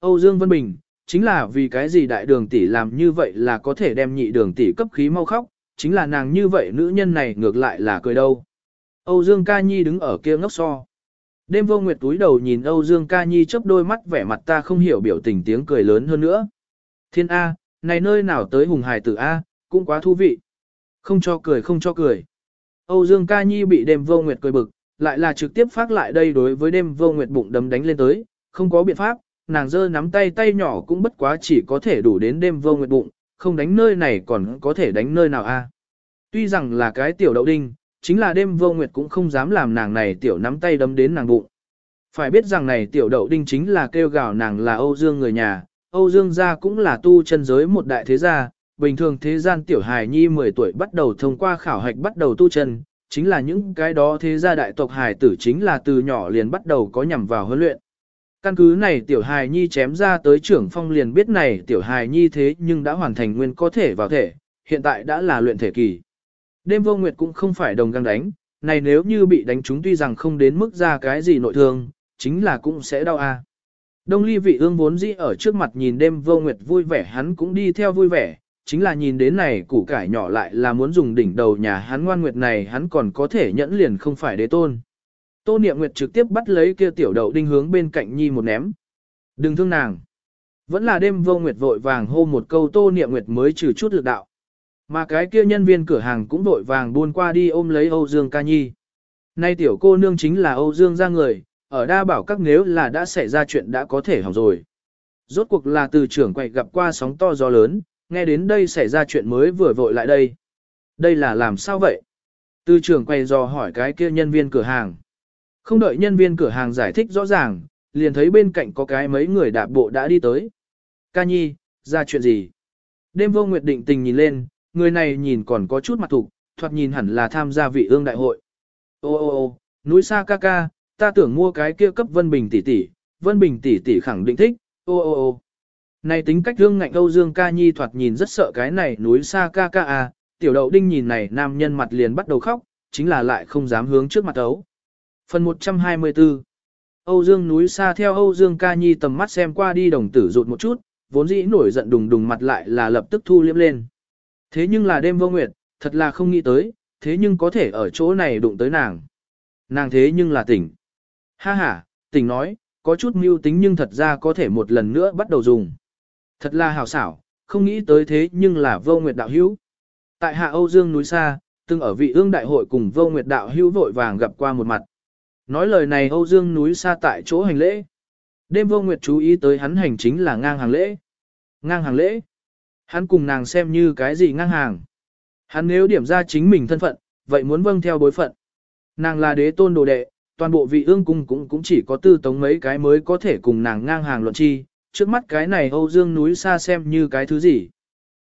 Âu Dương Vân Bình, chính là vì cái gì đại đường tỷ làm như vậy là có thể đem nhị đường tỷ cấp khí mau khóc, chính là nàng như vậy nữ nhân này ngược lại là cười đâu. Âu Dương Ca Nhi đứng ở kia ngốc so. Đêm vô nguyệt túi đầu nhìn Âu Dương Ca Nhi chớp đôi mắt vẻ mặt ta không hiểu biểu tình tiếng cười lớn hơn nữa. Thiên A, này nơi nào tới hùng hải tử A, cũng quá thú vị. Không cho cười không cho cười. Âu Dương Ca Nhi bị đêm vô nguyệt cười bực, lại là trực tiếp phát lại đây đối với đêm vô nguyệt bụng đấm đánh lên tới, không có biện pháp, nàng giơ nắm tay tay nhỏ cũng bất quá chỉ có thể đủ đến đêm vô nguyệt bụng, không đánh nơi này còn có thể đánh nơi nào a? Tuy rằng là cái tiểu đậu đinh, chính là đêm vô nguyệt cũng không dám làm nàng này tiểu nắm tay đấm đến nàng bụng. Phải biết rằng này tiểu đậu đinh chính là kêu gào nàng là Âu Dương người nhà, Âu Dương gia cũng là tu chân giới một đại thế gia, bình thường thế gian tiểu hài nhi 10 tuổi bắt đầu thông qua khảo hạch bắt đầu tu chân, chính là những cái đó thế gia đại tộc hài tử chính là từ nhỏ liền bắt đầu có nhằm vào huấn luyện. Căn cứ này tiểu hài nhi chém ra tới trưởng phong liền biết này tiểu hài nhi thế nhưng đã hoàn thành nguyên có thể vào thể, hiện tại đã là luyện thể kỳ. Đêm vô nguyệt cũng không phải đồng găng đánh, này nếu như bị đánh trúng tuy rằng không đến mức ra cái gì nội thương, chính là cũng sẽ đau a. Đông ly vị ương vốn dĩ ở trước mặt nhìn đêm vô nguyệt vui vẻ hắn cũng đi theo vui vẻ, chính là nhìn đến này củ cải nhỏ lại là muốn dùng đỉnh đầu nhà hắn ngoan nguyệt này hắn còn có thể nhẫn liền không phải đế tôn. Tô Niệm Nguyệt trực tiếp bắt lấy kia tiểu đậu đinh hướng bên cạnh Nhi một ném. Đừng thương nàng. Vẫn là đêm vô nguyệt vội vàng hô một câu Tô Niệm Nguyệt mới trừ chút lực đạo. Mà cái kia nhân viên cửa hàng cũng vội vàng buôn qua đi ôm lấy Âu Dương Ca Nhi. Nay tiểu cô nương chính là Âu Dương ra người, ở đa bảo các nếu là đã xảy ra chuyện đã có thể hỏng rồi. Rốt cuộc là từ trưởng quậy gặp qua sóng to gió lớn, nghe đến đây xảy ra chuyện mới vừa vội lại đây. Đây là làm sao vậy? Từ trưởng quay dò hỏi cái kia nhân viên cửa hàng. Không đợi nhân viên cửa hàng giải thích rõ ràng, liền thấy bên cạnh có cái mấy người đạp bộ đã đi tới. Ca nhi, ra chuyện gì? Đêm vô nguyệt định tình nhìn lên, người này nhìn còn có chút mặt thục, thoạt nhìn hẳn là tham gia vị ương đại hội. Ô ô ô, núi xa ca ca, ta tưởng mua cái kia cấp Vân Bình tỷ tỷ, Vân Bình tỷ tỷ khẳng định thích, ô ô ô. Này tính cách hương ngạnh Âu Dương ca nhi thoạt nhìn rất sợ cái này núi xa ca ca à, tiểu đậu đinh nhìn này nam nhân mặt liền bắt đầu khóc, chính là lại không dám hướng trước mặt ấu. Phần 124 Âu Dương núi xa theo Âu Dương ca nhi tầm mắt xem qua đi đồng tử rụt một chút, vốn dĩ nổi giận đùng đùng mặt lại là lập tức thu liếm lên. Thế nhưng là đêm vô nguyệt, thật là không nghĩ tới, thế nhưng có thể ở chỗ này đụng tới nàng. Nàng thế nhưng là tỉnh. Ha ha, tỉnh nói, có chút mưu tính nhưng thật ra có thể một lần nữa bắt đầu dùng. Thật là hào xảo, không nghĩ tới thế nhưng là vô nguyệt đạo hữu. Tại hạ Âu Dương núi xa, từng ở vị ương đại hội cùng vô nguyệt đạo hữu vội vàng gặp qua một mặt. Nói lời này Âu Dương núi xa tại chỗ hành lễ. Đêm vô nguyệt chú ý tới hắn hành chính là ngang hàng lễ. Ngang hàng lễ. Hắn cùng nàng xem như cái gì ngang hàng. Hắn nếu điểm ra chính mình thân phận, vậy muốn vâng theo bối phận. Nàng là đế tôn đồ đệ, toàn bộ vị ương cung cũng cũng chỉ có tư tống mấy cái mới có thể cùng nàng ngang hàng luận chi. Trước mắt cái này Âu Dương núi xa xem như cái thứ gì.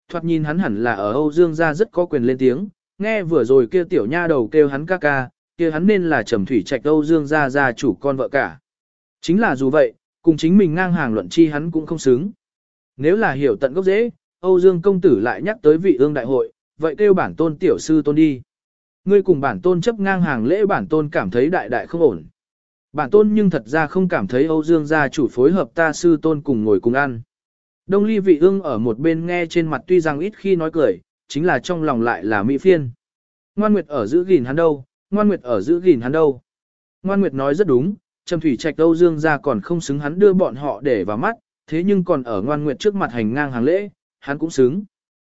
Thoạt nhìn hắn hẳn là ở Âu Dương gia rất có quyền lên tiếng, nghe vừa rồi kia tiểu nha đầu kêu hắn ca ca, kia hắn nên là trầm thủy trạch Âu Dương gia gia chủ con vợ cả. Chính là dù vậy, cùng chính mình ngang hàng luận chi hắn cũng không xứng. Nếu là hiểu tận gốc dễ, Âu Dương công tử lại nhắc tới vị ương đại hội, vậy kêu bản tôn tiểu sư tôn đi. Ngươi cùng bản tôn chấp ngang hàng lễ bản tôn cảm thấy đại đại không ổn. Bản tôn nhưng thật ra không cảm thấy Âu Dương gia chủ phối hợp ta sư tôn cùng ngồi cùng ăn. Đông ly vị ương ở một bên nghe trên mặt tuy rằng ít khi nói cười, chính là trong lòng lại là mỹ phiên. Ngoan Nguyệt ở giữ gìn hắn đâu, Ngoan Nguyệt ở giữ gìn hắn đâu. Ngoan Nguyệt nói rất đúng, Trầm Thủy Trạch Âu Dương gia còn không xứng hắn đưa bọn họ để vào mắt, thế nhưng còn ở Ngoan Nguyệt trước mặt hành ngang hàng lễ, hắn cũng xứng.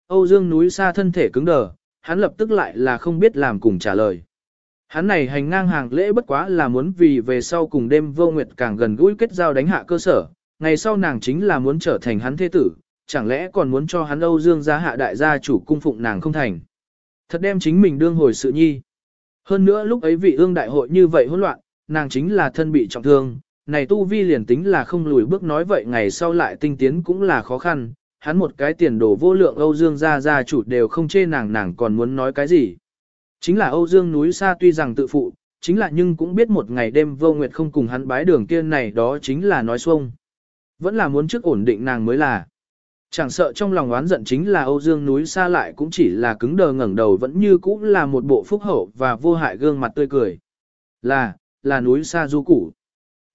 Âu Dương núi xa thân thể cứng đờ, hắn lập tức lại là không biết làm cùng trả lời. Hắn này hành ngang hàng lễ bất quá là muốn vì về sau cùng đêm vô nguyệt càng gần gũi kết giao đánh hạ cơ sở, ngày sau nàng chính là muốn trở thành hắn thế tử, chẳng lẽ còn muốn cho hắn Âu Dương gia hạ đại gia chủ cung phụng nàng không thành. Thật đem chính mình đương hồi sự nhi. Hơn nữa lúc ấy vị ương đại hội như vậy hỗn loạn, nàng chính là thân bị trọng thương, này tu vi liền tính là không lùi bước nói vậy ngày sau lại tinh tiến cũng là khó khăn, hắn một cái tiền đồ vô lượng Âu Dương gia gia chủ đều không chê nàng nàng còn muốn nói cái gì. Chính là Âu Dương núi xa tuy rằng tự phụ, chính là nhưng cũng biết một ngày đêm vô nguyệt không cùng hắn bái đường kia này đó chính là nói xuông. Vẫn là muốn trước ổn định nàng mới là. Chẳng sợ trong lòng oán giận chính là Âu Dương núi xa lại cũng chỉ là cứng đờ ngẩng đầu vẫn như cũ là một bộ phúc hậu và vô hại gương mặt tươi cười. Là, là núi xa du củ.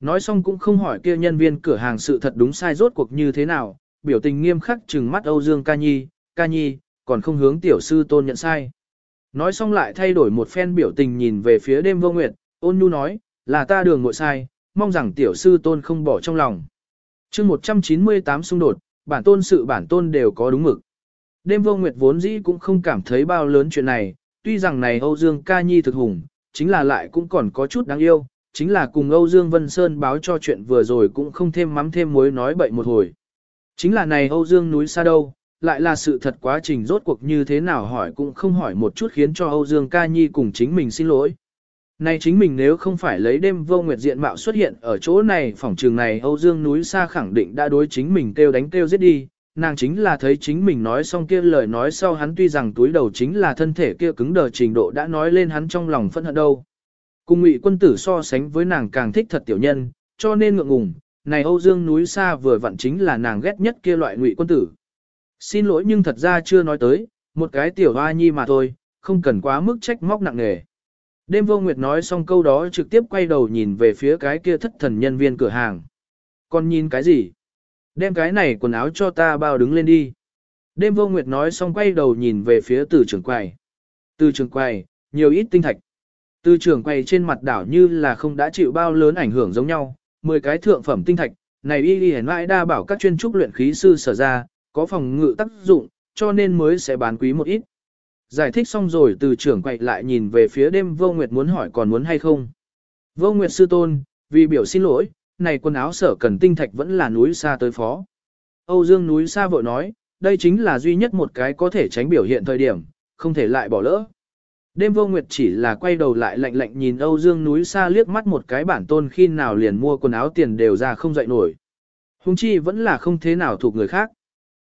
Nói xong cũng không hỏi kia nhân viên cửa hàng sự thật đúng sai rốt cuộc như thế nào, biểu tình nghiêm khắc trừng mắt Âu Dương Ca Nhi, Ca Nhi, còn không hướng tiểu sư tôn nhận sai. Nói xong lại thay đổi một phen biểu tình nhìn về phía đêm vô nguyệt, ôn nhu nói, là ta đường ngội sai, mong rằng tiểu sư tôn không bỏ trong lòng. chương 198 xung đột, bản tôn sự bản tôn đều có đúng mực. Đêm vô nguyệt vốn dĩ cũng không cảm thấy bao lớn chuyện này, tuy rằng này Âu Dương ca nhi thực hùng, chính là lại cũng còn có chút đáng yêu, chính là cùng Âu Dương Vân Sơn báo cho chuyện vừa rồi cũng không thêm mắm thêm muối nói bậy một hồi. Chính là này Âu Dương núi xa đâu, lại là sự thật quá trình rốt cuộc như thế nào hỏi cũng không hỏi một chút khiến cho Âu Dương ca nhi cùng chính mình xin lỗi. Này chính mình nếu không phải lấy đêm vô nguyệt diện mạo xuất hiện ở chỗ này phòng trường này Âu Dương núi xa khẳng định đã đối chính mình kêu đánh kêu giết đi, nàng chính là thấy chính mình nói xong kia lời nói sau hắn tuy rằng túi đầu chính là thân thể kia cứng đờ trình độ đã nói lên hắn trong lòng phẫn hận đâu. Cùng ngụy quân tử so sánh với nàng càng thích thật tiểu nhân, cho nên ngượng ngùng, này Âu Dương núi xa vừa vặn chính là nàng ghét nhất kia loại ngụy quân tử. Xin lỗi nhưng thật ra chưa nói tới, một cái tiểu hoa nhi mà thôi, không cần quá mức trách móc nặng nề. Đêm vô nguyệt nói xong câu đó trực tiếp quay đầu nhìn về phía cái kia thất thần nhân viên cửa hàng. Còn nhìn cái gì? Đem cái này quần áo cho ta bao đứng lên đi. Đêm vô nguyệt nói xong quay đầu nhìn về phía từ trường quầy. Từ trường quầy, nhiều ít tinh thạch. Từ trường quầy trên mặt đảo như là không đã chịu bao lớn ảnh hưởng giống nhau. Mười cái thượng phẩm tinh thạch, này y y hển mãi đa bảo các chuyên trúc luyện khí sư sở ra, có phòng ngự tác dụng, cho nên mới sẽ bán quý một ít. Giải thích xong rồi từ trưởng quậy lại nhìn về phía đêm vô nguyệt muốn hỏi còn muốn hay không. Vô nguyệt sư tôn, vì biểu xin lỗi, này quần áo sở cần tinh thạch vẫn là núi xa tới phó. Âu Dương núi xa vội nói, đây chính là duy nhất một cái có thể tránh biểu hiện thời điểm, không thể lại bỏ lỡ. Đêm vô nguyệt chỉ là quay đầu lại lạnh lạnh nhìn Âu Dương núi xa liếc mắt một cái bản tôn khi nào liền mua quần áo tiền đều ra không dậy nổi. Hùng chi vẫn là không thế nào thuộc người khác.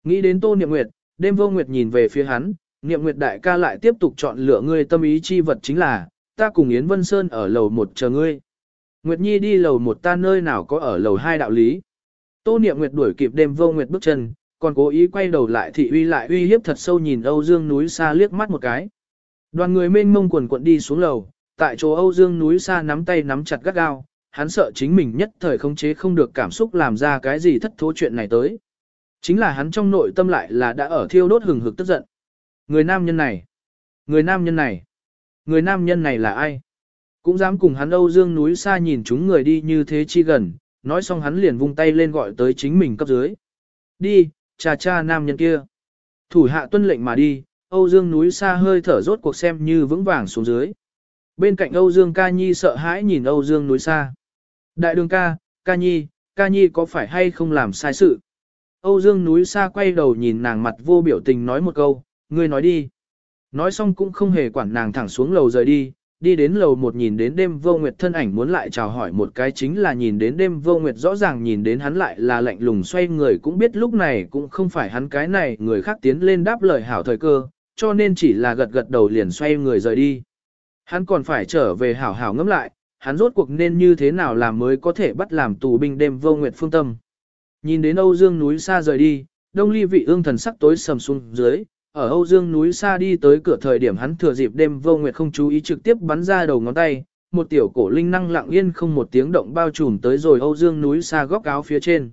Nghĩ đến tô niệm nguyệt, đêm vô nguyệt nhìn về phía hắn, niệm nguyệt đại ca lại tiếp tục chọn lựa ngươi tâm ý chi vật chính là, ta cùng Yến Vân Sơn ở lầu một chờ ngươi. Nguyệt Nhi đi lầu một ta nơi nào có ở lầu hai đạo lý. Tô niệm Nguyệt đuổi kịp đêm vô Nguyệt bước chân, còn cố ý quay đầu lại thị uy lại uy hiếp thật sâu nhìn Âu Dương núi xa liếc mắt một cái. Đoàn người mênh mông quần quận đi xuống lầu, tại chỗ Âu Dương núi xa nắm tay nắm chặt gắt gao, hắn sợ chính mình nhất thời không chế không được cảm xúc làm ra cái gì thất thố chuyện này tới. Chính là hắn trong nội tâm lại là đã ở thiêu đốt hừng hực tức giận. Người nam nhân này, người nam nhân này, người nam nhân này là ai? Cũng dám cùng hắn Âu Dương núi xa nhìn chúng người đi như thế chi gần, nói xong hắn liền vung tay lên gọi tới chính mình cấp dưới. Đi, cha cha nam nhân kia. Thủ hạ tuân lệnh mà đi, Âu Dương núi xa hơi thở rốt cuộc xem như vững vàng xuống dưới. Bên cạnh Âu Dương ca nhi sợ hãi nhìn Âu Dương núi xa. Đại đường ca, ca nhi, ca nhi có phải hay không làm sai sự? Âu Dương núi xa quay đầu nhìn nàng mặt vô biểu tình nói một câu, ngươi nói đi. Nói xong cũng không hề quản nàng thẳng xuống lầu rời đi, đi đến lầu một nhìn đến đêm vô nguyệt thân ảnh muốn lại chào hỏi một cái chính là nhìn đến đêm vô nguyệt rõ ràng nhìn đến hắn lại là lạnh lùng xoay người cũng biết lúc này cũng không phải hắn cái này người khác tiến lên đáp lời hảo thời cơ, cho nên chỉ là gật gật đầu liền xoay người rời đi. Hắn còn phải trở về hảo hảo ngẫm lại, hắn rốt cuộc nên như thế nào làm mới có thể bắt làm tù binh đêm vô nguyệt phương tâm. Nhìn đến Âu Dương núi xa rời đi, đông ly vị ương thần sắc tối sầm xuống dưới, ở Âu Dương núi xa đi tới cửa thời điểm hắn thừa dịp đêm vô nguyệt không chú ý trực tiếp bắn ra đầu ngón tay, một tiểu cổ linh năng lặng yên không một tiếng động bao trùm tới rồi Âu Dương núi xa góc áo phía trên.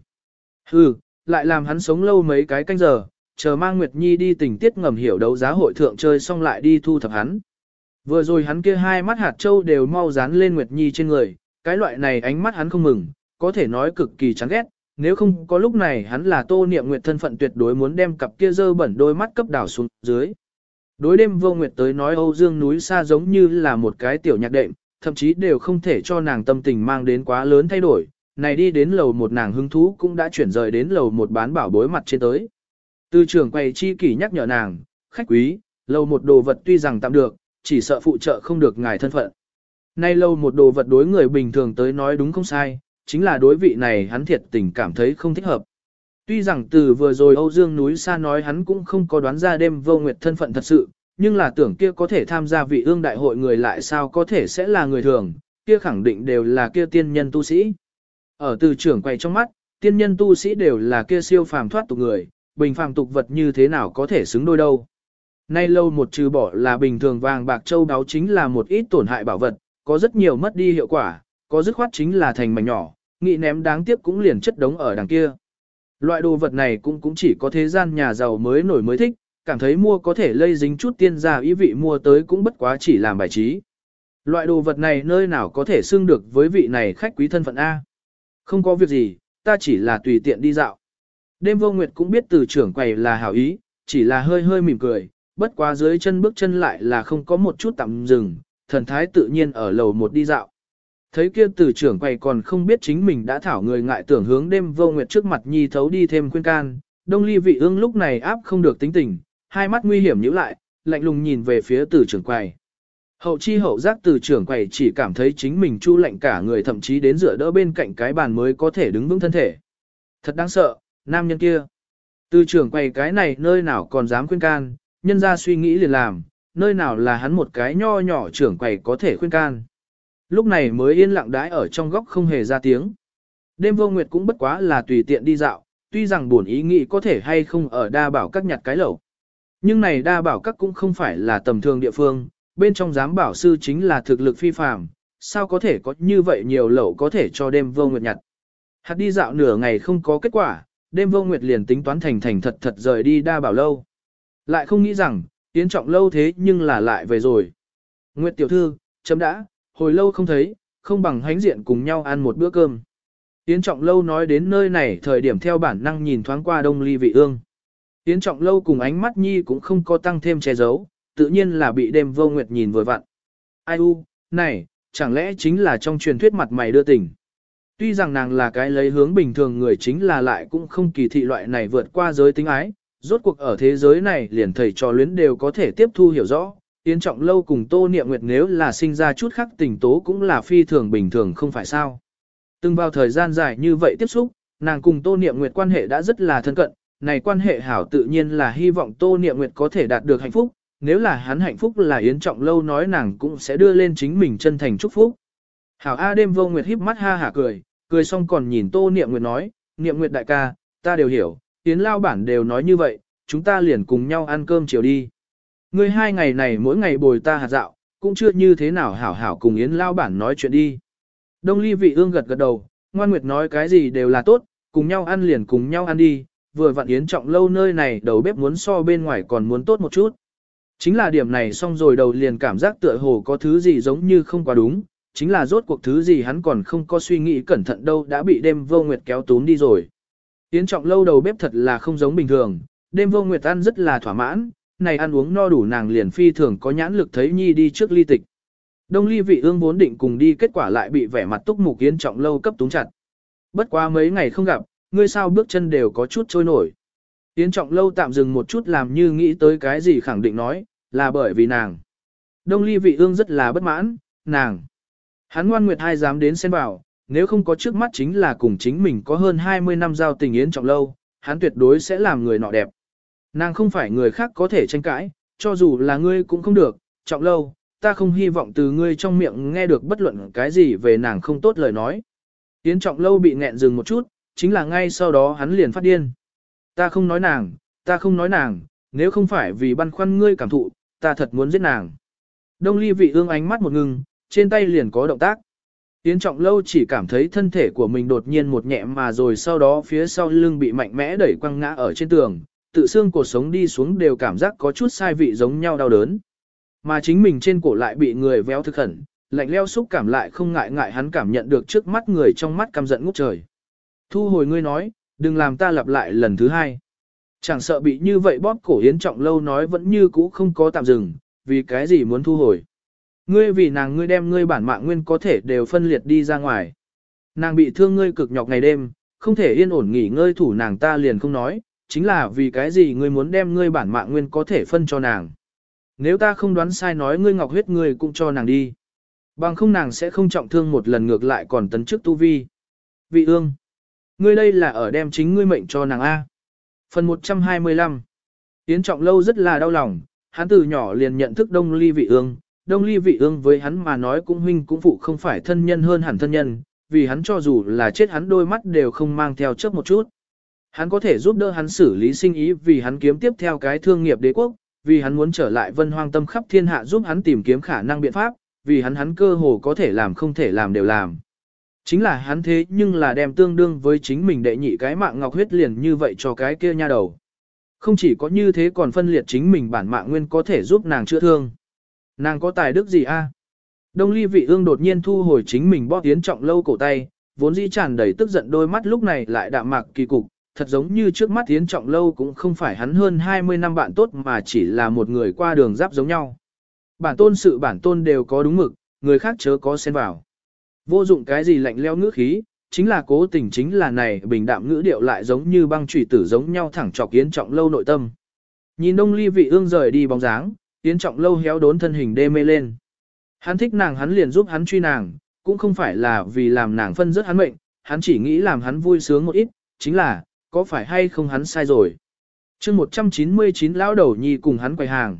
Hừ, lại làm hắn sống lâu mấy cái canh giờ, chờ mang Nguyệt Nhi đi tình tiết ngầm hiểu đấu giá hội thượng chơi xong lại đi thu thập hắn. Vừa rồi hắn kia hai mắt hạt châu đều mau dán lên Nguyệt Nhi trên người, cái loại này ánh mắt hắn không mừng, có thể nói cực kỳ chán ghét, nếu không có lúc này hắn là tô niệm nguyệt thân phận tuyệt đối muốn đem cặp kia dơ bẩn đôi mắt cấp đảo xuống dưới. Đối đêm vô nguyệt tới nói Âu Dương núi xa giống như là một cái tiểu nhạc đệm, thậm chí đều không thể cho nàng tâm tình mang đến quá lớn thay đổi, này đi đến lầu một nàng hứng thú cũng đã chuyển rời đến lầu một bán bảo bối mặt trên tới. Từ trưởng quầy chi kỷ nhắc nhở nàng, khách quý, lầu một đồ vật tuy rằng tạm được, chỉ sợ phụ trợ không được ngài thân phận. Nay lầu một đồ vật đối người bình thường tới nói đúng không sai, chính là đối vị này hắn thiệt tình cảm thấy không thích hợp. Tuy rằng từ vừa rồi Âu Dương núi xa nói hắn cũng không có đoán ra đêm vô nguyệt thân phận thật sự, nhưng là tưởng kia có thể tham gia vị ương đại hội người lại sao có thể sẽ là người thường, kia khẳng định đều là kia tiên nhân tu sĩ. Ở từ trưởng quay trong mắt, tiên nhân tu sĩ đều là kia siêu phàm thoát tục người, bình phàm tục vật như thế nào có thể xứng đôi đâu. Nay lâu một trừ bỏ là bình thường vàng bạc châu đáo chính là một ít tổn hại bảo vật, có rất nhiều mất đi hiệu quả, có dứt khoát chính là thành mảnh nhỏ, nghĩ ném đáng tiếc cũng liền chất đống ở đằng kia. Loại đồ vật này cũng cũng chỉ có thế gian nhà giàu mới nổi mới thích, cảm thấy mua có thể lây dính chút tiên gia ý vị mua tới cũng bất quá chỉ làm bài trí. Loại đồ vật này nơi nào có thể xưng được với vị này khách quý thân phận A. Không có việc gì, ta chỉ là tùy tiện đi dạo. Đêm vô nguyệt cũng biết từ trưởng quầy là hảo ý, chỉ là hơi hơi mỉm cười, bất quá dưới chân bước chân lại là không có một chút tạm dừng, thần thái tự nhiên ở lầu một đi dạo. Thấy kia từ trưởng quầy còn không biết chính mình đã thảo người ngại tưởng hướng đêm vô nguyệt trước mặt nhi thấu đi thêm khuyên can, đông ly vị ương lúc này áp không được tính tình, hai mắt nguy hiểm nhíu lại, lạnh lùng nhìn về phía từ trưởng quầy. Hậu chi hậu giác từ trưởng quầy chỉ cảm thấy chính mình chu lạnh cả người thậm chí đến dựa đỡ bên cạnh cái bàn mới có thể đứng vững thân thể. Thật đáng sợ, nam nhân kia. Từ trưởng quầy cái này nơi nào còn dám khuyên can, nhân ra suy nghĩ liền làm, nơi nào là hắn một cái nho nhỏ trưởng quầy có thể khuyên can. Lúc này mới yên lặng đái ở trong góc không hề ra tiếng. Đêm vô nguyệt cũng bất quá là tùy tiện đi dạo, tuy rằng buồn ý nghĩ có thể hay không ở đa bảo các nhặt cái lẩu. Nhưng này đa bảo các cũng không phải là tầm thường địa phương, bên trong giám bảo sư chính là thực lực phi phàm, sao có thể có như vậy nhiều lẩu có thể cho đêm vô nguyệt nhặt. Hạt đi dạo nửa ngày không có kết quả, đêm vô nguyệt liền tính toán thành thành thật thật rời đi đa bảo lâu. Lại không nghĩ rằng, tiến trọng lâu thế nhưng là lại về rồi. Nguyệt tiểu thư, chấm đã, hồi lâu không thấy, không bằng hánh diện cùng nhau ăn một bữa cơm. Yến trọng lâu nói đến nơi này thời điểm theo bản năng nhìn thoáng qua đông ly vị ương. Yến trọng lâu cùng ánh mắt nhi cũng không có tăng thêm che giấu, tự nhiên là bị đêm vô nguyệt nhìn vừa vặn. Ai u, này, chẳng lẽ chính là trong truyền thuyết mặt mày đưa tình. Tuy rằng nàng là cái lấy hướng bình thường người chính là lại cũng không kỳ thị loại này vượt qua giới tính ái, rốt cuộc ở thế giới này liền thầy trò luyến đều có thể tiếp thu hiểu rõ. Yến Trọng Lâu cùng Tô Niệm Nguyệt nếu là sinh ra chút khác tình tố cũng là phi thường bình thường không phải sao. Từng vào thời gian dài như vậy tiếp xúc, nàng cùng Tô Niệm Nguyệt quan hệ đã rất là thân cận, này quan hệ hảo tự nhiên là hy vọng Tô Niệm Nguyệt có thể đạt được hạnh phúc, nếu là hắn hạnh phúc là Yến Trọng Lâu nói nàng cũng sẽ đưa lên chính mình chân thành chúc phúc. Hảo A đêm vô Nguyệt híp mắt ha hả cười, cười xong còn nhìn Tô Niệm Nguyệt nói, Niệm Nguyệt đại ca, ta đều hiểu, Yến Lao bản đều nói như vậy, chúng ta liền cùng nhau ăn cơm chiều đi. Ngươi hai ngày này mỗi ngày bồi ta hạt dạo, cũng chưa như thế nào hảo hảo cùng Yến Lao bản nói chuyện đi. Đông ly vị ương gật gật đầu, ngoan nguyệt nói cái gì đều là tốt, cùng nhau ăn liền cùng nhau ăn đi, vừa vặn Yến trọng lâu nơi này đầu bếp muốn so bên ngoài còn muốn tốt một chút. Chính là điểm này xong rồi đầu liền cảm giác tựa hồ có thứ gì giống như không quá đúng, chính là rốt cuộc thứ gì hắn còn không có suy nghĩ cẩn thận đâu đã bị đêm vô nguyệt kéo túm đi rồi. Yến trọng lâu đầu bếp thật là không giống bình thường, đêm vô nguyệt ăn rất là thỏa mãn, này ăn uống no đủ nàng liền phi thường có nhãn lực thấy nhi đi trước ly tịch. Đông ly vị ương vốn định cùng đi kết quả lại bị vẻ mặt túc mục Yến trọng lâu cấp túng chặt. Bất quá mấy ngày không gặp, ngươi sao bước chân đều có chút trôi nổi. Yến trọng lâu tạm dừng một chút làm như nghĩ tới cái gì khẳng định nói, là bởi vì nàng. Đông ly vị ương rất là bất mãn, nàng. Hắn ngoan nguyệt hai dám đến xen vào, nếu không có trước mắt chính là cùng chính mình có hơn 20 năm giao tình Yến trọng lâu, hắn tuyệt đối sẽ làm người nọ đẹp. Nàng không phải người khác có thể tranh cãi, cho dù là ngươi cũng không được, trọng lâu, ta không hy vọng từ ngươi trong miệng nghe được bất luận cái gì về nàng không tốt lời nói. Yến trọng lâu bị nghẹn dừng một chút, chính là ngay sau đó hắn liền phát điên. Ta không nói nàng, ta không nói nàng, nếu không phải vì băn khoăn ngươi cảm thụ, ta thật muốn giết nàng. Đông ly vị ương ánh mắt một ngừng, trên tay liền có động tác. Yến trọng lâu chỉ cảm thấy thân thể của mình đột nhiên một nhẹ mà rồi sau đó phía sau lưng bị mạnh mẽ đẩy quăng ngã ở trên tường, tự xương cổ sống đi xuống đều cảm giác có chút sai vị giống nhau đau đớn. Mà chính mình trên cổ lại bị người véo thực khẩn, lạnh leo xúc cảm lại không ngại ngại hắn cảm nhận được trước mắt người trong mắt căm giận ngút trời. Thu hồi ngươi nói, đừng làm ta lặp lại lần thứ hai. Chẳng sợ bị như vậy bóp cổ Yến Trọng Lâu nói vẫn như cũ không có tạm dừng, vì cái gì muốn thu hồi. Ngươi vì nàng ngươi đem ngươi bản mạng nguyên có thể đều phân liệt đi ra ngoài. Nàng bị thương ngươi cực nhọc ngày đêm, không thể yên ổn nghỉ ngơi thủ nàng ta liền không nói, chính là vì cái gì ngươi muốn đem ngươi bản mạng nguyên có thể phân cho nàng. Nếu ta không đoán sai nói ngươi ngọc huyết ngươi cũng cho nàng đi. Bằng không nàng sẽ không trọng thương một lần ngược lại còn tấn chức tu vi. Vị ương. Ngươi đây là ở đem chính ngươi mệnh cho nàng A. Phần 125 Yến Trọng Lâu rất là đau lòng, hắn từ nhỏ liền nhận thức Đông Ly Vị Ương. Đông Ly Vị Ương với hắn mà nói cũng huynh cũng phụ không phải thân nhân hơn hẳn thân nhân, vì hắn cho dù là chết hắn đôi mắt đều không mang theo chớp một chút. Hắn có thể giúp đỡ hắn xử lý sinh ý vì hắn kiếm tiếp theo cái thương nghiệp đế quốc, vì hắn muốn trở lại vân hoang tâm khắp thiên hạ giúp hắn tìm kiếm khả năng biện pháp, vì hắn hắn cơ hồ có thể làm không thể làm đều làm. Chính là hắn thế nhưng là đem tương đương với chính mình đệ nhị cái mạng ngọc huyết liền như vậy cho cái kia nha đầu. Không chỉ có như thế còn phân liệt chính mình bản mạng nguyên có thể giúp nàng chữa thương. Nàng có tài đức gì a? Đông ly vị ương đột nhiên thu hồi chính mình bóp tiến trọng lâu cổ tay, vốn dĩ tràn đầy tức giận đôi mắt lúc này lại đạm mạc kỳ cục, thật giống như trước mắt tiến trọng lâu cũng không phải hắn hơn 20 năm bạn tốt mà chỉ là một người qua đường giáp giống nhau. Bản tôn sự bản tôn đều có đúng mực, người khác chớ có xen vào. Vô dụng cái gì lạnh leo ngữ khí, chính là cố tình chính là này bình đạm ngữ điệu lại giống như băng trùy tử giống nhau thẳng chọc Yến Trọng Lâu nội tâm. Nhìn đông ly vị ương rời đi bóng dáng, Yến Trọng Lâu héo đốn thân hình đê mê lên. Hắn thích nàng hắn liền giúp hắn truy nàng, cũng không phải là vì làm nàng phân rất hắn mệnh, hắn chỉ nghĩ làm hắn vui sướng một ít, chính là, có phải hay không hắn sai rồi. chương 199 lão đầu nhi cùng hắn quầy hàng.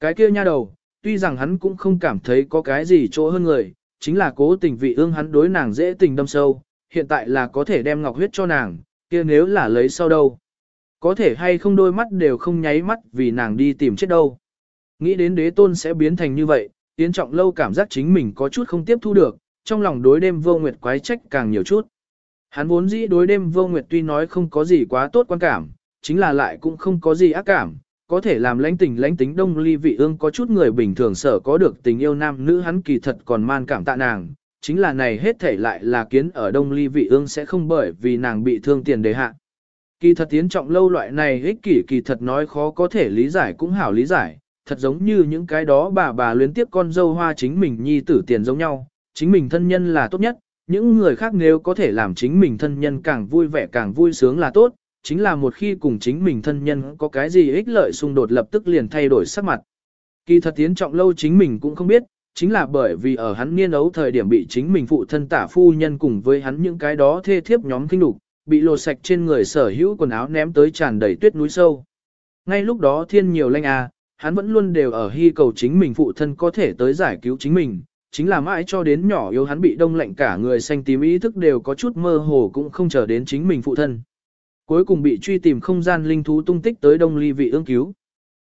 Cái kia nha đầu, tuy rằng hắn cũng không cảm thấy có cái gì chỗ hơn người, chính là cố tình vị ương hắn đối nàng dễ tình đâm sâu, hiện tại là có thể đem ngọc huyết cho nàng, kia nếu là lấy sau đâu. Có thể hay không đôi mắt đều không nháy mắt vì nàng đi tìm chết đâu. Nghĩ đến đế tôn sẽ biến thành như vậy, Yến Trọng Lâu cảm giác chính mình có chút không tiếp thu được, trong lòng đối đêm vô nguyệt quái trách càng nhiều chút. Hắn vốn dĩ đối đêm vô nguyệt tuy nói không có gì quá tốt quan cảm, chính là lại cũng không có gì ác cảm, có thể làm lãnh tình lãnh tính đông ly vị ương có chút người bình thường sở có được tình yêu nam nữ hắn kỳ thật còn man cảm tạ nàng, chính là này hết thể lại là kiến ở đông ly vị ương sẽ không bởi vì nàng bị thương tiền đề hạ. Kỳ thật tiến trọng lâu loại này ích kỷ kỳ thật nói khó có thể lý giải cũng hảo lý giải, thật giống như những cái đó bà bà luyến tiếp con dâu hoa chính mình nhi tử tiền giống nhau, chính mình thân nhân là tốt nhất, những người khác nếu có thể làm chính mình thân nhân càng vui vẻ càng vui sướng là tốt, chính là một khi cùng chính mình thân nhân có cái gì ích lợi xung đột lập tức liền thay đổi sắc mặt. Kỳ thật tiến trọng lâu chính mình cũng không biết, chính là bởi vì ở hắn niên ấu thời điểm bị chính mình phụ thân tả phu nhân cùng với hắn những cái đó thê thiếp nhóm kinh đục, bị lột sạch trên người sở hữu quần áo ném tới tràn đầy tuyết núi sâu. Ngay lúc đó thiên nhiều lanh à, hắn vẫn luôn đều ở hy cầu chính mình phụ thân có thể tới giải cứu chính mình, chính là mãi cho đến nhỏ yếu hắn bị đông lạnh cả người xanh tím ý thức đều có chút mơ hồ cũng không chờ đến chính mình phụ thân. Cuối cùng bị truy tìm không gian linh thú tung tích tới đông ly vị ương cứu.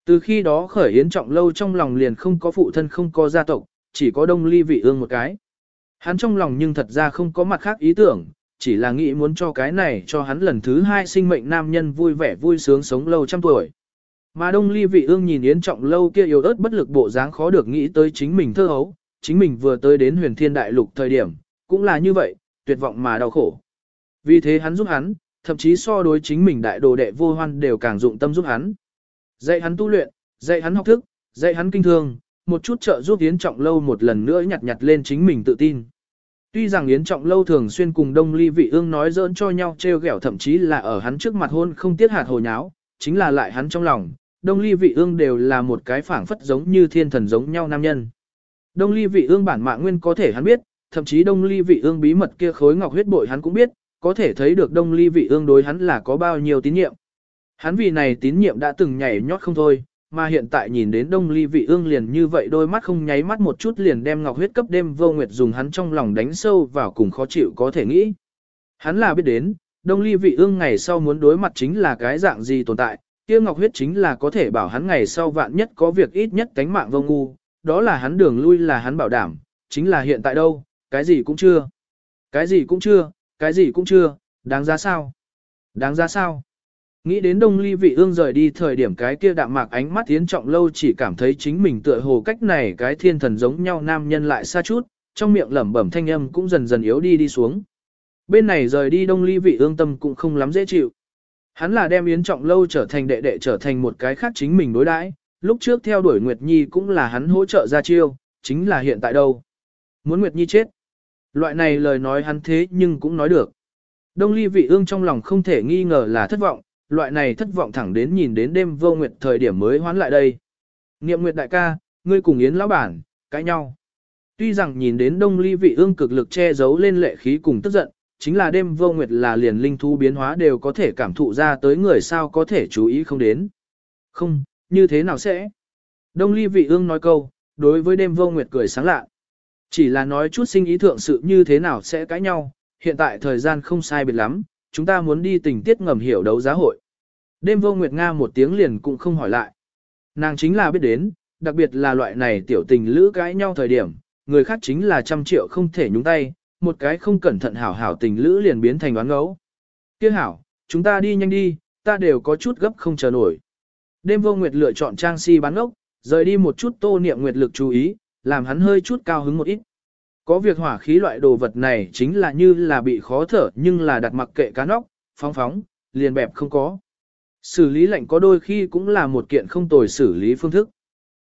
Từ khi đó khởi yến trọng lâu trong lòng liền không có phụ thân không có gia tộc, chỉ có đông ly vị ương một cái. Hắn trong lòng nhưng thật ra không có mặt khác ý tưởng, chỉ là nghĩ muốn cho cái này cho hắn lần thứ hai sinh mệnh nam nhân vui vẻ vui sướng sống lâu trăm tuổi. Mà đông ly vị ương nhìn yến trọng lâu kia yếu ớt bất lực bộ dáng khó được nghĩ tới chính mình thơ hấu, chính mình vừa tới đến huyền thiên đại lục thời điểm, cũng là như vậy, tuyệt vọng mà đau khổ. Vì thế hắn giúp hắn, thậm chí so đối chính mình đại đồ đệ vô hoan đều càng dụng tâm giúp hắn. Dạy hắn tu luyện, dạy hắn học thức, dạy hắn kinh thương, một chút trợ giúp Yến Trọng Lâu một lần nữa nhặt nhặt lên chính mình tự tin. Tuy rằng Yến Trọng Lâu thường xuyên cùng Đông Ly Vị Ương nói giỡn cho nhau trêu ghẹo thậm chí là ở hắn trước mặt hôn không tiết hạt hồ nháo, chính là lại hắn trong lòng, Đông Ly Vị Ương đều là một cái phảng phất giống như thiên thần giống nhau nam nhân. Đông Ly Vị Ương bản mạng nguyên có thể hắn biết, thậm chí Đông Ly Vị Ương bí mật kia khối ngọc huyết bội hắn cũng biết, có thể thấy được Đông Ly Vị Ương đối hắn là có bao nhiêu tín nhiệm. Hắn vì này tín nhiệm đã từng nhảy nhót không thôi, mà hiện tại nhìn đến Đông Ly Vị Ương liền như vậy đôi mắt không nháy mắt một chút liền đem ngọc huyết cấp đêm vô nguyệt dùng hắn trong lòng đánh sâu vào cùng khó chịu có thể nghĩ. Hắn là biết đến, Đông Ly Vị Ương ngày sau muốn đối mặt chính là cái dạng gì tồn tại, kia ngọc huyết chính là có thể bảo hắn ngày sau vạn nhất có việc ít nhất cánh mạng vô ngu, đó là hắn đường lui là hắn bảo đảm, chính là hiện tại đâu, cái gì cũng chưa. Cái gì cũng chưa, cái gì cũng chưa, đáng giá sao? Đáng giá sao? Nghĩ đến đông ly vị ương rời đi thời điểm cái kia đạm mạc ánh mắt tiến trọng lâu chỉ cảm thấy chính mình tựa hồ cách này cái thiên thần giống nhau nam nhân lại xa chút, trong miệng lẩm bẩm thanh âm cũng dần dần yếu đi đi xuống. Bên này rời đi đông ly vị ương tâm cũng không lắm dễ chịu. Hắn là đem Yến Trọng Lâu trở thành đệ đệ trở thành một cái khác chính mình đối đãi, lúc trước theo đuổi Nguyệt Nhi cũng là hắn hỗ trợ ra chiêu, chính là hiện tại đâu. Muốn Nguyệt Nhi chết. Loại này lời nói hắn thế nhưng cũng nói được. Đông ly vị ương trong lòng không thể nghi ngờ là thất vọng, loại này thất vọng thẳng đến nhìn đến đêm vô nguyệt thời điểm mới hoán lại đây. Niệm nguyệt đại ca, ngươi cùng yến lão bản, cãi nhau. Tuy rằng nhìn đến đông ly vị ương cực lực che giấu lên lệ khí cùng tức giận, chính là đêm vô nguyệt là liền linh thú biến hóa đều có thể cảm thụ ra tới người sao có thể chú ý không đến. Không, như thế nào sẽ? Đông ly vị ương nói câu, đối với đêm vô nguyệt cười sáng lạ. Chỉ là nói chút sinh ý thượng sự như thế nào sẽ cãi nhau, hiện tại thời gian không sai biệt lắm, chúng ta muốn đi tình tiết ngầm hiểu đấu giá hội. Đêm vô Nguyệt Nga một tiếng liền cũng không hỏi lại. Nàng chính là biết đến, đặc biệt là loại này tiểu tình lữ cãi nhau thời điểm, người khác chính là trăm triệu không thể nhúng tay, một cái không cẩn thận hảo hảo tình lữ liền biến thành đoán ngấu. Kia hảo, chúng ta đi nhanh đi, ta đều có chút gấp không chờ nổi. Đêm vô nguyệt lựa chọn trang si bán ốc, rời đi một chút tô niệm nguyệt lực chú ý, làm hắn hơi chút cao hứng một ít. Có việc hỏa khí loại đồ vật này chính là như là bị khó thở nhưng là đặt mặc kệ cá nóc, phóng phóng, liền bẹp không có. Xử lý lạnh có đôi khi cũng là một kiện không tồi xử lý phương thức.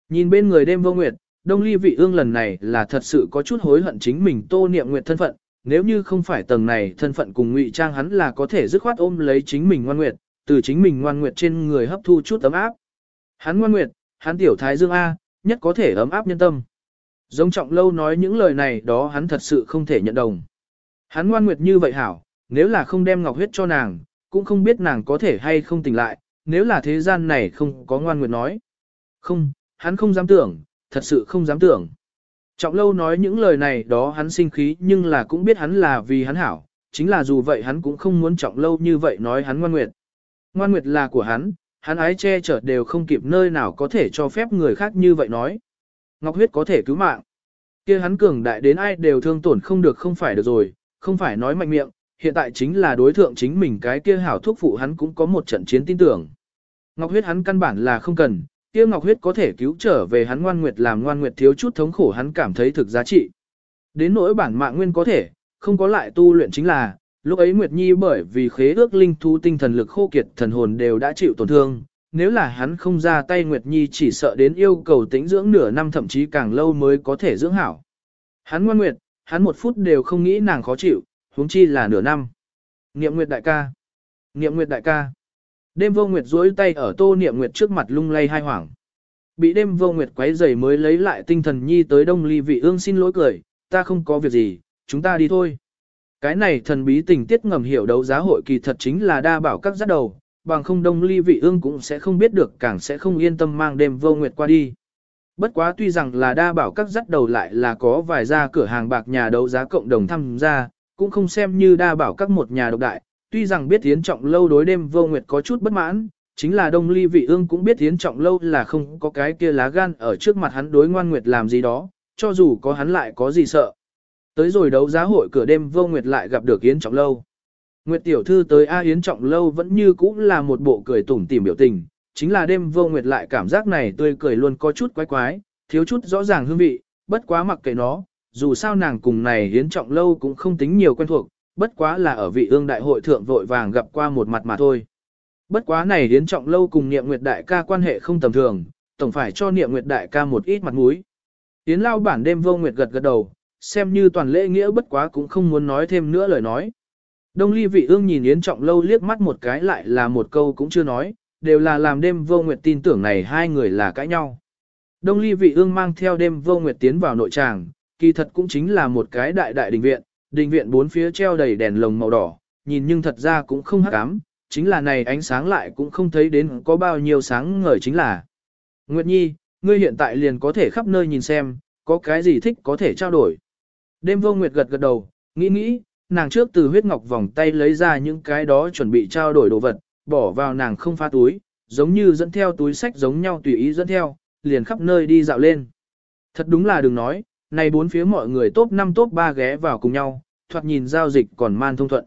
Nhìn bên người đêm vô nguyệt, đông ly vị ương lần này là thật sự có chút hối hận chính mình tô niệm nguyệt thân phận, nếu như không phải tầng này thân phận cùng ngụy trang hắn là có thể dứt khoát ôm lấy chính mình ngoan nguyệt, từ chính mình ngoan nguyệt trên người hấp thu chút ấm áp. Hắn ngoan nguyệt, hắn tiểu thái dương A, nhất có thể ấm áp nhân tâm. Giống trọng lâu nói những lời này đó hắn thật sự không thể nhận đồng. Hắn ngoan nguyệt như vậy hảo, nếu là không đem ngọc huyết cho nàng, cũng không biết nàng có thể hay không tỉnh lại, nếu là thế gian này không có ngoan nguyệt nói. Không, hắn không dám tưởng, thật sự không dám tưởng. Trọng lâu nói những lời này đó hắn sinh khí nhưng là cũng biết hắn là vì hắn hảo, chính là dù vậy hắn cũng không muốn trọng lâu như vậy nói hắn ngoan nguyệt. Ngoan nguyệt là của hắn, hắn ái che chở đều không kịp nơi nào có thể cho phép người khác như vậy nói. Ngọc huyết có thể cứu mạng. kia hắn cường đại đến ai đều thương tổn không được không phải được rồi, không phải nói mạnh miệng, hiện tại chính là đối thượng chính mình cái kia hảo thuốc phụ hắn cũng có một trận chiến tin tưởng. Ngọc huyết hắn căn bản là không cần, kia ngọc huyết có thể cứu trở về hắn ngoan nguyệt làm ngoan nguyệt thiếu chút thống khổ hắn cảm thấy thực giá trị. Đến nỗi bản mạng nguyên có thể, không có lại tu luyện chính là, lúc ấy Nguyệt Nhi bởi vì khế ước linh thú tinh thần lực khô kiệt thần hồn đều đã chịu tổn thương, nếu là hắn không ra tay Nguyệt Nhi chỉ sợ đến yêu cầu tĩnh dưỡng nửa năm thậm chí càng lâu mới có thể dưỡng hảo. Hắn ngoan nguyệt, hắn một phút đều không nghĩ nàng khó chịu, huống chi là nửa năm. Niệm Nguyệt đại ca. Niệm Nguyệt đại ca. Đêm vô Nguyệt duỗi tay ở tô Niệm Nguyệt trước mặt lung lay hai hoảng. Bị đêm vô Nguyệt quấy rầy mới lấy lại tinh thần Nhi tới đông ly vị ương xin lỗi cười, ta không có việc gì, chúng ta đi thôi. Cái này thần bí tình tiết ngầm hiểu đấu giá hội kỳ thật chính là đa bảo các giác đầu, bằng không đông ly vị ương cũng sẽ không biết được càng sẽ không yên tâm mang đêm vô nguyệt qua đi. Bất quá tuy rằng là đa bảo các dắt đầu lại là có vài gia cửa hàng bạc nhà đấu giá cộng đồng tham gia, cũng không xem như đa bảo các một nhà độc đại, tuy rằng biết tiến trọng lâu đối đêm vô nguyệt có chút bất mãn, chính là đông ly vị ương cũng biết tiến trọng lâu là không có cái kia lá gan ở trước mặt hắn đối ngoan nguyệt làm gì đó, cho dù có hắn lại có gì sợ. Tới rồi đấu giá hội cửa đêm vô nguyệt lại gặp được Yến Trọng Lâu. Nguyệt tiểu thư tới A Yến Trọng Lâu vẫn như cũ là một bộ cười tủm tỉm biểu tình, chính là đêm vô nguyệt lại cảm giác này tươi cười luôn có chút quái quái, thiếu chút rõ ràng hương vị, bất quá mặc kệ nó, dù sao nàng cùng này Yến Trọng Lâu cũng không tính nhiều quen thuộc, bất quá là ở vị ương đại hội thượng vội vàng gặp qua một mặt mà thôi. Bất quá này Yến Trọng Lâu cùng Niệm Nguyệt đại ca quan hệ không tầm thường, tổng phải cho Niệm Nguyệt đại ca một ít mặt mũi. Yến Lao bản đêm vô nguyệt gật gật đầu, xem như toàn lễ nghĩa bất quá cũng không muốn nói thêm nữa lời nói. Đông ly vị ương nhìn Yến Trọng Lâu liếc mắt một cái lại là một câu cũng chưa nói, đều là làm đêm vô nguyệt tin tưởng này hai người là cãi nhau. Đông ly vị ương mang theo đêm vô nguyệt tiến vào nội tràng, kỳ thật cũng chính là một cái đại đại đình viện, đình viện bốn phía treo đầy đèn lồng màu đỏ, nhìn nhưng thật ra cũng không hắc ám, chính là này ánh sáng lại cũng không thấy đến có bao nhiêu sáng ngời chính là. Nguyệt Nhi, ngươi hiện tại liền có thể khắp nơi nhìn xem, có cái gì thích có thể trao đổi. Đêm vô nguyệt gật gật đầu, nghĩ nghĩ, nàng trước từ huyết ngọc vòng tay lấy ra những cái đó chuẩn bị trao đổi đồ vật, bỏ vào nàng không pha túi, giống như dẫn theo túi sách giống nhau tùy ý dẫn theo, liền khắp nơi đi dạo lên. Thật đúng là đừng nói, này bốn phía mọi người top 5 top 3 ghé vào cùng nhau, thoạt nhìn giao dịch còn man thông thuận.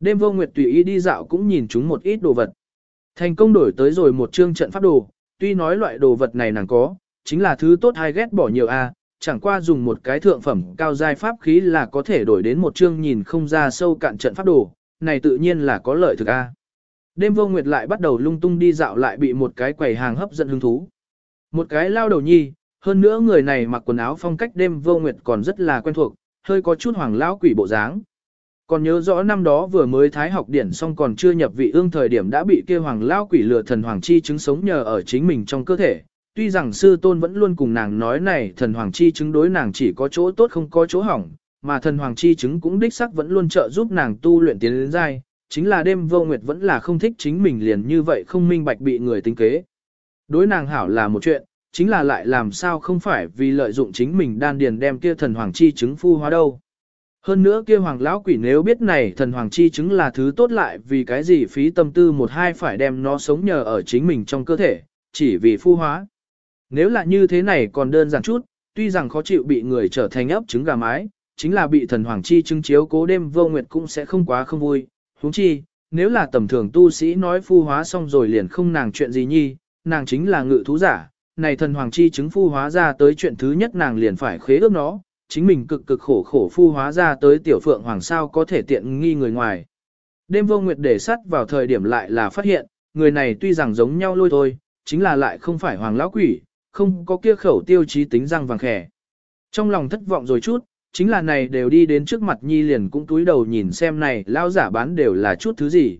Đêm vô nguyệt tùy ý đi dạo cũng nhìn chúng một ít đồ vật. Thành công đổi tới rồi một chương trận pháp đồ, tuy nói loại đồ vật này nàng có, chính là thứ tốt hay ghét bỏ nhiều a, chẳng qua dùng một cái thượng phẩm cao giai pháp khí là có thể đổi đến một chương nhìn không ra sâu cạn trận pháp đồ, này tự nhiên là có lợi thực a. Đêm vô nguyệt lại bắt đầu lung tung đi dạo lại bị một cái quầy hàng hấp dẫn hứng thú. Một cái lao đầu nhi, hơn nữa người này mặc quần áo phong cách đêm vô nguyệt còn rất là quen thuộc, hơi có chút hoàng lão quỷ bộ dáng. Còn nhớ rõ năm đó vừa mới thái học điển xong còn chưa nhập vị ương thời điểm đã bị kia hoàng lão quỷ lừa thần hoàng chi chứng sống nhờ ở chính mình trong cơ thể, tuy rằng sư tôn vẫn luôn cùng nàng nói này thần hoàng chi chứng đối nàng chỉ có chỗ tốt không có chỗ hỏng, mà thần hoàng chi chứng cũng đích sắc vẫn luôn trợ giúp nàng tu luyện tiến đến giai, chính là đêm vô nguyệt vẫn là không thích chính mình liền như vậy không minh bạch bị người tính kế. Đối nàng hảo là một chuyện, chính là lại làm sao không phải vì lợi dụng chính mình đan điền đem kia thần hoàng chi chứng phu hóa đâu. Hơn nữa kia hoàng lão quỷ nếu biết này thần hoàng chi chứng là thứ tốt lại vì cái gì phí tâm tư một hai phải đem nó sống nhờ ở chính mình trong cơ thể, chỉ vì phu hóa. Nếu là như thế này còn đơn giản chút, tuy rằng khó chịu bị người trở thành ấp trứng gà mái, chính là bị thần hoàng chi chứng chiếu cố đêm vô nguyệt cũng sẽ không quá không vui. huống chi, nếu là tầm thường tu sĩ nói phu hóa xong rồi liền không nàng chuyện gì nhi, nàng chính là ngự thú giả, này thần hoàng chi chứng phu hóa ra tới chuyện thứ nhất nàng liền phải khế ước nó, chính mình cực cực khổ khổ phu hóa ra tới tiểu phượng hoàng sao có thể tiện nghi người ngoài. Đêm vô nguyệt để sắt vào thời điểm lại là phát hiện, người này tuy rằng giống nhau lôi thôi, chính là lại không phải hoàng lão quỷ, không có kia khẩu tiêu chí tính răng vàng khẻ. Trong lòng thất vọng rồi chút, chính là này đều đi đến trước mặt nhi liền cũng túi đầu nhìn xem này lão giả bán đều là chút thứ gì.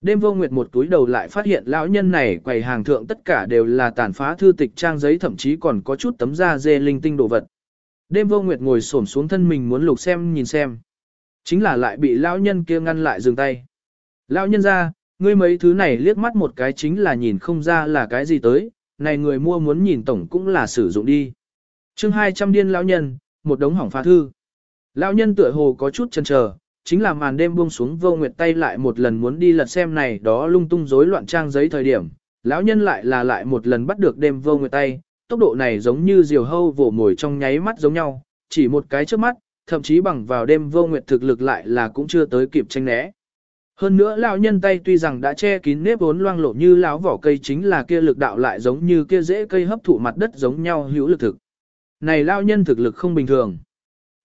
Đêm vô nguyệt một túi đầu lại phát hiện lão nhân này quầy hàng thượng tất cả đều là tàn phá thư tịch trang giấy thậm chí còn có chút tấm da dê linh tinh đồ vật. Đêm vô nguyệt ngồi xổm xuống thân mình muốn lục xem nhìn xem. Chính là lại bị lão nhân kia ngăn lại dừng tay. Lão nhân ra, ngươi mấy thứ này liếc mắt một cái chính là nhìn không ra là cái gì tới, này người mua muốn nhìn tổng cũng là sử dụng đi. chương 200 điên lão nhân, một đống hỏng phá thư. Lão nhân tựa hồ có chút chần chờ, chính là màn đêm buông xuống vô nguyệt tay lại một lần muốn đi lật xem này đó lung tung rối loạn trang giấy thời điểm. Lão nhân lại là lại một lần bắt được đêm vô nguyệt tay, tốc độ này giống như diều hâu vồ mồi trong nháy mắt giống nhau, chỉ một cái trước mắt, thậm chí bằng vào đêm vô nguyệt thực lực lại là cũng chưa tới kịp tranh né. Hơn nữa lão nhân tay tuy rằng đã che kín nếp vốn loang lộ như lão vỏ cây chính là kia lực đạo lại giống như kia rễ cây hấp thụ mặt đất giống nhau hữu lực thực. Này lão nhân thực lực không bình thường.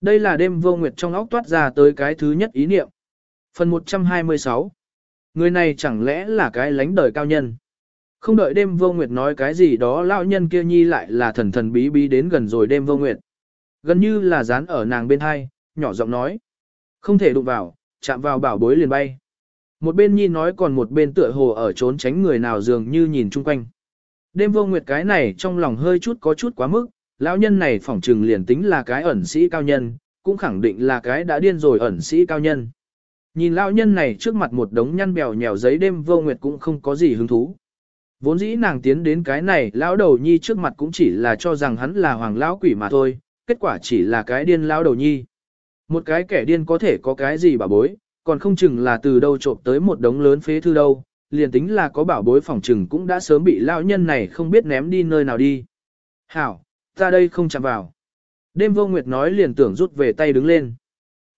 Đây là đêm vô nguyệt trong óc toát ra tới cái thứ nhất ý niệm. Phần 126 Người này chẳng lẽ là cái lánh đời cao nhân? Không đợi đêm vô nguyệt nói cái gì đó lão nhân kia nhi lại là thần thần bí bí đến gần rồi đêm vô nguyệt. Gần như là dán ở nàng bên hai, nhỏ giọng nói. Không thể đụng vào, chạm vào bảo bối liền bay. Một bên nhi nói còn một bên tựa hồ ở trốn tránh người nào dường như nhìn chung quanh. Đêm vô nguyệt cái này trong lòng hơi chút có chút quá mức, lão nhân này phỏng trừng liền tính là cái ẩn sĩ cao nhân, cũng khẳng định là cái đã điên rồi ẩn sĩ cao nhân. Nhìn lão nhân này trước mặt một đống nhăn bèo nhèo giấy đêm vô nguyệt cũng không có gì hứng thú. Vốn dĩ nàng tiến đến cái này lão đầu nhi trước mặt cũng chỉ là cho rằng hắn là hoàng lão quỷ mà thôi, kết quả chỉ là cái điên lão đầu nhi. Một cái kẻ điên có thể có cái gì bà bối, còn không chừng là từ đâu trộm tới một đống lớn phế thư đâu, liền tính là có bảo bối phòng chừng cũng đã sớm bị lão nhân này không biết ném đi nơi nào đi. Hảo, ta đây không chạm vào. Đêm vô nguyệt nói liền tưởng rút về tay đứng lên.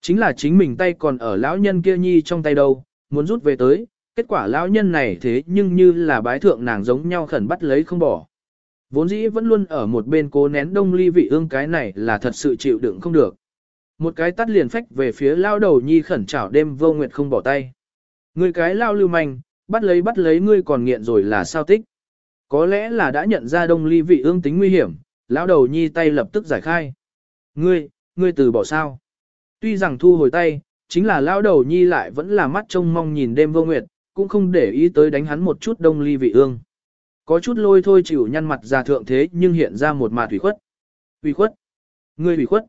Chính là chính mình tay còn ở lão nhân kia nhi trong tay đâu, muốn rút về tới, kết quả lão nhân này thế nhưng như là bái thượng nàng giống nhau khẩn bắt lấy không bỏ. Vốn dĩ vẫn luôn ở một bên cố nén đông ly vị ương cái này là thật sự chịu đựng không được. Một cái tắt liền phách về phía lao đầu nhi khẩn trảo đêm vô nguyệt không bỏ tay. Người cái lao lưu manh, bắt lấy bắt lấy ngươi còn nghiện rồi là sao tích. Có lẽ là đã nhận ra đông ly vị ương tính nguy hiểm, lão đầu nhi tay lập tức giải khai. Ngươi, ngươi từ bỏ sao. Tuy rằng thu hồi tay, chính là lão đầu nhi lại vẫn là mắt trông mong nhìn đêm vô nguyệt, cũng không để ý tới đánh hắn một chút đông ly vị ương. Có chút lôi thôi chịu nhăn mặt ra thượng thế nhưng hiện ra một mà thủy khuất. thủy khuất? Ngươi thủy khuất?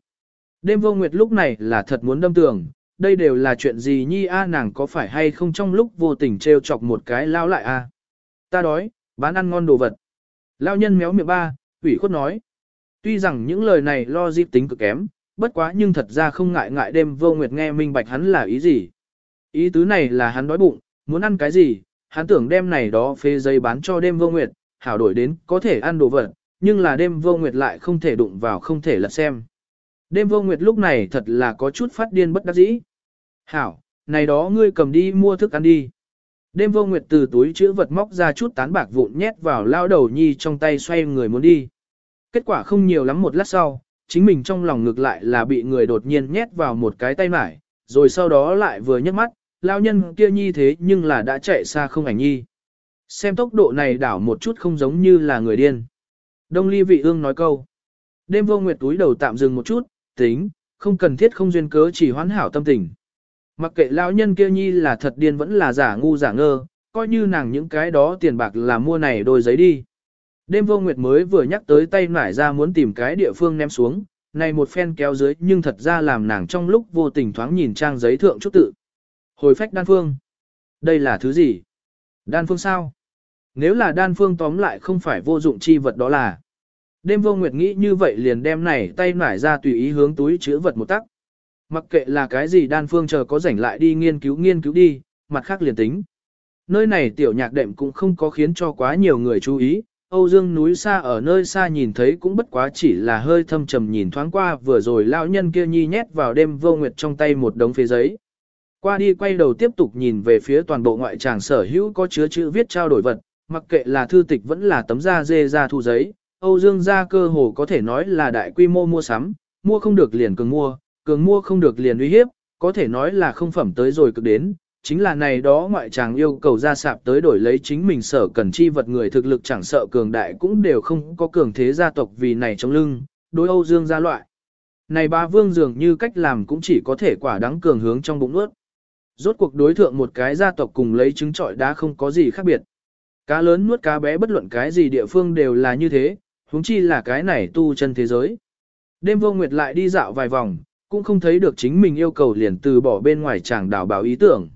Đêm vô nguyệt lúc này là thật muốn đâm tường, đây đều là chuyện gì nhi a nàng có phải hay không trong lúc vô tình treo chọc một cái lao lại a Ta đói, bán ăn ngon đồ vật. Lao nhân méo miệng ba, ủy khuất nói. Tuy rằng những lời này lo dịp tính cực kém, bất quá nhưng thật ra không ngại ngại đêm vô nguyệt nghe minh bạch hắn là ý gì. Ý tứ này là hắn đói bụng, muốn ăn cái gì, hắn tưởng đêm này đó phê giấy bán cho đêm vô nguyệt, hảo đổi đến có thể ăn đồ vật, nhưng là đêm vô nguyệt lại không thể đụng vào không thể lật xem. Đêm vô nguyệt lúc này thật là có chút phát điên bất đắc dĩ. Hảo, này đó ngươi cầm đi mua thức ăn đi. Đêm vô nguyệt từ túi chữ vật móc ra chút tán bạc vụn nhét vào lao đầu nhi trong tay xoay người muốn đi. Kết quả không nhiều lắm một lát sau, chính mình trong lòng ngược lại là bị người đột nhiên nhét vào một cái tay mải, rồi sau đó lại vừa nhấc mắt, lao nhân kia nhi thế nhưng là đã chạy xa không ảnh nhi. Xem tốc độ này đảo một chút không giống như là người điên. Đông ly vị ương nói câu. Đêm vô nguyệt túi đầu tạm dừng một chút, tính, không cần thiết không duyên cớ chỉ hoán hảo tâm tình. Mặc kệ lão nhân kia nhi là thật điên vẫn là giả ngu giả ngơ, coi như nàng những cái đó tiền bạc là mua này đôi giấy đi. Đêm vô nguyệt mới vừa nhắc tới tay nải ra muốn tìm cái địa phương ném xuống, này một phen kéo dưới nhưng thật ra làm nàng trong lúc vô tình thoáng nhìn trang giấy thượng chút tự. Hồi phách đan phương. Đây là thứ gì? Đan phương sao? Nếu là đan phương tóm lại không phải vô dụng chi vật đó là. Đêm vô nguyệt nghĩ như vậy liền đem này tay nải ra tùy ý hướng túi chứa vật một tắc. Mặc kệ là cái gì đan phương chờ có rảnh lại đi nghiên cứu nghiên cứu đi, mặt khác liền tính. Nơi này tiểu nhạc đệm cũng không có khiến cho quá nhiều người chú ý, Âu Dương núi xa ở nơi xa nhìn thấy cũng bất quá chỉ là hơi thâm trầm nhìn thoáng qua vừa rồi lão nhân kia nhi nhét vào đêm vô nguyệt trong tay một đống phế giấy. Qua đi quay đầu tiếp tục nhìn về phía toàn bộ ngoại tràng sở hữu có chứa chữ viết trao đổi vật, mặc kệ là thư tịch vẫn là tấm da dê da thu giấy, Âu Dương gia cơ hồ có thể nói là đại quy mô mua sắm, mua không được liền cường mua, cường mua không được liền uy hiếp, có thể nói là không phẩm tới rồi cực đến, chính là này đó ngoại chàng yêu cầu ra sạp tới đổi lấy chính mình sở cần chi vật người thực lực chẳng sợ cường đại cũng đều không có cường thế gia tộc vì này trong lưng, đối Âu Dương gia loại. Này ba vương dường như cách làm cũng chỉ có thể quả đáng cường hướng trong bụng nuốt. Rốt cuộc đối thượng một cái gia tộc cùng lấy trứng trọi đá không có gì khác biệt. Cá lớn nuốt cá bé bất luận cái gì địa phương đều là như thế, huống chi là cái này tu chân thế giới. Đêm vô nguyệt lại đi dạo vài vòng, cũng không thấy được chính mình yêu cầu liền từ bỏ bên ngoài chàng đảo bảo ý tưởng.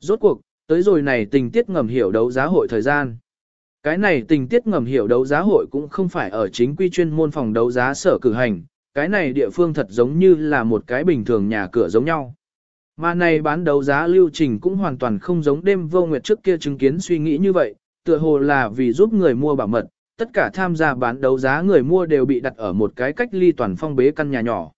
Rốt cuộc, tới rồi này tình tiết ngầm hiểu đấu giá hội thời gian. Cái này tình tiết ngầm hiểu đấu giá hội cũng không phải ở chính quy chuyên môn phòng đấu giá sở cử hành, cái này địa phương thật giống như là một cái bình thường nhà cửa giống nhau. Mà này bán đấu giá lưu trình cũng hoàn toàn không giống đêm vô nguyệt trước kia chứng kiến suy nghĩ như vậy, tựa hồ là vì giúp người mua bảo mật, tất cả tham gia bán đấu giá người mua đều bị đặt ở một cái cách ly toàn phong bế căn nhà nhỏ.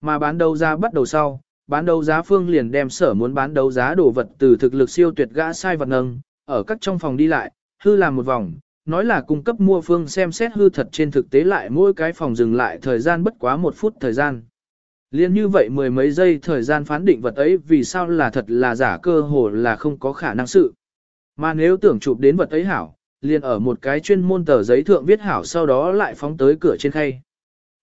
Mà bán đấu giá bắt đầu sau, bán đấu giá phương liền đem sở muốn bán đấu giá đồ vật từ thực lực siêu tuyệt gã sai vật nâng, ở các trong phòng đi lại, hư làm một vòng, nói là cung cấp mua phương xem xét hư thật trên thực tế lại mỗi cái phòng dừng lại thời gian bất quá một phút thời gian. Liên như vậy mười mấy giây thời gian phán định vật ấy vì sao là thật là giả cơ hồ là không có khả năng sự. Mà nếu tưởng chụp đến vật ấy hảo, liền ở một cái chuyên môn tờ giấy thượng viết hảo sau đó lại phóng tới cửa trên khay.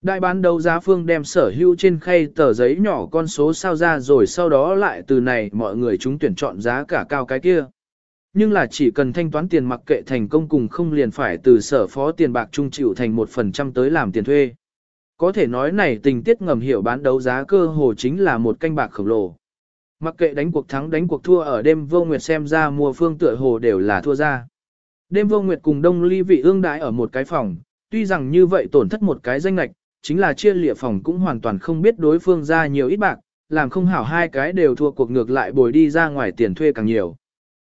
Đại bán đấu giá phương đem sở hữu trên khay tờ giấy nhỏ con số sao ra rồi sau đó lại từ này mọi người chúng tuyển chọn giá cả cao cái kia. Nhưng là chỉ cần thanh toán tiền mặc kệ thành công cùng không liền phải từ sở phó tiền bạc trung chịu thành 1% tới làm tiền thuê. Có thể nói này tình tiết ngầm hiểu bán đấu giá cơ hồ chính là một canh bạc khổng lồ. Mặc kệ đánh cuộc thắng đánh cuộc thua ở đêm vô nguyệt xem ra mùa phương tựa hồ đều là thua ra. Đêm vô nguyệt cùng đông ly vị ương đại ở một cái phòng, tuy rằng như vậy tổn thất một cái danh lạch, chính là chia lịa phòng cũng hoàn toàn không biết đối phương ra nhiều ít bạc, làm không hảo hai cái đều thua cuộc ngược lại bồi đi ra ngoài tiền thuê càng nhiều.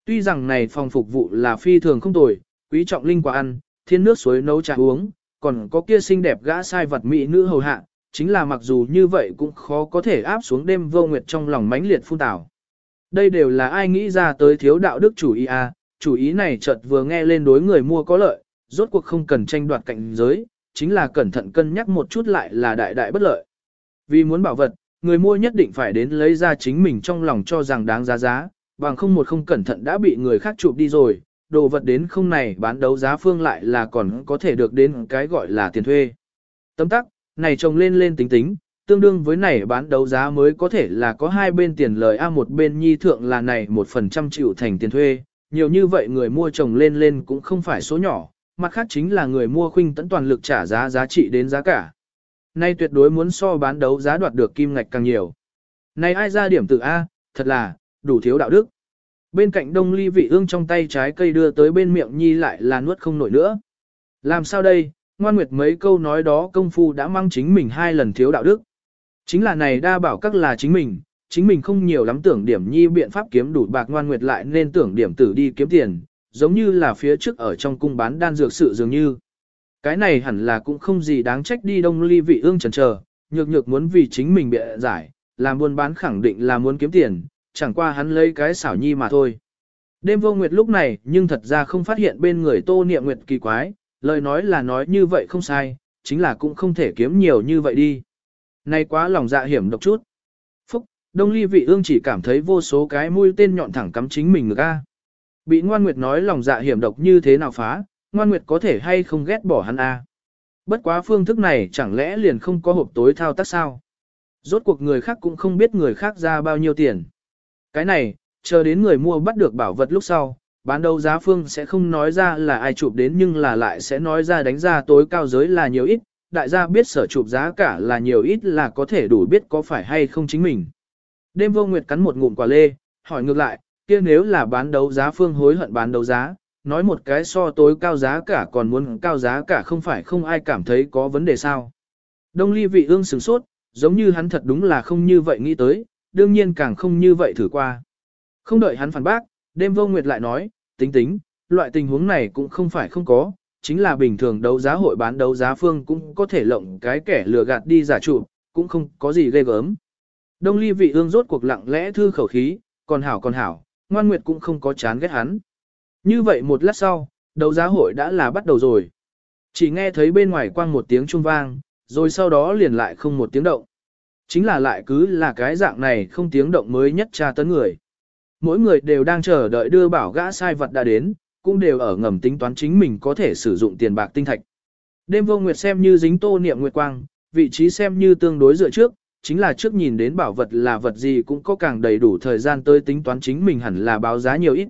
Tuy rằng này phòng phục vụ là phi thường không tồi, quý trọng linh quả ăn, thiên nước suối nấu trà uống, còn có kia xinh đẹp gã sai vật mỹ nữ hầu hạ, chính là mặc dù như vậy cũng khó có thể áp xuống đêm vô nguyệt trong lòng mãnh liệt phun tảo. Đây đều là ai nghĩ ra tới thiếu đạo đức chủ ý à, chủ ý này chợt vừa nghe lên đối người mua có lợi, rốt cuộc không cần tranh đoạt cạnh giới, chính là cẩn thận cân nhắc một chút lại là đại đại bất lợi. Vì muốn bảo vật, người mua nhất định phải đến lấy ra chính mình trong lòng cho rằng đáng giá giá, bằng không một không cẩn thận đã bị người khác chụp đi rồi, đồ vật đến không này bán đấu giá phương lại là còn có thể được đến cái gọi là tiền thuê. Tấm tắc, này trồng lên lên tính tính, tương đương với này bán đấu giá mới có thể là có hai bên tiền lời A một bên nhi thượng là này một phần trăm triệu thành tiền thuê, nhiều như vậy người mua trồng lên lên cũng không phải số nhỏ, mặt khác chính là người mua khuynh tẫn toàn lực trả giá giá trị đến giá cả. Nay tuyệt đối muốn so bán đấu giá đoạt được kim ngạch càng nhiều. Này ai ra điểm từ A, thật là, đủ thiếu đạo đức. Bên cạnh đông ly vị ương trong tay trái cây đưa tới bên miệng nhi lại là nuốt không nổi nữa. Làm sao đây, ngoan nguyệt mấy câu nói đó công phu đã mang chính mình hai lần thiếu đạo đức. Chính là này đa bảo các là chính mình, chính mình không nhiều lắm tưởng điểm nhi biện pháp kiếm đủ bạc ngoan nguyệt lại nên tưởng điểm tử đi kiếm tiền, giống như là phía trước ở trong cung bán đan dược sự dường như. Cái này hẳn là cũng không gì đáng trách đi đông ly vị ương trần chờ, nhược nhược muốn vì chính mình bịa giải, làm buôn bán khẳng định là muốn kiếm tiền, chẳng qua hắn lấy cái xảo nhi mà thôi. Đêm vô nguyệt lúc này nhưng thật ra không phát hiện bên người tô niệm nguyệt kỳ quái, lời nói là nói như vậy không sai, chính là cũng không thể kiếm nhiều như vậy đi. Này quá lòng dạ hiểm độc chút. Đông ly vị ương chỉ cảm thấy vô số cái mũi tên nhọn thẳng cắm chính mình ngực a. Bị ngoan nguyệt nói lòng dạ hiểm độc như thế nào phá, ngoan nguyệt có thể hay không ghét bỏ hắn a. Bất quá phương thức này chẳng lẽ liền không có hộp tối thao tác sao? Rốt cuộc người khác cũng không biết người khác ra bao nhiêu tiền. Cái này, chờ đến người mua bắt được bảo vật lúc sau, bán đấu giá phương sẽ không nói ra là ai chụp đến nhưng là lại sẽ nói ra đánh ra tối cao giới là nhiều ít, đại gia biết sở chụp giá cả là nhiều ít là có thể đủ biết có phải hay không chính mình. Đêm vô nguyệt cắn một ngụm quả lê, hỏi ngược lại, kia nếu là bán đấu giá phương hối hận bán đấu giá, nói một cái so tối cao giá cả còn muốn cao giá cả không phải không ai cảm thấy có vấn đề sao. Đông ly vị ương sửng sốt, giống như hắn thật đúng là không như vậy nghĩ tới, đương nhiên càng không như vậy thử qua. Không đợi hắn phản bác, đêm vô nguyệt lại nói, tính tính, loại tình huống này cũng không phải không có, chính là bình thường đấu giá hội bán đấu giá phương cũng có thể lộng cái kẻ lừa gạt đi giả trụ, cũng không có gì ghê gớm. Đông ly vị ương rốt cuộc lặng lẽ thư khẩu khí, còn hảo còn hảo, ngoan nguyệt cũng không có chán ghét hắn. Như vậy một lát sau, đấu giá hội đã là bắt đầu rồi. Chỉ nghe thấy bên ngoài quang một tiếng trung vang, rồi sau đó liền lại không một tiếng động. Chính là lại cứ là cái dạng này không tiếng động mới nhất tra tấn người. Mỗi người đều đang chờ đợi đưa bảo gã sai vật đã đến, cũng đều ở ngầm tính toán chính mình có thể sử dụng tiền bạc tinh thạch. Đêm vô nguyệt xem như dính tô niệm nguyệt quang, vị trí xem như tương đối dựa trước, chính là trước nhìn đến bảo vật là vật gì cũng có càng đầy đủ thời gian tới tính toán chính mình hẳn là báo giá nhiều ít.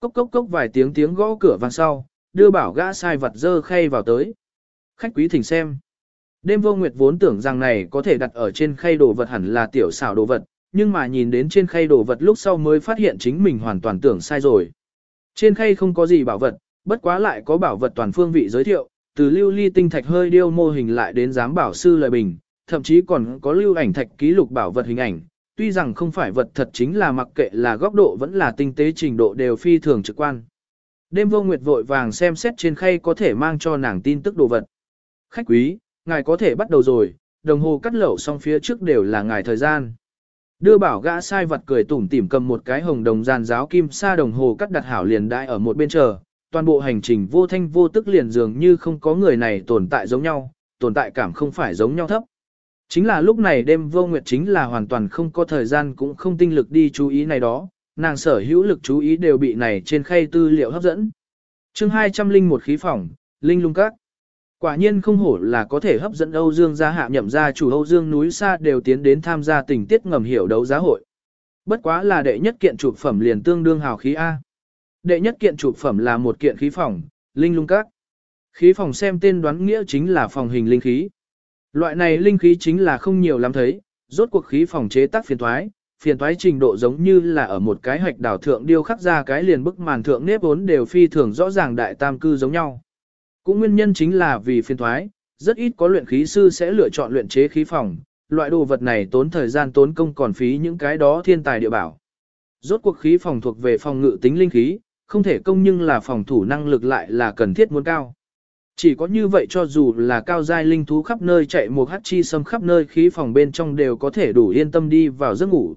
Cốc cốc cốc vài tiếng tiếng gõ cửa vang sau, đưa bảo gã sai vật dơ khay vào tới. Khách quý thỉnh xem. Đêm vô nguyệt vốn tưởng rằng này có thể đặt ở trên khay đồ vật hẳn là tiểu xảo đồ vật, nhưng mà nhìn đến trên khay đồ vật lúc sau mới phát hiện chính mình hoàn toàn tưởng sai rồi. Trên khay không có gì bảo vật, bất quá lại có bảo vật toàn phương vị giới thiệu, từ lưu ly tinh thạch hơi điêu mô hình lại đến giám bảo sư lời bình, thậm chí còn có lưu ảnh thạch ký lục bảo vật hình ảnh. Tuy rằng không phải vật thật chính là mặc kệ là góc độ vẫn là tinh tế trình độ đều phi thường trực quan. Đêm vô nguyệt vội vàng xem xét trên khay có thể mang cho nàng tin tức đồ vật. Khách quý, ngài có thể bắt đầu rồi, đồng hồ cắt lẩu xong phía trước đều là ngài thời gian. Đưa bảo gã sai vật cười tủm tỉm cầm một cái hồng đồng giàn giáo kim sa đồng hồ cắt đặt hảo liền đại ở một bên chờ, toàn bộ hành trình vô thanh vô tức liền dường như không có người này tồn tại giống nhau, tồn tại cảm không phải giống nhau thấp. Chính là lúc này đêm vô nguyệt chính là hoàn toàn không có thời gian cũng không tinh lực đi chú ý này đó, nàng sở hữu lực chú ý đều bị này trên khay tư liệu hấp dẫn. chương 200 linh một khí phòng, linh lung các. Quả nhiên không hổ là có thể hấp dẫn Âu Dương gia hạ nhậm gia chủ Âu Dương núi xa đều tiến đến tham gia tình tiết ngầm hiểu đấu giá hội. Bất quá là đệ nhất kiện chụp phẩm liền tương đương hào khí A. Đệ nhất kiện chụp phẩm là một kiện khí phòng, linh lung các. Khí phòng xem tên đoán nghĩa chính là phòng hình linh khí. Loại này linh khí chính là không nhiều lắm thấy, rốt cuộc khí phòng chế tác phiền thoái, phiền thoái trình độ giống như là ở một cái hạch đảo thượng điêu khắc ra cái liền bức màn thượng nếp vốn đều phi thường rõ ràng đại tam cư giống nhau. Cũng nguyên nhân chính là vì phiền thoái, rất ít có luyện khí sư sẽ lựa chọn luyện chế khí phòng, loại đồ vật này tốn thời gian tốn công còn phí những cái đó thiên tài địa bảo. Rốt cuộc khí phòng thuộc về phòng ngự tính linh khí, không thể công nhưng là phòng thủ năng lực lại là cần thiết muốn cao. Chỉ có như vậy cho dù là cao giai linh thú khắp nơi chạy một hắc chi xâm khắp nơi khí phòng bên trong đều có thể đủ yên tâm đi vào giấc ngủ.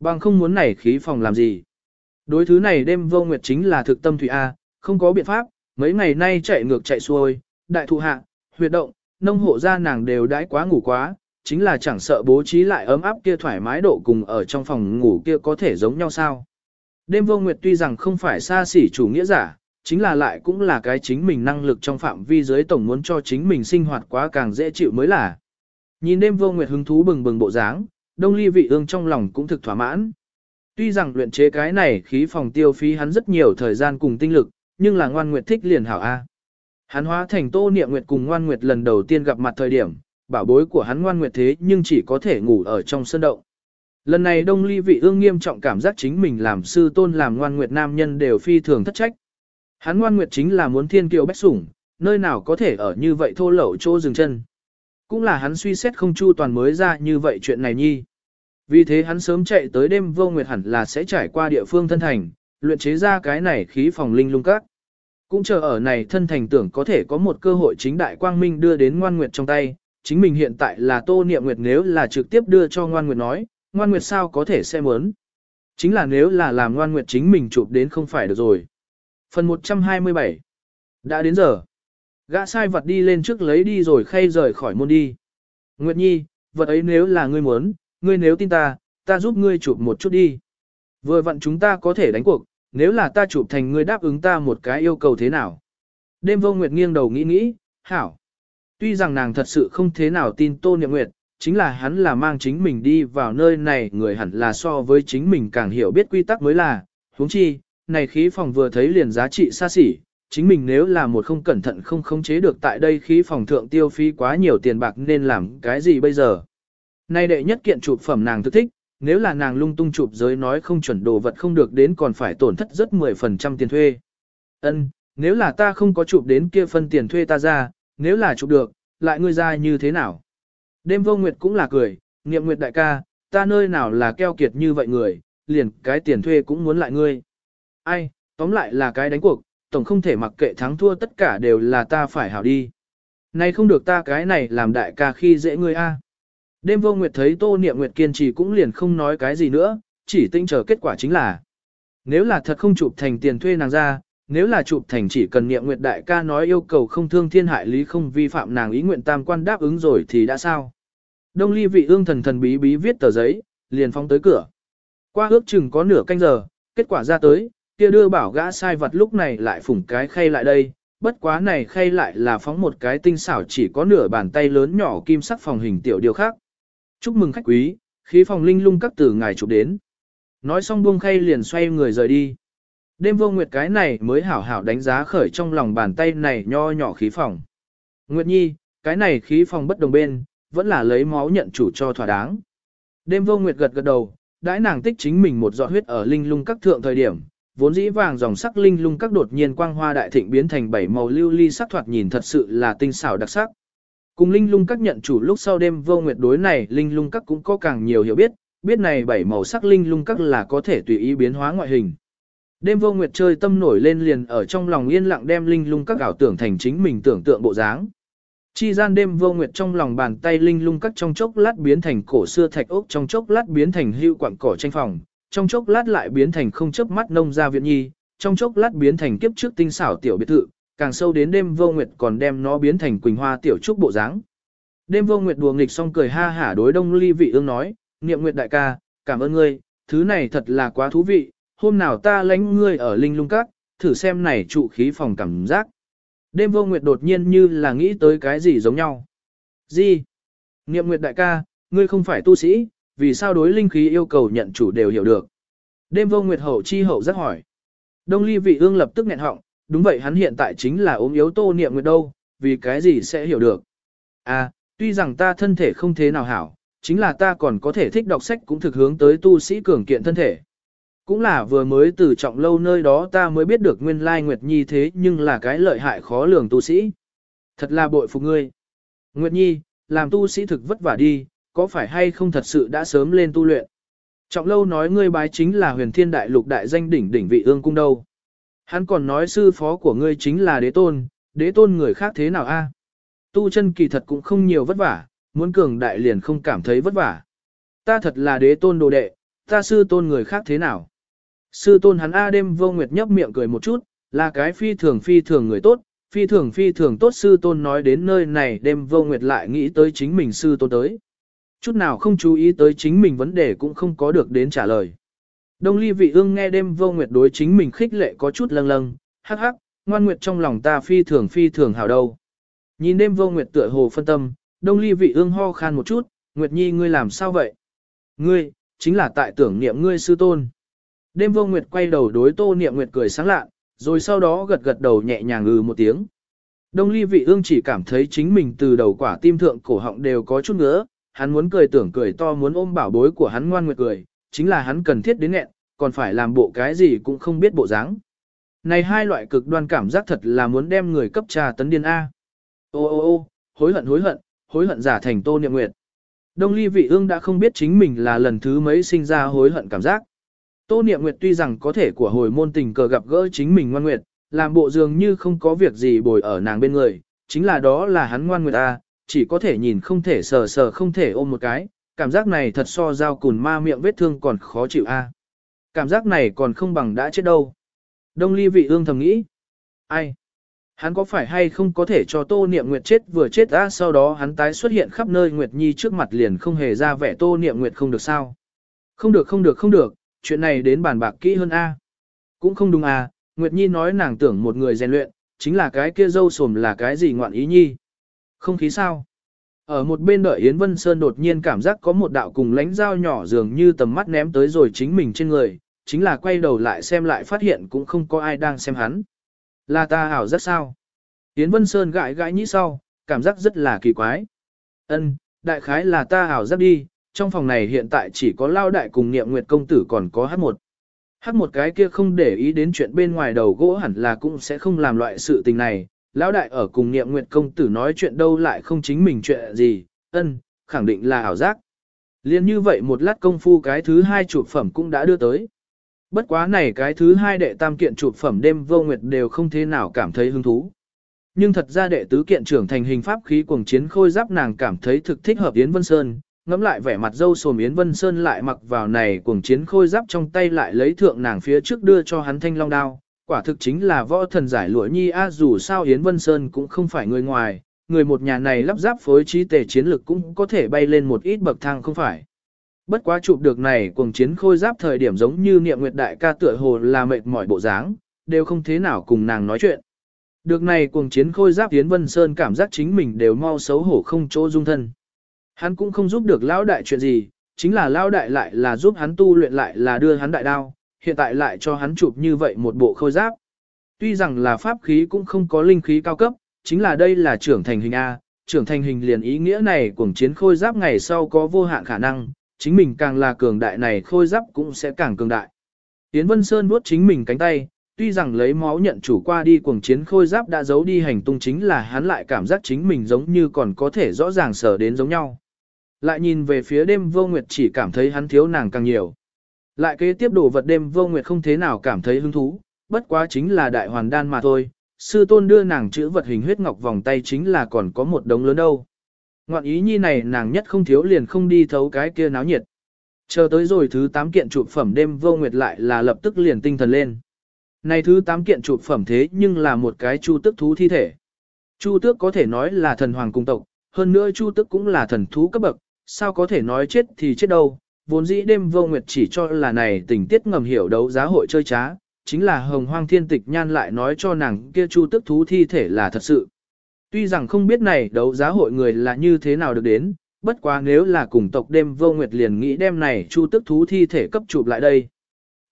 Bằng không muốn này khí phòng làm gì. Đối thứ này đêm vô nguyệt chính là thực tâm thủy A, không có biện pháp, mấy ngày nay chạy ngược chạy xuôi, đại thụ hạ, huyệt động, nông hộ gia nàng đều đãi quá ngủ quá, chính là chẳng sợ bố trí lại ấm áp kia thoải mái độ cùng ở trong phòng ngủ kia có thể giống nhau sao. Đêm vô nguyệt tuy rằng không phải xa xỉ chủ nghĩa giả, chính là lại cũng là cái chính mình năng lực trong phạm vi giới tổng muốn cho chính mình sinh hoạt quá càng dễ chịu mới là. Nhìn đêm vô nguyệt hứng thú bừng bừng bộ dáng, đông ly vị ương trong lòng cũng thực thỏa mãn. Tuy rằng luyện chế cái này khí phòng tiêu phí hắn rất nhiều thời gian cùng tinh lực, nhưng là ngoan nguyệt thích liền hảo A. Hắn hóa thành tô niệm nguyệt cùng ngoan nguyệt lần đầu tiên gặp mặt thời điểm, bảo bối của hắn ngoan nguyệt thế nhưng chỉ có thể ngủ ở trong sân động. Lần này đông ly vị ương nghiêm trọng cảm giác chính mình làm sư tôn làm ngoan nguyệt nam nhân đều phi thường thất trách. Hắn ngoan nguyệt chính là muốn thiên kiều bách sủng, nơi nào có thể ở như vậy thô lẩu chỗ dừng chân. Cũng là hắn suy xét không chu toàn mới ra như vậy chuyện này nhi. Vì thế hắn sớm chạy tới đêm vô nguyệt hẳn là sẽ trải qua địa phương thân thành, luyện chế ra cái này khí phòng linh lung các. Cũng chờ ở này thân thành tưởng có thể có một cơ hội chính đại quang minh đưa đến ngoan nguyệt trong tay, chính mình hiện tại là tô niệm nguyệt nếu là trực tiếp đưa cho ngoan nguyệt nói, ngoan nguyệt sao có thể xem muốn. Chính là nếu là làm ngoan nguyệt chính mình chụp đến không phải được rồi. Phần 127 Đã đến giờ. Gã sai vật đi lên trước lấy đi rồi khay rời khỏi môn đi. Nguyệt Nhi, vật ấy nếu là ngươi muốn, ngươi nếu tin ta, ta giúp ngươi chụp một chút đi. Vừa vặn chúng ta có thể đánh cuộc, nếu là ta chụp thành ngươi đáp ứng ta một cái yêu cầu thế nào. Đêm vô Nguyệt nghiêng đầu nghĩ nghĩ, hảo. Tuy rằng nàng thật sự không thế nào tin Tô Niệm Nguyệt, chính là hắn là mang chính mình đi vào nơi này người hẳn là so với chính mình càng hiểu biết quy tắc mới là, huống chi, này khí phòng vừa thấy liền giá trị xa xỉ, chính mình nếu là một không cẩn thận không khống chế được tại đây khí phòng thượng tiêu phí quá nhiều tiền bạc nên làm cái gì bây giờ. Nay đệ nhất kiện chụp phẩm nàng thức thích, nếu là nàng lung tung chụp giới nói không chuẩn đồ vật không được đến còn phải tổn thất rất 10% tiền thuê. Ân, nếu là ta không có chụp đến kia phân tiền thuê ta ra, nếu là chụp được, lại ngươi ra như thế nào? Đêm vô nguyệt cũng là cười, niệm nguyệt đại ca, ta nơi nào là keo kiệt như vậy người, liền cái tiền thuê cũng muốn lại ngươi. Ai, tóm lại là cái đánh cuộc, tổng không thể mặc kệ thắng thua tất cả đều là ta phải hảo đi. Này không được ta cái này làm đại ca khi dễ ngươi a. Đêm vô nguyệt thấy tô niệm nguyệt kiên trì cũng liền không nói cái gì nữa, chỉ tinh chờ kết quả chính là. Nếu là thật không chụp thành tiền thuê nàng ra, nếu là chụp thành chỉ cần niệm nguyệt đại ca nói yêu cầu không thương thiên hại lý không vi phạm nàng ý nguyện tam quan đáp ứng rồi thì đã sao. Đông ly vị ương thần thần bí bí viết tờ giấy, liền phóng tới cửa. Qua ước chừng có nửa canh giờ, kết quả ra tới, kia đưa bảo gã sai vật lúc này lại phủng cái khay lại đây, bất quá này khay lại là phóng một cái tinh xảo chỉ có nửa bàn tay lớn nhỏ kim sắc phòng hình tiểu điều khác. Chúc mừng khách quý, khí phòng linh lung các tử ngài chụp đến. Nói xong buông khay liền xoay người rời đi. Đêm vô nguyệt cái này mới hảo hảo đánh giá khởi trong lòng bàn tay này nho nhỏ khí phòng. Nguyệt nhi, cái này khí phòng bất đồng bên, vẫn là lấy máu nhận chủ cho thỏa đáng. Đêm vô nguyệt gật gật đầu, đãi nàng tích chính mình một giọt huyết ở linh lung các thượng thời điểm, vốn dĩ vàng dòng sắc linh lung các đột nhiên quang hoa đại thịnh biến thành bảy màu lưu ly sắc thoạt nhìn thật sự là tinh xảo đặc sắc. Cùng linh lung các nhận chủ lúc sau đêm vô nguyệt đối này linh lung các cũng có càng nhiều hiểu biết, biết này bảy màu sắc linh lung các là có thể tùy ý biến hóa ngoại hình. Đêm vô nguyệt chơi tâm nổi lên liền ở trong lòng yên lặng đem linh lung các ảo tưởng thành chính mình tưởng tượng bộ dáng. Chi gian đêm vô nguyệt trong lòng bàn tay linh lung các trong chốc lát biến thành cổ xưa thạch ốc trong chốc lát biến thành hưu quặng cỏ tranh phòng, trong chốc lát lại biến thành không chớp mắt nông gia viện nhi, trong chốc lát biến thành kiếp trước tinh xảo tiểu biệt thự, càng sâu đến đêm vô nguyệt còn đem nó biến thành quỳnh hoa tiểu trúc bộ dáng. Đêm vô nguyệt đùa nghịch xong cười ha hả đối đông ly vị ương nói, niệm nguyệt đại ca, cảm ơn ngươi, thứ này thật là quá thú vị, hôm nào ta lánh ngươi ở linh lung các, thử xem này trụ khí phòng cảm giác. Đêm vô nguyệt đột nhiên như là nghĩ tới cái gì giống nhau. Gì? Niệm nguyệt đại ca, ngươi không phải tu sĩ, vì sao đối linh khí yêu cầu nhận chủ đều hiểu được. Đêm vô nguyệt hậu chi hậu rất hỏi. Đông ly vị ương lập tức nghẹn họng, đúng vậy hắn hiện tại chính là ốm yếu tô niệm nguyệt đâu, vì cái gì sẽ hiểu được. À, tuy rằng ta thân thể không thế nào hảo, chính là ta còn có thể thích đọc sách cũng thực hướng tới tu sĩ cường kiện thân thể. Cũng là vừa mới từ trọng lâu nơi đó ta mới biết được nguyên lai Nguyệt Nhi thế nhưng là cái lợi hại khó lường tu sĩ. Thật là bội phục ngươi. Nguyệt Nhi, làm tu sĩ thực vất vả đi, có phải hay không thật sự đã sớm lên tu luyện? Trọng lâu nói ngươi bái chính là huyền thiên đại lục đại danh đỉnh đỉnh vị ương cung đâu. Hắn còn nói sư phó của ngươi chính là đế tôn, đế tôn người khác thế nào a? Tu chân kỳ thật cũng không nhiều vất vả, muốn cường đại liền không cảm thấy vất vả. Ta thật là đế tôn đồ đệ, ta sư tôn người khác thế nào? Sư tôn hắn A đêm vô nguyệt nhấp miệng cười một chút, là cái phi thường phi thường người tốt, phi thường phi thường tốt sư tôn nói đến nơi này đêm vô nguyệt lại nghĩ tới chính mình sư tôn tới. Chút nào không chú ý tới chính mình vấn đề cũng không có được đến trả lời. Đông ly vị ương nghe đêm vô nguyệt đối chính mình khích lệ có chút lâng lâng, hắc hắc, ngoan nguyệt trong lòng ta phi thường phi thường hào đâu. Nhìn đêm vô nguyệt tựa hồ phân tâm, đông ly vị ương ho khan một chút, nguyệt nhi ngươi làm sao vậy? Ngươi, chính là tại tưởng niệm ngươi sư tôn. Đêm vô nguyệt quay đầu đối tô niệm nguyệt cười sáng lạ, rồi sau đó gật gật đầu nhẹ nhàng ngừ một tiếng. Đông ly vị ương chỉ cảm thấy chính mình từ đầu quả tim thượng cổ họng đều có chút ngứa, hắn muốn cười tưởng cười to muốn ôm bảo bối của hắn ngoan nguyệt cười, chính là hắn cần thiết đến nghẹn, còn phải làm bộ cái gì cũng không biết bộ dáng. Này hai loại cực đoan cảm giác thật là muốn đem người cấp trà tấn điên A. Ô ô ô, hối hận hối hận, hối hận giả thành tô niệm nguyệt. Đông ly vị ương đã không biết chính mình là lần thứ mấy sinh ra hối hận cảm giác. Tô Niệm Nguyệt tuy rằng có thể của hồi môn tình cờ gặp gỡ chính mình ngoan nguyệt, làm bộ dường như không có việc gì bồi ở nàng bên người, chính là đó là hắn ngoan nguyệt a, chỉ có thể nhìn không thể sờ sờ không thể ôm một cái, cảm giác này thật so dao cùn ma miệng vết thương còn khó chịu a. Cảm giác này còn không bằng đã chết đâu. Đông ly vị ương thầm nghĩ. Ai? Hắn có phải hay không có thể cho Tô Niệm Nguyệt chết vừa chết ra sau đó hắn tái xuất hiện khắp nơi Nguyệt Nhi trước mặt liền không hề ra vẻ Tô Niệm Nguyệt không được sao? Không được không được không được, chuyện này đến bàn bạc kỹ hơn A. Cũng không đúng à Nguyệt Nhi nói nàng tưởng một người rèn luyện, chính là cái kia dâu sồm là cái gì ngoạn ý nhi. Không khí sao? Ở một bên đợi Yến Vân Sơn đột nhiên cảm giác có một đạo cùng lánh dao nhỏ dường như tầm mắt ném tới rồi chính mình trên người, chính là quay đầu lại xem lại phát hiện cũng không có ai đang xem hắn. Là ta hảo rất sao? Yến Vân Sơn gãi gãi nhĩ sau, cảm giác rất là kỳ quái. Ân, đại khái là ta hảo rất đi, trong phòng này hiện tại chỉ có lao đại cùng niệm nguyệt công tử còn có hát một. Hát một cái kia không để ý đến chuyện bên ngoài đầu gỗ hẳn là cũng sẽ không làm loại sự tình này. Lão đại ở cùng niệm nguyệt công tử nói chuyện đâu lại không chính mình chuyện gì, ân, khẳng định là ảo giác. Liên như vậy một lát công phu cái thứ hai chụp phẩm cũng đã đưa tới. Bất quá này cái thứ hai đệ tam kiện chụp phẩm đêm vô nguyệt đều không thế nào cảm thấy hứng thú. Nhưng thật ra đệ tứ kiện trưởng thành hình pháp khí cuồng chiến khôi giáp nàng cảm thấy thực thích hợp Yến Vân Sơn, ngắm lại vẻ mặt dâu sồm Yến Vân Sơn lại mặc vào này cuồng chiến khôi giáp trong tay lại lấy thượng nàng phía trước đưa cho hắn thanh long đao, quả thực chính là võ thần giải lụa nhi a dù sao Yến Vân Sơn cũng không phải người ngoài, người một nhà này lắp ráp phối trí tề chiến lực cũng có thể bay lên một ít bậc thang không phải. Bất quá chụp được này cuồng chiến khôi giáp thời điểm giống như niệm nguyệt đại ca tựa hồ là mệt mỏi bộ dáng, đều không thế nào cùng nàng nói chuyện. Được này cuồng chiến khôi giáp Yến Vân Sơn cảm giác chính mình đều mau xấu hổ không chỗ dung thân. Hắn cũng không giúp được lão đại chuyện gì, chính là lão đại lại là giúp hắn tu luyện lại là đưa hắn đại đao, hiện tại lại cho hắn chụp như vậy một bộ khôi giáp. Tuy rằng là pháp khí cũng không có linh khí cao cấp, chính là đây là trưởng thành hình A, trưởng thành hình liền ý nghĩa này cuồng chiến khôi giáp ngày sau có vô hạn khả năng, chính mình càng là cường đại này khôi giáp cũng sẽ càng cường đại. Tiến Vân Sơn vuốt chính mình cánh tay, tuy rằng lấy máu nhận chủ qua đi cuồng chiến khôi giáp đã giấu đi hành tung chính là hắn lại cảm giác chính mình giống như còn có thể rõ ràng sở đến giống nhau. Lại nhìn về phía đêm vô nguyệt chỉ cảm thấy hắn thiếu nàng càng nhiều. Lại kế tiếp đồ vật đêm vô nguyệt không thế nào cảm thấy hứng thú, bất quá chính là đại hoàn đan mà thôi. Sư tôn đưa nàng chữ vật hình huyết ngọc vòng tay chính là còn có một đống lớn đâu. Ngoạn ý nhi này nàng nhất không thiếu liền không đi thấu cái kia náo nhiệt. Chờ tới rồi thứ 8 kiện trụ phẩm đêm vô nguyệt lại là lập tức liền tinh thần lên. Này thứ 8 kiện trụ phẩm thế nhưng là một cái chu tức thú thi thể. Chu tước có thể nói là thần hoàng cung tộc, hơn nữa chu tước cũng là thần thú cấp bậc, sao có thể nói chết thì chết đâu. Vốn dĩ đêm vô nguyệt chỉ cho là này tình tiết ngầm hiểu đấu giá hội chơi trá, chính là hồng hoang thiên tịch nhan lại nói cho nàng kia chu tức thú thi thể là thật sự. Tuy rằng không biết này đấu giá hội người là như thế nào được đến, bất quá nếu là cùng tộc đêm vô nguyệt liền nghĩ đem này chu tức thú thi thể cấp chụp lại đây.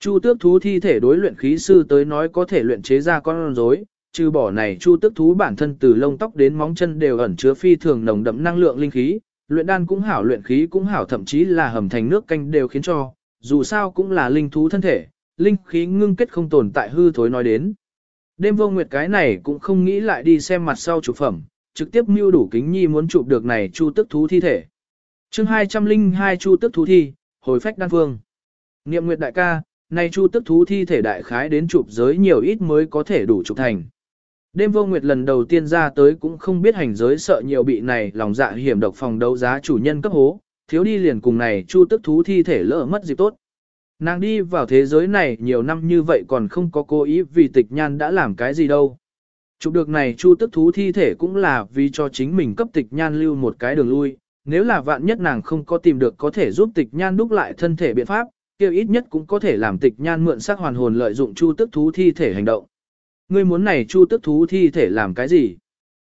Chu tước thú thi thể đối luyện khí sư tới nói có thể luyện chế ra con rối, trừ bỏ này chu tước thú bản thân từ lông tóc đến móng chân đều ẩn chứa phi thường nồng đậm năng lượng linh khí, luyện đan cũng hảo luyện khí cũng hảo thậm chí là hầm thành nước canh đều khiến cho, dù sao cũng là linh thú thân thể, linh khí ngưng kết không tồn tại hư thối nói đến. Đêm vô nguyệt cái này cũng không nghĩ lại đi xem mặt sau chủ phẩm, trực tiếp mưu đủ kính nhi muốn chụp được này chu tức thú thi thể. chương 202 chu tức thú thi, hồi phách đan phương. Niệm nguyệt đại ca, này chu tức thú thi thể đại khái đến chụp giới nhiều ít mới có thể đủ chụp thành. Đêm vô nguyệt lần đầu tiên ra tới cũng không biết hành giới sợ nhiều bị này lòng dạ hiểm độc phòng đấu giá chủ nhân cấp hố, thiếu đi liền cùng này chu tức thú thi thể lỡ mất dịp tốt. Nàng đi vào thế giới này nhiều năm như vậy còn không có cố ý vì tịch nhan đã làm cái gì đâu. Chụp được này chu tức thú thi thể cũng là vì cho chính mình cấp tịch nhan lưu một cái đường lui, nếu là vạn nhất nàng không có tìm được có thể giúp tịch nhan đúc lại thân thể biện pháp, kia ít nhất cũng có thể làm tịch nhan mượn sắc hoàn hồn lợi dụng chu tức thú thi thể hành động. Ngươi muốn này chu tức thú thi thể làm cái gì?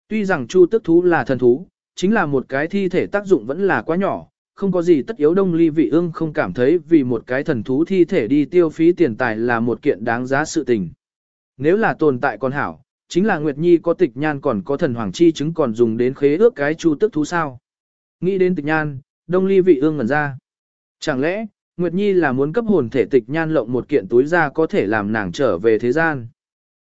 Tuy rằng chu tức thú là thần thú, chính là một cái thi thể tác dụng vẫn là quá nhỏ, không có gì tất yếu đông ly vị ương không cảm thấy vì một cái thần thú thi thể đi tiêu phí tiền tài là một kiện đáng giá sự tình. Nếu là tồn tại con hảo, chính là Nguyệt Nhi có tịch nhan còn có thần hoàng chi chứng còn dùng đến khế ước cái chu tức thú sao. Nghĩ đến tịch nhan, đông ly vị ương ngẩn ra. Chẳng lẽ, Nguyệt Nhi là muốn cấp hồn thể tịch nhan lộng một kiện túi ra có thể làm nàng trở về thế gian.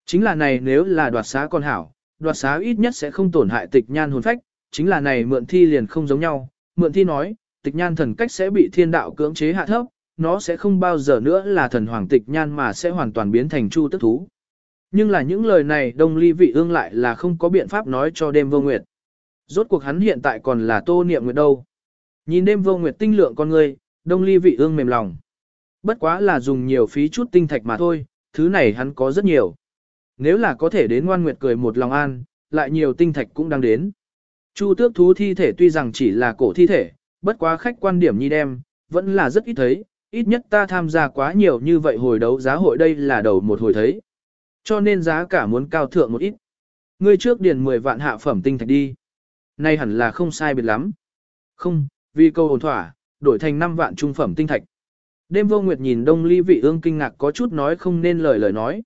Chính là này nếu là đoạt xá con hảo, đoạt xá ít nhất sẽ không tổn hại tịch nhan hồn phách, chính là này mượn thi liền không giống nhau. Mượn thi nói, tịch nhan thần cách sẽ bị thiên đạo cưỡng chế hạ thấp, nó sẽ không bao giờ nữa là thần hoàng tịch nhan mà sẽ hoàn toàn biến thành chu tức thú. Nhưng là những lời này đông ly vị ương lại là không có biện pháp nói cho đêm vô nguyệt. Rốt cuộc hắn hiện tại còn là tô niệm nguyệt đâu. Nhìn đêm vô nguyệt tinh lượng con người, đông ly vị ương mềm lòng. Bất quá là dùng nhiều phí chút tinh thạch mà thôi, thứ này hắn có rất nhiều. Nếu là có thể đến ngoan nguyệt cười một lòng an, lại nhiều tinh thạch cũng đang đến. Chu tước thú thi thể tuy rằng chỉ là cổ thi thể, bất quá khách quan điểm nhi đem, vẫn là rất ít thấy, ít nhất ta tham gia quá nhiều như vậy hồi đấu giá hội đây là đầu một hồi thấy. Cho nên giá cả muốn cao thượng một ít. Ngươi trước điền 10 vạn hạ phẩm tinh thạch đi. Nay hẳn là không sai biệt lắm. Không, vì câu hồn thỏa, đổi thành 5 vạn trung phẩm tinh thạch. Đêm vô nguyệt nhìn đông ly vị ương kinh ngạc có chút nói không nên lời lời nói.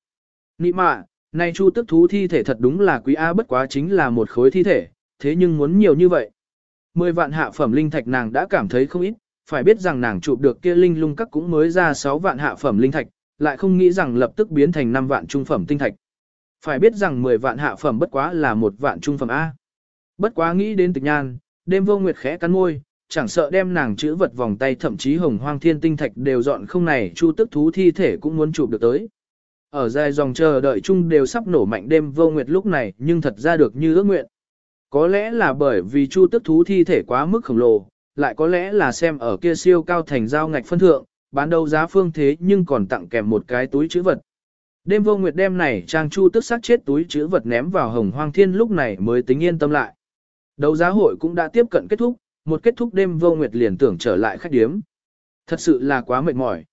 Nị mạ, này chu tức thú thi thể thật đúng là quý A bất quá chính là một khối thi thể, thế nhưng muốn nhiều như vậy. Mười vạn hạ phẩm linh thạch nàng đã cảm thấy không ít, phải biết rằng nàng chụp được kia linh lung các cũng mới ra 6 vạn hạ phẩm linh thạch, lại không nghĩ rằng lập tức biến thành 5 vạn trung phẩm tinh thạch. Phải biết rằng 10 vạn hạ phẩm bất quá là một vạn trung phẩm A. Bất quá nghĩ đến tịch nhan, đêm vô nguyệt khẽ cắn môi, chẳng sợ đem nàng chữ vật vòng tay thậm chí hồng hoang thiên tinh thạch đều dọn không này chu tức thú thi thể cũng muốn chụp được tới. Ở dài dòng chờ đợi chung đều sắp nổ mạnh đêm vô nguyệt lúc này nhưng thật ra được như ước nguyện. Có lẽ là bởi vì chu tức thú thi thể quá mức khổng lồ, lại có lẽ là xem ở kia siêu cao thành giao ngạch phân thượng, bán đấu giá phương thế nhưng còn tặng kèm một cái túi chữ vật. Đêm vô nguyệt đem này trang chu tức sát chết túi chữ vật ném vào hồng hoang thiên lúc này mới tính yên tâm lại. Đấu giá hội cũng đã tiếp cận kết thúc, một kết thúc đêm vô nguyệt liền tưởng trở lại khách điếm. Thật sự là quá mệt mỏi.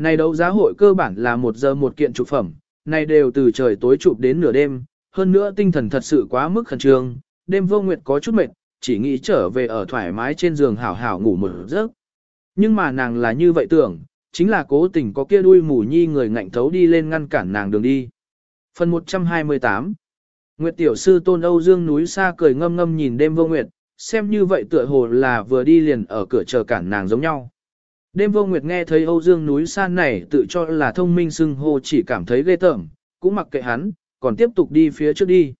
Này đấu giá hội cơ bản là một giờ một kiện chụp phẩm, này đều từ trời tối chụp đến nửa đêm, hơn nữa tinh thần thật sự quá mức khẩn trương, đêm vô nguyệt có chút mệt, chỉ nghĩ trở về ở thoải mái trên giường hảo hảo ngủ một giấc. Nhưng mà nàng là như vậy tưởng, chính là cố tình có kia đuôi mù nhi người ngạnh thấu đi lên ngăn cản nàng đường đi. Phần 128 Nguyệt tiểu sư tôn Âu Dương núi xa cười ngâm ngâm nhìn đêm vô nguyệt, xem như vậy tựa hồ là vừa đi liền ở cửa chờ cản nàng giống nhau. Đêm vô nguyệt nghe thấy Âu Dương núi xa này tự cho là thông minh xưng hô chỉ cảm thấy ghê tởm, cũng mặc kệ hắn, còn tiếp tục đi phía trước đi.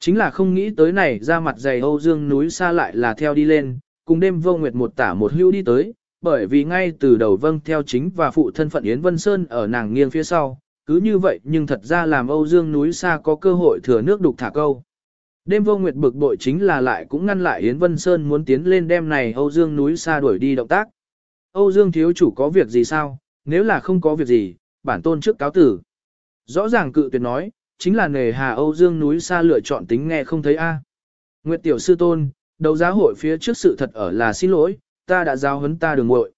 Chính là không nghĩ tới này ra mặt dày Âu Dương núi xa lại là theo đi lên, cùng đêm vô nguyệt một tả một hưu đi tới, bởi vì ngay từ đầu vâng theo chính và phụ thân phận Yến Vân Sơn ở nàng nghiêng phía sau, cứ như vậy nhưng thật ra làm Âu Dương núi xa có cơ hội thừa nước đục thả câu. Đêm vô nguyệt bực bội chính là lại cũng ngăn lại Yến Vân Sơn muốn tiến lên đêm này Âu Dương núi xa đuổi đi động tác. Âu Dương thiếu chủ có việc gì sao, nếu là không có việc gì, bản tôn trước cáo tử. Rõ ràng cự tuyệt nói, chính là nề hà Âu Dương núi xa lựa chọn tính nghe không thấy a. Nguyệt tiểu sư tôn, đấu giá hội phía trước sự thật ở là xin lỗi, ta đã giao hấn ta đường muội.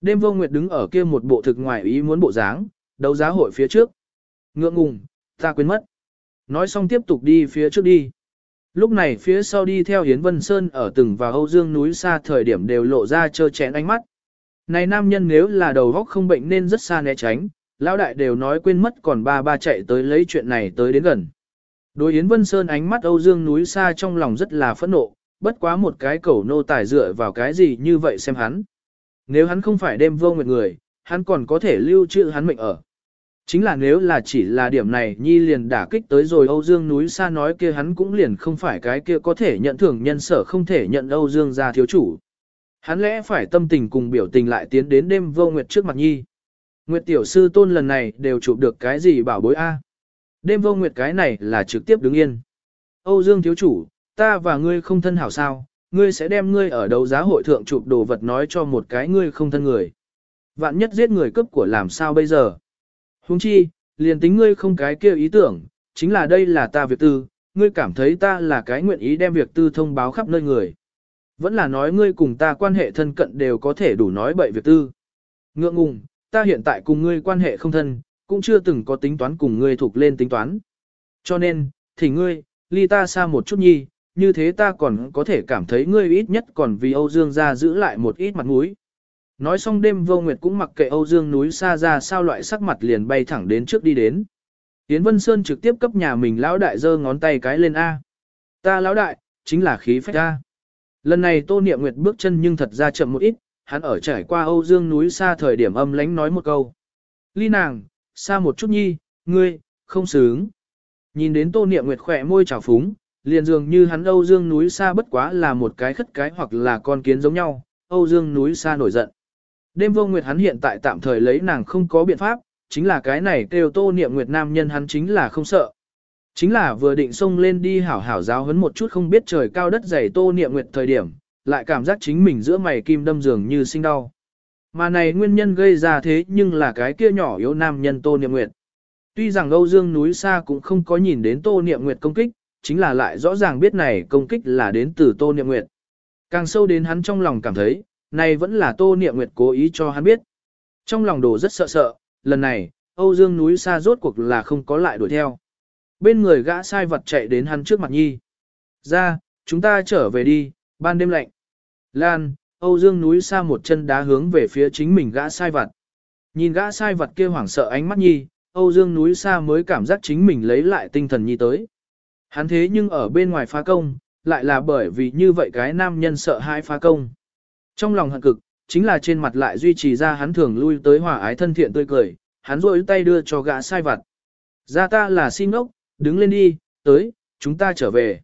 Đêm vô nguyệt đứng ở kia một bộ thực ngoài ý muốn bộ dáng, đấu giá hội phía trước. Ngượng ngùng, ta quên mất. Nói xong tiếp tục đi phía trước đi. Lúc này phía sau đi theo Hiến Vân Sơn ở từng và Âu Dương núi xa thời điểm đều lộ ra trơ chén ánh mắt. Này nam nhân nếu là đầu góc không bệnh nên rất xa né tránh, lão đại đều nói quên mất còn ba ba chạy tới lấy chuyện này tới đến gần. Đối Yến Vân Sơn ánh mắt Âu Dương núi xa trong lòng rất là phẫn nộ, bất quá một cái cẩu nô tài dựa vào cái gì như vậy xem hắn. Nếu hắn không phải đêm vô nguyệt người, hắn còn có thể lưu trữ hắn mệnh ở. Chính là nếu là chỉ là điểm này Nhi liền đả kích tới rồi Âu Dương núi xa nói kia hắn cũng liền không phải cái kia có thể nhận thưởng nhân sở không thể nhận Âu Dương ra thiếu chủ. Hắn lẽ phải tâm tình cùng biểu tình lại tiến đến đêm vô nguyệt trước mặt Nhi. Nguyệt tiểu sư tôn lần này đều chụp được cái gì bảo bối A. Đêm vô nguyệt cái này là trực tiếp đứng yên. Âu Dương thiếu chủ, ta và ngươi không thân hảo sao, ngươi sẽ đem ngươi ở đấu giá hội thượng chụp đồ vật nói cho một cái ngươi không thân người. Vạn nhất giết người cấp của làm sao bây giờ? Huống chi, liền tính ngươi không cái kia ý tưởng, chính là đây là ta việc tư, ngươi cảm thấy ta là cái nguyện ý đem việc tư thông báo khắp nơi người. Vẫn là nói ngươi cùng ta quan hệ thân cận đều có thể đủ nói bậy việc tư. Ngượng ngùng, ta hiện tại cùng ngươi quan hệ không thân, cũng chưa từng có tính toán cùng ngươi thuộc lên tính toán. Cho nên, thì ngươi, ly ta xa một chút nhi, như thế ta còn có thể cảm thấy ngươi ít nhất còn vì Âu Dương gia giữ lại một ít mặt mũi. Nói xong đêm vô nguyệt cũng mặc kệ Âu Dương núi xa ra sao loại sắc mặt liền bay thẳng đến trước đi đến. Yến Vân Sơn trực tiếp cấp nhà mình lão đại giơ ngón tay cái lên A. Ta lão đại, chính là khí phách A. Lần này Tô Niệm Nguyệt bước chân nhưng thật ra chậm một ít, hắn ở trải qua Âu Dương núi xa thời điểm âm lánh nói một câu. Ly nàng, xa một chút nhi, ngươi, không sướng. Nhìn đến Tô Niệm Nguyệt khỏe môi trào phúng, liền dường như hắn Âu Dương núi xa bất quá là một cái khất cái hoặc là con kiến giống nhau, Âu Dương núi xa nổi giận. Đêm vô nguyệt hắn hiện tại tạm thời lấy nàng không có biện pháp, chính là cái này kêu tô niệm nguyệt nam nhân hắn chính là không sợ. Chính là vừa định xông lên đi hảo hảo giáo hấn một chút không biết trời cao đất dày tô niệm nguyệt thời điểm, lại cảm giác chính mình giữa mày kim đâm dường như sinh đau. Mà này nguyên nhân gây ra thế nhưng là cái kia nhỏ yếu nam nhân tô niệm nguyệt. Tuy rằng Âu Dương núi xa cũng không có nhìn đến tô niệm nguyệt công kích, chính là lại rõ ràng biết này công kích là đến từ tô niệm nguyệt. Càng sâu đến hắn trong lòng cảm thấy, này vẫn là Tô Niệm Nguyệt cố ý cho hắn biết. Trong lòng đồ rất sợ sợ, lần này, Âu Dương núi xa rốt cuộc là không có lại đuổi theo. Bên người gã sai vật chạy đến hắn trước mặt nhi. Ra, chúng ta trở về đi, ban đêm lạnh. Lan, Âu Dương núi xa một chân đá hướng về phía chính mình gã sai vật. Nhìn gã sai vật kia hoảng sợ ánh mắt nhi, Âu Dương núi xa mới cảm giác chính mình lấy lại tinh thần nhi tới. Hắn thế nhưng ở bên ngoài phá công, lại là bởi vì như vậy cái nam nhân sợ hai phá công. Trong lòng hận cực, chính là trên mặt lại duy trì ra hắn thường lui tới hòa ái thân thiện tươi cười, hắn rôi tay đưa cho gã sai vặt. Ra ta là xin ốc, đứng lên đi, tới, chúng ta trở về.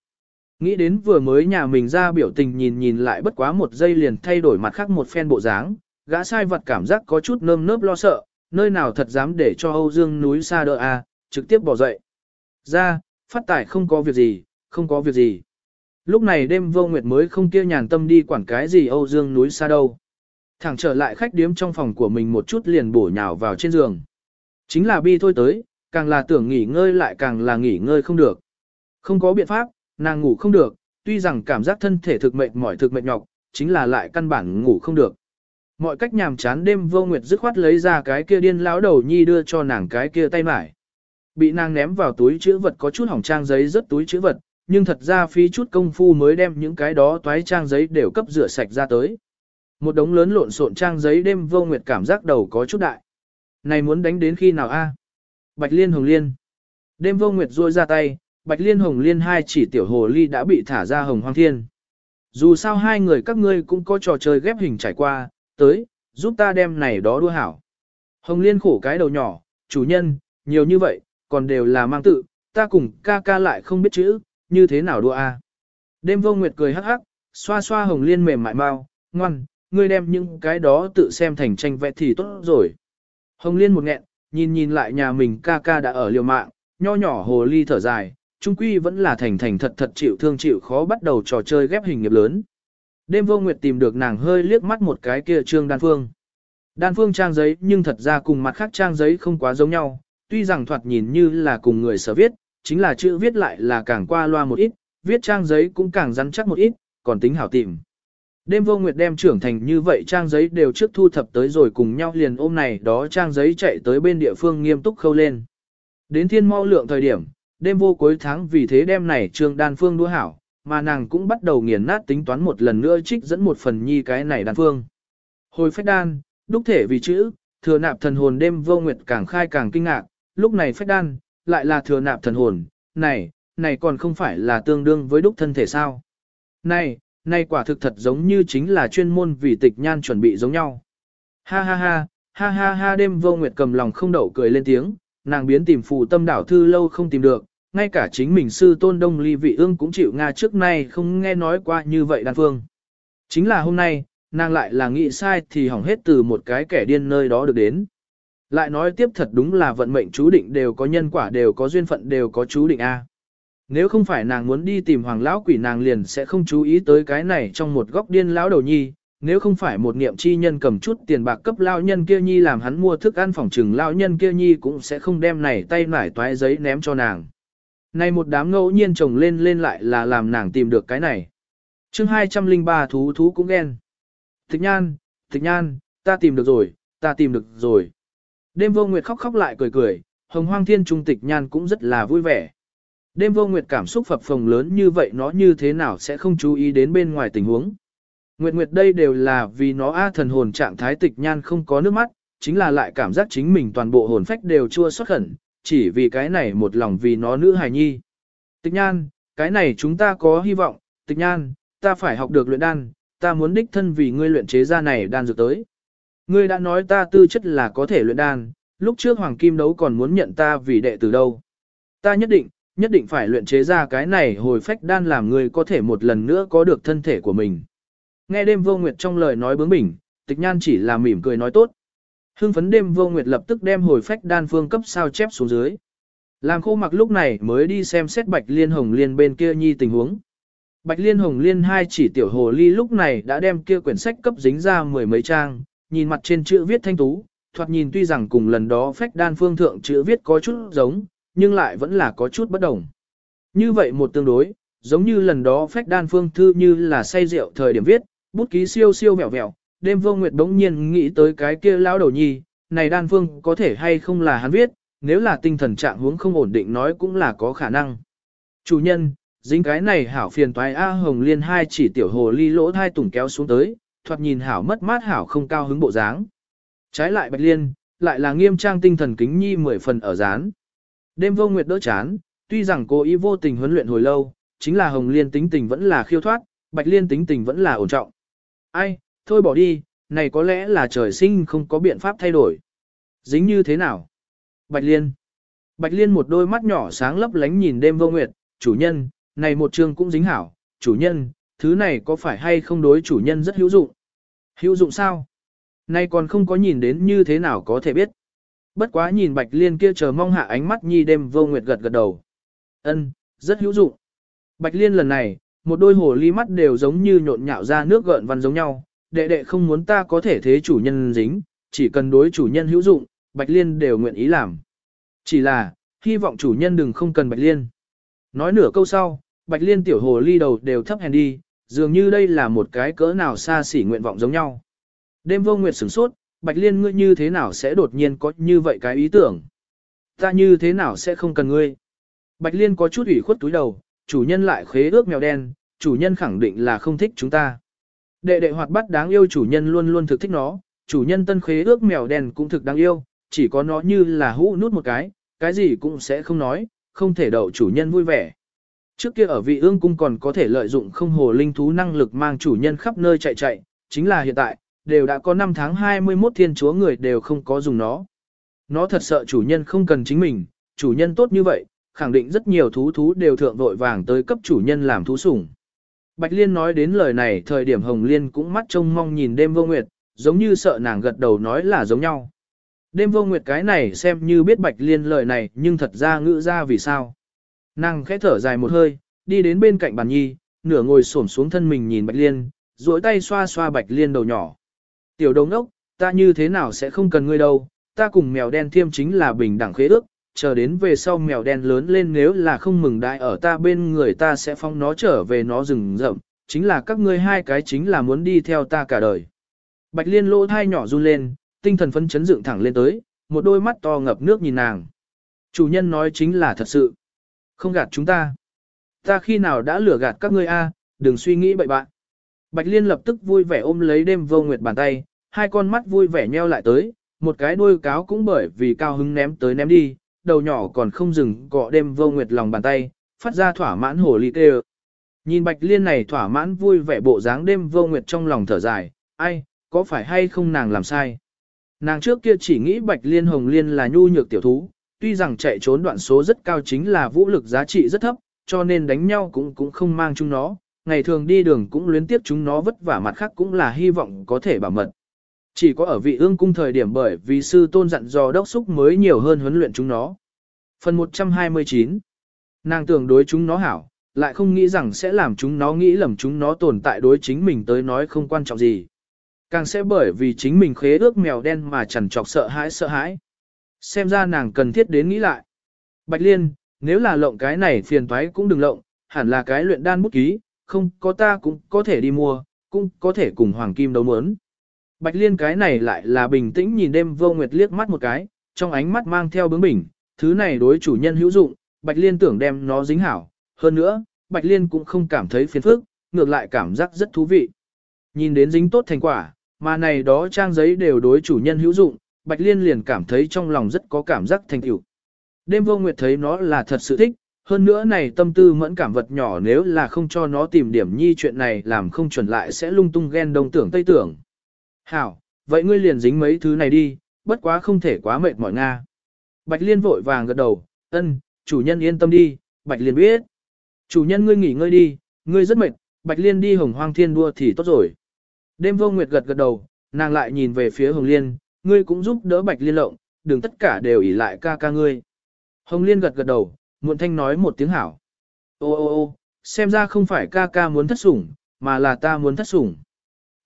Nghĩ đến vừa mới nhà mình ra biểu tình nhìn nhìn lại bất quá một giây liền thay đổi mặt khác một phen bộ dáng, gã sai vật cảm giác có chút nơm nớp lo sợ, nơi nào thật dám để cho Âu Dương núi xa đỡ a, trực tiếp bỏ dậy. Ra, phát tải không có việc gì, không có việc gì. Lúc này đêm vô nguyệt mới không kia nhàn tâm đi quản cái gì Âu Dương núi xa đâu. Thẳng trở lại khách điếm trong phòng của mình một chút liền bổ nhào vào trên giường. Chính là bi thôi tới, càng là tưởng nghỉ ngơi lại càng là nghỉ ngơi không được. Không có biện pháp, nàng ngủ không được, tuy rằng cảm giác thân thể thực mệt mỏi thực mệt nhọc, chính là lại căn bản ngủ không được. Mọi cách nhàm chán đêm vô nguyệt dứt khoát lấy ra cái kia điên lão đầu nhi đưa cho nàng cái kia tay mải. Bị nàng ném vào túi chữ vật có chút hỏng trang giấy rất túi chữ vật, nhưng thật ra phí chút công phu mới đem những cái đó toái trang giấy đều cấp rửa sạch ra tới. Một đống lớn lộn xộn trang giấy đêm vô nguyệt cảm giác đầu có chút đại. Này muốn đánh đến khi nào a? Bạch Liên Hồng Liên. Đêm vô nguyệt rôi ra tay, Bạch Liên Hồng Liên hai chỉ tiểu hồ ly đã bị thả ra hồng hoang thiên. Dù sao hai người các ngươi cũng có trò chơi ghép hình trải qua, tới, giúp ta đem này đó đua hảo. Hồng Liên khổ cái đầu nhỏ, chủ nhân, nhiều như vậy, còn đều là mang tự, ta cùng ca ca lại không biết chữ, như thế nào đua a? Đêm vô nguyệt cười hắc hắc, xoa xoa Hồng Liên mềm mại mau, ngoan, ngươi đem những cái đó tự xem thành tranh vẽ thì tốt rồi. Hồng Liên một nghẹn, nhìn nhìn lại nhà mình ca ca đã ở liều mạng, nho nhỏ hồ ly thở dài, trung quy vẫn là thành thành thật thật chịu thương chịu khó bắt đầu trò chơi ghép hình nghiệp lớn. Đêm vô nguyệt tìm được nàng hơi liếc mắt một cái kia trương đan phương. Đan phương trang giấy nhưng thật ra cùng mặt khác trang giấy không quá giống nhau, tuy rằng thoạt nhìn như là cùng người sở viết, chính là chữ viết lại là càng qua loa một ít, viết trang giấy cũng càng rắn chắc một ít, còn tính hảo tìm. Đêm vô nguyệt đem trưởng thành như vậy trang giấy đều trước thu thập tới rồi cùng nhau liền ôm này đó trang giấy chạy tới bên địa phương nghiêm túc khâu lên. Đến thiên mau lượng thời điểm, đêm vô cuối tháng vì thế đêm này trương đan phương đua hảo, mà nàng cũng bắt đầu nghiền nát tính toán một lần nữa trích dẫn một phần nhi cái này đan phương. Hồi phách đan, đúc thể vì chữ, thừa nạp thần hồn đêm vô nguyệt càng khai càng kinh ngạc, lúc này phách đan, lại là thừa nạp thần hồn, này, này còn không phải là tương đương với đúc thân thể sao. Này, nay quả thực thật giống như chính là chuyên môn vì tịch nhan chuẩn bị giống nhau. Ha ha ha, ha ha ha đêm vô nguyệt cầm lòng không đậu cười lên tiếng, nàng biến tìm phù tâm đảo thư lâu không tìm được, ngay cả chính mình sư tôn đông ly vị ương cũng chịu Nga trước nay không nghe nói qua như vậy đan phương. Chính là hôm nay, nàng lại là nghĩ sai thì hỏng hết từ một cái kẻ điên nơi đó được đến. Lại nói tiếp thật đúng là vận mệnh chú định đều có nhân quả đều có duyên phận đều có chú định A. Nếu không phải nàng muốn đi tìm hoàng lão quỷ nàng liền sẽ không chú ý tới cái này trong một góc điên lão đầu nhi, nếu không phải một niệm chi nhân cầm chút tiền bạc cấp lão nhân kia nhi làm hắn mua thức ăn phòng trừng lão nhân kia nhi cũng sẽ không đem này tay nải toái giấy ném cho nàng. Này một đám ngẫu nhiên chồng lên lên lại là làm nàng tìm được cái này. chương 203 thú thú cũng ghen. Thích nhan, thích nhan, ta tìm được rồi, ta tìm được rồi. Đêm vô nguyệt khóc khóc lại cười cười, hồng hoang thiên trung tịch nhan cũng rất là vui vẻ. Đêm vô nguyệt cảm xúc phập phồng lớn như vậy nó như thế nào sẽ không chú ý đến bên ngoài tình huống. Nguyệt Nguyệt đây đều là vì nó A thần hồn trạng thái tịch nhan không có nước mắt, chính là lại cảm giác chính mình toàn bộ hồn phách đều chua xuất khẩn, chỉ vì cái này một lòng vì nó nữ hài nhi. Tịch nhan, cái này chúng ta có hy vọng, tịch nhan, ta phải học được luyện đan, ta muốn đích thân vì ngươi luyện chế ra này đan dược tới. Ngươi đã nói ta tư chất là có thể luyện đan, lúc trước Hoàng Kim Đấu còn muốn nhận ta vì đệ tử đâu. Ta nhất định, nhất định phải luyện chế ra cái này hồi phách đan làm người có thể một lần nữa có được thân thể của mình. Nghe đêm vô nguyệt trong lời nói bướng bỉnh, tịch nhan chỉ là mỉm cười nói tốt. Hưng phấn đêm vô nguyệt lập tức đem hồi phách đan phương cấp sao chép xuống dưới. Làm khô mặc lúc này mới đi xem xét bạch liên hồng liên bên kia nhi tình huống. Bạch liên hồng liên hai chỉ tiểu hồ ly lúc này đã đem kia quyển sách cấp dính ra mười mấy trang, nhìn mặt trên chữ viết thanh tú, thoạt nhìn tuy rằng cùng lần đó phách đan phương thượng chữ viết có chút giống, nhưng lại vẫn là có chút bất đồng. Như vậy một tương đối, giống như lần đó phách đan phương thư như là say rượu thời điểm viết, bút ký siêu siêu vẹo vẹo, đêm vô nguyệt đống nhiên nghĩ tới cái kia lão đầu nhi, này đan phương có thể hay không là hắn viết, nếu là tinh thần trạng huống không ổn định nói cũng là có khả năng. Chủ nhân, dính cái này hảo phiền toái A Hồng Liên hai chỉ tiểu hồ ly lỗ thai tùng kéo xuống tới, thoạt nhìn hảo mất mát hảo không cao hứng bộ dáng. Trái lại Bạch Liên, lại là nghiêm trang tinh thần kính nhi mười phần ở dán. Đêm vô nguyệt đỡ chán, tuy rằng cô ý vô tình huấn luyện hồi lâu, chính là Hồng Liên tính tình vẫn là khiêu thoát, Bạch Liên tính tình vẫn là ổn trọng. Ai, thôi bỏ đi, này có lẽ là trời sinh không có biện pháp thay đổi. Dính như thế nào? Bạch Liên. Bạch Liên một đôi mắt nhỏ sáng lấp lánh nhìn đêm vô nguyệt, chủ nhân, này một trường cũng dính hảo, chủ nhân, thứ này có phải hay không đối chủ nhân rất hữu dụng? Hữu dụng sao? Nay còn không có nhìn đến như thế nào có thể biết. Bất quá nhìn Bạch Liên kia chờ mong hạ ánh mắt nhi đêm vô nguyệt gật gật đầu. Ân, rất hữu dụng. Bạch Liên lần này, một đôi hồ ly mắt đều giống như nhộn nhạo ra nước gợn văn giống nhau, đệ đệ không muốn ta có thể thế chủ nhân dính, chỉ cần đối chủ nhân hữu dụng, Bạch Liên đều nguyện ý làm. Chỉ là, hy vọng chủ nhân đừng không cần Bạch Liên. Nói nửa câu sau, Bạch Liên tiểu hồ ly đầu đều thấp hèn đi, dường như đây là một cái cỡ nào xa xỉ nguyện vọng giống nhau. Đêm vô nguyệt sửng sốt, Bạch Liên ngươi như thế nào sẽ đột nhiên có như vậy cái ý tưởng? Ta như thế nào sẽ không cần ngươi? Bạch Liên có chút ủy khuất túi đầu, chủ nhân lại khế ước mèo đen, chủ nhân khẳng định là không thích chúng ta. Đệ đệ hoạt bát đáng yêu chủ nhân luôn luôn thực thích nó, chủ nhân tân khế ước mèo đen cũng thực đáng yêu, chỉ có nó như là hũ nút một cái, cái gì cũng sẽ không nói, không thể đậu chủ nhân vui vẻ. Trước kia ở vị ương cung còn có thể lợi dụng không hồ linh thú năng lực mang chủ nhân khắp nơi chạy chạy, chính là hiện tại, đều đã có 5 tháng 21 thiên chúa người đều không có dùng nó. Nó thật sợ chủ nhân không cần chính mình, chủ nhân tốt như vậy, khẳng định rất nhiều thú thú đều thượng vội vàng tới cấp chủ nhân làm thú sủng. Bạch Liên nói đến lời này thời điểm Hồng Liên cũng mắt trông mong nhìn đêm vô nguyệt, giống như sợ nàng gật đầu nói là giống nhau. Đêm vô nguyệt cái này xem như biết Bạch Liên lời này nhưng thật ra ngữ ra vì sao. Nàng khẽ thở dài một hơi, đi đến bên cạnh bàn nhi, nửa ngồi xổm xuống thân mình nhìn Bạch Liên, duỗi tay xoa xoa Bạch Liên đầu nhỏ. Tiểu đồng ốc, ta như thế nào sẽ không cần ngươi đâu, ta cùng mèo đen thiêm chính là bình đẳng khế ước, chờ đến về sau mèo đen lớn lên nếu là không mừng đại ở ta bên người ta sẽ phong nó trở về nó rừng rậm, chính là các ngươi hai cái chính là muốn đi theo ta cả đời. Bạch liên lỗ thai nhỏ run lên, tinh thần phấn chấn dựng thẳng lên tới, một đôi mắt to ngập nước nhìn nàng. Chủ nhân nói chính là thật sự. Không gạt chúng ta. Ta khi nào đã lừa gạt các ngươi a, đừng suy nghĩ bậy bạn. Bạch liên lập tức vui vẻ ôm lấy đêm vô nguyệt bàn tay, hai con mắt vui vẻ nheo lại tới, một cái đuôi cáo cũng bởi vì cao hứng ném tới ném đi, đầu nhỏ còn không dừng cọ đêm vô nguyệt lòng bàn tay, phát ra thỏa mãn hồ ly tê Nhìn bạch liên này thỏa mãn vui vẻ bộ dáng đêm vô nguyệt trong lòng thở dài, ai, có phải hay không nàng làm sai. Nàng trước kia chỉ nghĩ bạch liên hồng liên là nhu nhược tiểu thú, tuy rằng chạy trốn đoạn số rất cao chính là vũ lực giá trị rất thấp, cho nên đánh nhau cũng cũng không mang chúng nó, ngày thường đi đường cũng luyến tiếp chúng nó vất vả mặt khác cũng là hy vọng có thể bảo mật. Chỉ có ở vị ương cung thời điểm bởi vì sư tôn dặn dò đốc xúc mới nhiều hơn huấn luyện chúng nó. Phần 129 Nàng tưởng đối chúng nó hảo, lại không nghĩ rằng sẽ làm chúng nó nghĩ lầm chúng nó tồn tại đối chính mình tới nói không quan trọng gì. Càng sẽ bởi vì chính mình khế ước mèo đen mà chẳng chọc sợ hãi sợ hãi. Xem ra nàng cần thiết đến nghĩ lại. Bạch Liên, nếu là lộng cái này phiền toái cũng đừng lộng, hẳn là cái luyện đan bút ký, không có ta cũng có thể đi mua, cũng có thể cùng Hoàng Kim đấu muốn. Bạch Liên cái này lại là bình tĩnh nhìn đêm vô nguyệt liếc mắt một cái, trong ánh mắt mang theo bướng bỉnh, thứ này đối chủ nhân hữu dụng, Bạch Liên tưởng đem nó dính hảo. Hơn nữa, Bạch Liên cũng không cảm thấy phiền phức, ngược lại cảm giác rất thú vị. Nhìn đến dính tốt thành quả, mà này đó trang giấy đều đối chủ nhân hữu dụng, Bạch Liên liền cảm thấy trong lòng rất có cảm giác thành tựu. Đêm vô nguyệt thấy nó là thật sự thích, hơn nữa này tâm tư mẫn cảm vật nhỏ nếu là không cho nó tìm điểm nhi chuyện này làm không chuẩn lại sẽ lung tung ghen đông tưởng tây tưởng. Hảo, vậy ngươi liền dính mấy thứ này đi, bất quá không thể quá mệt mỏi Nga. Bạch Liên vội vàng gật đầu, ân, chủ nhân yên tâm đi, Bạch Liên biết. Chủ nhân ngươi nghỉ ngơi đi, ngươi rất mệt, Bạch Liên đi hồng hoang thiên đua thì tốt rồi. Đêm vô nguyệt gật gật đầu, nàng lại nhìn về phía hồng liên, ngươi cũng giúp đỡ Bạch Liên lộng, đừng tất cả đều ỉ lại ca ca ngươi. Hồng liên gật gật đầu, muộn thanh nói một tiếng hảo. Ô ô ô, xem ra không phải ca ca muốn thất sủng, mà là ta muốn thất sủng.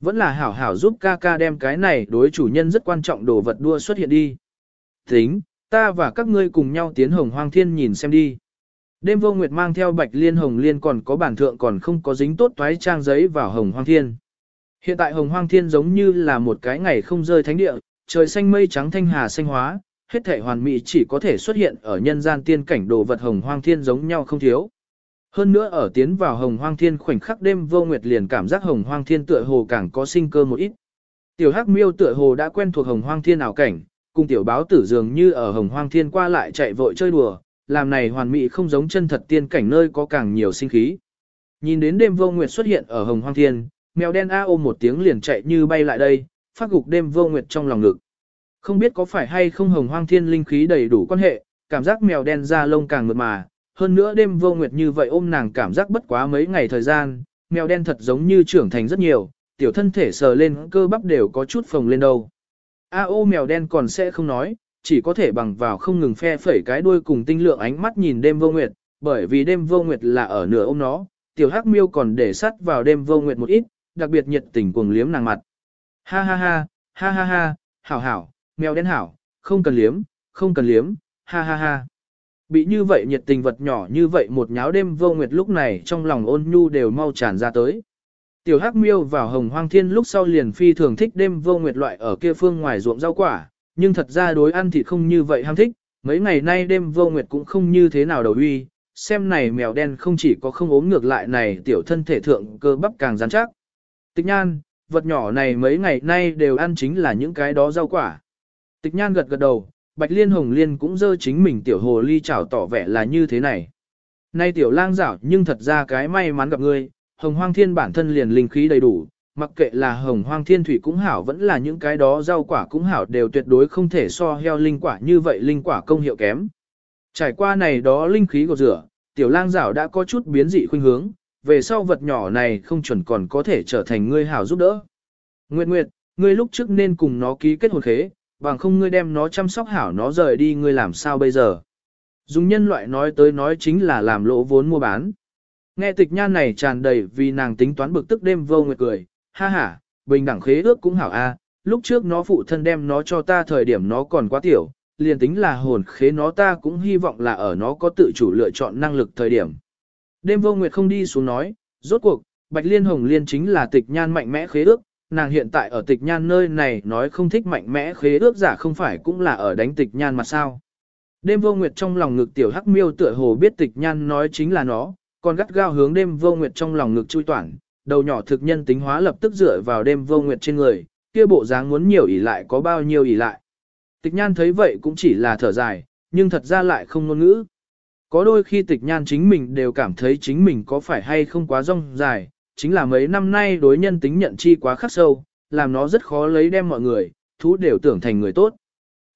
Vẫn là hảo hảo giúp ca ca đem cái này đối chủ nhân rất quan trọng đồ vật đua xuất hiện đi. Tính, ta và các ngươi cùng nhau tiến hồng hoang thiên nhìn xem đi. Đêm vô nguyệt mang theo bạch liên hồng liên còn có bản thượng còn không có dính tốt toái trang giấy vào hồng hoang thiên. Hiện tại hồng hoang thiên giống như là một cái ngày không rơi thánh địa, trời xanh mây trắng thanh hà xanh hóa, hết thể hoàn mỹ chỉ có thể xuất hiện ở nhân gian tiên cảnh đồ vật hồng hoang thiên giống nhau không thiếu. Hơn nữa ở tiến vào hồng hoang thiên khoảnh khắc đêm vô nguyệt liền cảm giác hồng hoang thiên tựa hồ càng có sinh cơ một ít. Tiểu hắc miêu tựa hồ đã quen thuộc hồng hoang thiên ảo cảnh, cùng tiểu báo tử dường như ở hồng hoang thiên qua lại chạy vội chơi đùa, làm này hoàn mỹ không giống chân thật tiên cảnh nơi có càng nhiều sinh khí. Nhìn đến đêm vô nguyệt xuất hiện ở hồng hoang thiên, mèo đen a ôm một tiếng liền chạy như bay lại đây, phát gục đêm vô nguyệt trong lòng ngực. Không biết có phải hay không hồng hoang thiên linh khí đầy đủ quan hệ, cảm giác mèo đen da lông càng mượt mà, hơn nữa đêm vô nguyệt như vậy ôm nàng cảm giác bất quá mấy ngày thời gian, mèo đen thật giống như trưởng thành rất nhiều, tiểu thân thể sờ lên cơ bắp đều có chút phồng lên đâu. A ô mèo đen còn sẽ không nói, chỉ có thể bằng vào không ngừng phe phẩy cái đuôi cùng tinh lượng ánh mắt nhìn đêm vô nguyệt, bởi vì đêm vô nguyệt là ở nửa ôm nó, tiểu hắc miêu còn để sắt vào đêm vô nguyệt một ít, đặc biệt nhiệt tình cuồng liếm nàng mặt. Ha ha ha, ha ha ha, hảo hảo, mèo đen hảo, không cần liếm, không cần liếm, ha ha ha. Bị như vậy nhiệt tình vật nhỏ như vậy một nháo đêm vô nguyệt lúc này trong lòng ôn nhu đều mau tràn ra tới. Tiểu hắc miêu vào hồng hoang thiên lúc sau liền phi thường thích đêm vô nguyệt loại ở kia phương ngoài ruộng rau quả, nhưng thật ra đối ăn thịt không như vậy ham thích, mấy ngày nay đêm vô nguyệt cũng không như thế nào đầu uy, xem này mèo đen không chỉ có không ốm ngược lại này tiểu thân thể thượng cơ bắp càng rắn chắc. Tịch nhan, vật nhỏ này mấy ngày nay đều ăn chính là những cái đó rau quả. Tịch nhan gật gật đầu, bạch liên hồng liên cũng dơ chính mình tiểu hồ ly chảo tỏ vẻ là như thế này. Nay tiểu lang giảo nhưng thật ra cái may mắn gặp ngươi, hồng hoang thiên bản thân liền linh khí đầy đủ, mặc kệ là hồng hoang thiên thủy cũng hảo vẫn là những cái đó rau quả cũng hảo đều tuyệt đối không thể so heo linh quả như vậy linh quả công hiệu kém. Trải qua này đó linh khí gột rửa, tiểu lang giảo đã có chút biến dị khuynh hướng, về sau vật nhỏ này không chuẩn còn có thể trở thành ngươi hảo giúp đỡ. Nguyệt Nguyệt, ngươi lúc trước nên cùng nó ký kết hôn khế, bằng không ngươi đem nó chăm sóc hảo nó rời đi ngươi làm sao bây giờ. Dùng nhân loại nói tới nói chính là làm lỗ vốn mua bán. Nghe tịch nhan này tràn đầy vì nàng tính toán bực tức đêm vô nguyệt cười, ha ha, bình đẳng khế ước cũng hảo a. lúc trước nó phụ thân đem nó cho ta thời điểm nó còn quá tiểu, liền tính là hồn khế nó ta cũng hy vọng là ở nó có tự chủ lựa chọn năng lực thời điểm. Đêm vô nguyệt không đi xuống nói, rốt cuộc, Bạch Liên Hồng Liên chính là tịch nhan mạnh mẽ khế ước, nàng hiện tại ở tịch nhan nơi này nói không thích mạnh mẽ khế ước giả không phải cũng là ở đánh tịch nhan mà sao. Đêm vô nguyệt trong lòng ngực tiểu hắc miêu tựa hồ biết tịch nhan nói chính là nó, còn gắt gao hướng đêm vô nguyệt trong lòng ngực chui toản, đầu nhỏ thực nhân tính hóa lập tức dựa vào đêm vô nguyệt trên người, kia bộ dáng muốn nhiều ỉ lại có bao nhiêu ỉ lại. Tịch nhan thấy vậy cũng chỉ là thở dài, nhưng thật ra lại không ngôn ngữ. Có đôi khi tịch nhan chính mình đều cảm thấy chính mình có phải hay không quá rong dài, chính là mấy năm nay đối nhân tính nhận chi quá khắc sâu, làm nó rất khó lấy đem mọi người, thú đều tưởng thành người tốt.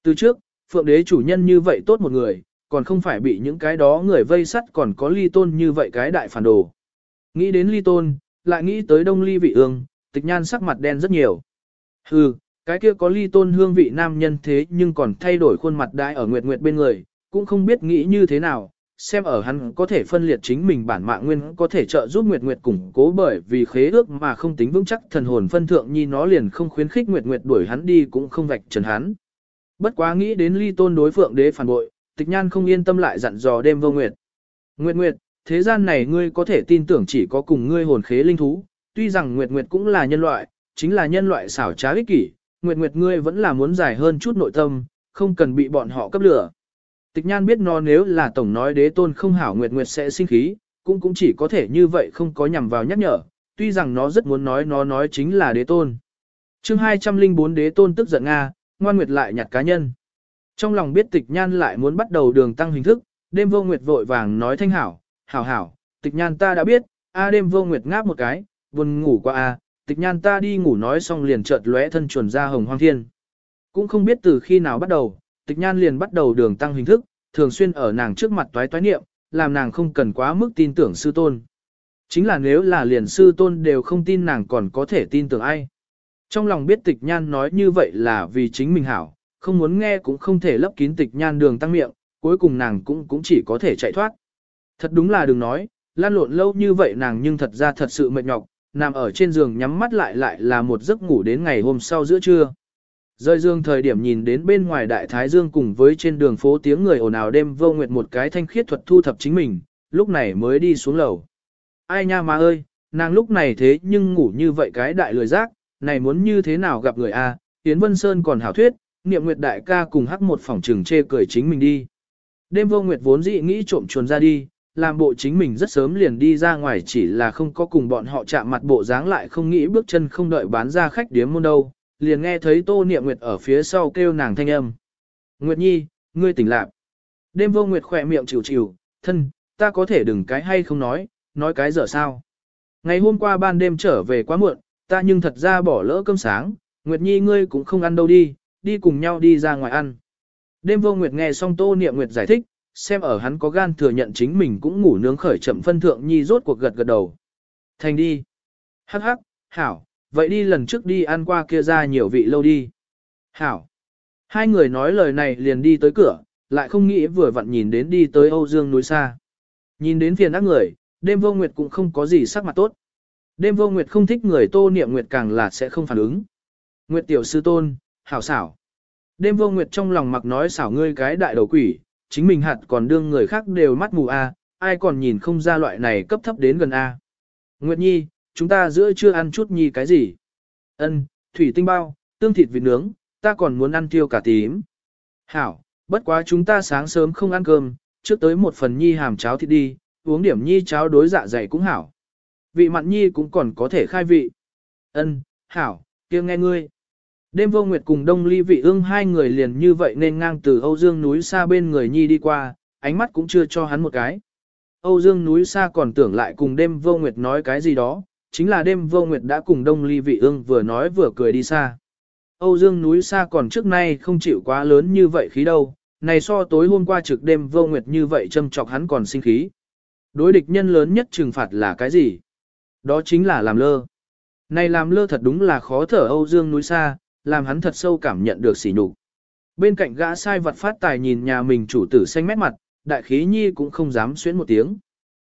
Từ trước, phượng đế chủ nhân như vậy tốt một người, còn không phải bị những cái đó người vây sắt còn có ly tôn như vậy cái đại phản đồ. Nghĩ đến ly tôn, lại nghĩ tới đông ly vị ương, tịch nhan sắc mặt đen rất nhiều. Hừ, cái kia có ly tôn hương vị nam nhân thế nhưng còn thay đổi khuôn mặt đại ở nguyệt nguyệt bên người, cũng không biết nghĩ như thế nào, xem ở hắn có thể phân liệt chính mình bản mạng nguyên có thể trợ giúp Nguyệt Nguyệt củng cố bởi vì khế ước mà không tính vững chắc thần hồn phân thượng nhi nó liền không khuyến khích Nguyệt Nguyệt đuổi hắn đi cũng không vạch trần hắn. Bất quá nghĩ đến ly tôn đối phượng đế phản bội, tịch nhan không yên tâm lại dặn dò đêm vô Nguyệt. Nguyệt Nguyệt, thế gian này ngươi có thể tin tưởng chỉ có cùng ngươi hồn khế linh thú, tuy rằng Nguyệt Nguyệt cũng là nhân loại, chính là nhân loại xảo trá ích kỷ, Nguyệt Nguyệt ngươi vẫn là muốn giải hơn chút nội tâm, không cần bị bọn họ cấp lửa. Tịch nhan biết nó nếu là tổng nói đế tôn không hảo nguyệt nguyệt sẽ sinh khí, cũng cũng chỉ có thể như vậy không có nhằm vào nhắc nhở, tuy rằng nó rất muốn nói nó nói chính là đế tôn. chương 204 đế tôn tức giận Nga, ngoan nguyệt lại nhặt cá nhân. Trong lòng biết tịch nhan lại muốn bắt đầu đường tăng hình thức, đêm vô nguyệt vội vàng nói thanh hảo, hảo hảo, tịch nhan ta đã biết, a đêm vô nguyệt ngáp một cái, buồn ngủ qua a, tịch nhan ta đi ngủ nói xong liền chợt lóe thân chuẩn ra hồng hoang thiên. Cũng không biết từ khi nào bắt đầu, tịch nhan liền bắt đầu đường tăng hình thức, thường xuyên ở nàng trước mặt toái toái niệm, làm nàng không cần quá mức tin tưởng sư tôn. Chính là nếu là liền sư tôn đều không tin nàng còn có thể tin tưởng ai. Trong lòng biết tịch nhan nói như vậy là vì chính mình hảo, không muốn nghe cũng không thể lấp kín tịch nhan đường tăng miệng, cuối cùng nàng cũng cũng chỉ có thể chạy thoát. Thật đúng là đừng nói, lan lộn lâu như vậy nàng nhưng thật ra thật sự mệt nhọc, nằm ở trên giường nhắm mắt lại lại là một giấc ngủ đến ngày hôm sau giữa trưa. Rơi dương thời điểm nhìn đến bên ngoài đại thái dương cùng với trên đường phố tiếng người ồn ào đêm vô nguyệt một cái thanh khiết thuật thu thập chính mình, lúc này mới đi xuống lầu. Ai nha má ơi, nàng lúc này thế nhưng ngủ như vậy cái đại lười giác, này muốn như thế nào gặp người a? À? Yến Vân Sơn còn hảo thuyết, niệm nguyệt đại ca cùng hắc một phòng trường chê cười chính mình đi. Đêm vô nguyệt vốn dị nghĩ trộm chuồn ra đi, làm bộ chính mình rất sớm liền đi ra ngoài chỉ là không có cùng bọn họ chạm mặt bộ dáng lại không nghĩ bước chân không đợi bán ra khách điếm môn đâu, liền nghe thấy Tô Niệm Nguyệt ở phía sau kêu nàng thanh âm. Nguyệt Nhi, ngươi tỉnh lạc. Đêm vô Nguyệt khỏe miệng chịu chịu, thân, ta có thể đừng cái hay không nói, nói cái dở sao. Ngày hôm qua ban đêm trở về quá muộn, ta nhưng thật ra bỏ lỡ cơm sáng, Nguyệt Nhi ngươi cũng không ăn đâu đi, đi cùng nhau đi ra ngoài ăn. Đêm vô Nguyệt nghe xong Tô Niệm Nguyệt giải thích, xem ở hắn có gan thừa nhận chính mình cũng ngủ nướng khởi chậm phân thượng nhi rốt cuộc gật gật đầu. Thành đi. Hắc hắc, hảo, vậy đi lần trước đi ăn qua kia ra nhiều vị lâu đi. Hảo. Hai người nói lời này liền đi tới cửa, lại không nghĩ vừa vặn nhìn đến đi tới Âu Dương núi xa. Nhìn đến phiền ác người, đêm vô nguyệt cũng không có gì sắc mặt tốt. Đêm vô nguyệt không thích người tô niệm nguyệt càng là sẽ không phản ứng. Nguyệt tiểu sư tôn, hảo xảo. Đêm vô nguyệt trong lòng mặc nói xảo ngươi cái đại đầu quỷ, chính mình hạt còn đương người khác đều mắt mù a, ai còn nhìn không ra loại này cấp thấp đến gần a. Nguyệt nhi, chúng ta giữa chưa ăn chút nhi cái gì? Ân, thủy tinh bao, tương thịt vịt nướng, ta còn muốn ăn tiêu cả tím. Hảo, bất quá chúng ta sáng sớm không ăn cơm, trước tới một phần nhi hàm cháo thịt đi, uống điểm nhi cháo đối dạ dày cũng hảo. Vị mặn nhi cũng còn có thể khai vị. Ân, hảo, kia nghe ngươi. Đêm vô nguyệt cùng đông ly vị ương hai người liền như vậy nên ngang từ Âu Dương núi xa bên người nhi đi qua, ánh mắt cũng chưa cho hắn một cái. Âu Dương núi xa còn tưởng lại cùng đêm vô nguyệt nói cái gì đó, chính là đêm vô nguyệt đã cùng đông ly vị ương vừa nói vừa cười đi xa. Âu Dương núi xa còn trước nay không chịu quá lớn như vậy khí đâu, này so tối hôm qua trực đêm vô nguyệt như vậy châm chọc hắn còn sinh khí. Đối địch nhân lớn nhất trừng phạt là cái gì? Đó chính là làm lơ. Này làm lơ thật đúng là khó thở Âu Dương núi xa, làm hắn thật sâu cảm nhận được sỉ nhục. Bên cạnh gã sai vật phát tài nhìn nhà mình chủ tử xanh mét mặt, đại khí nhi cũng không dám xuyến một tiếng.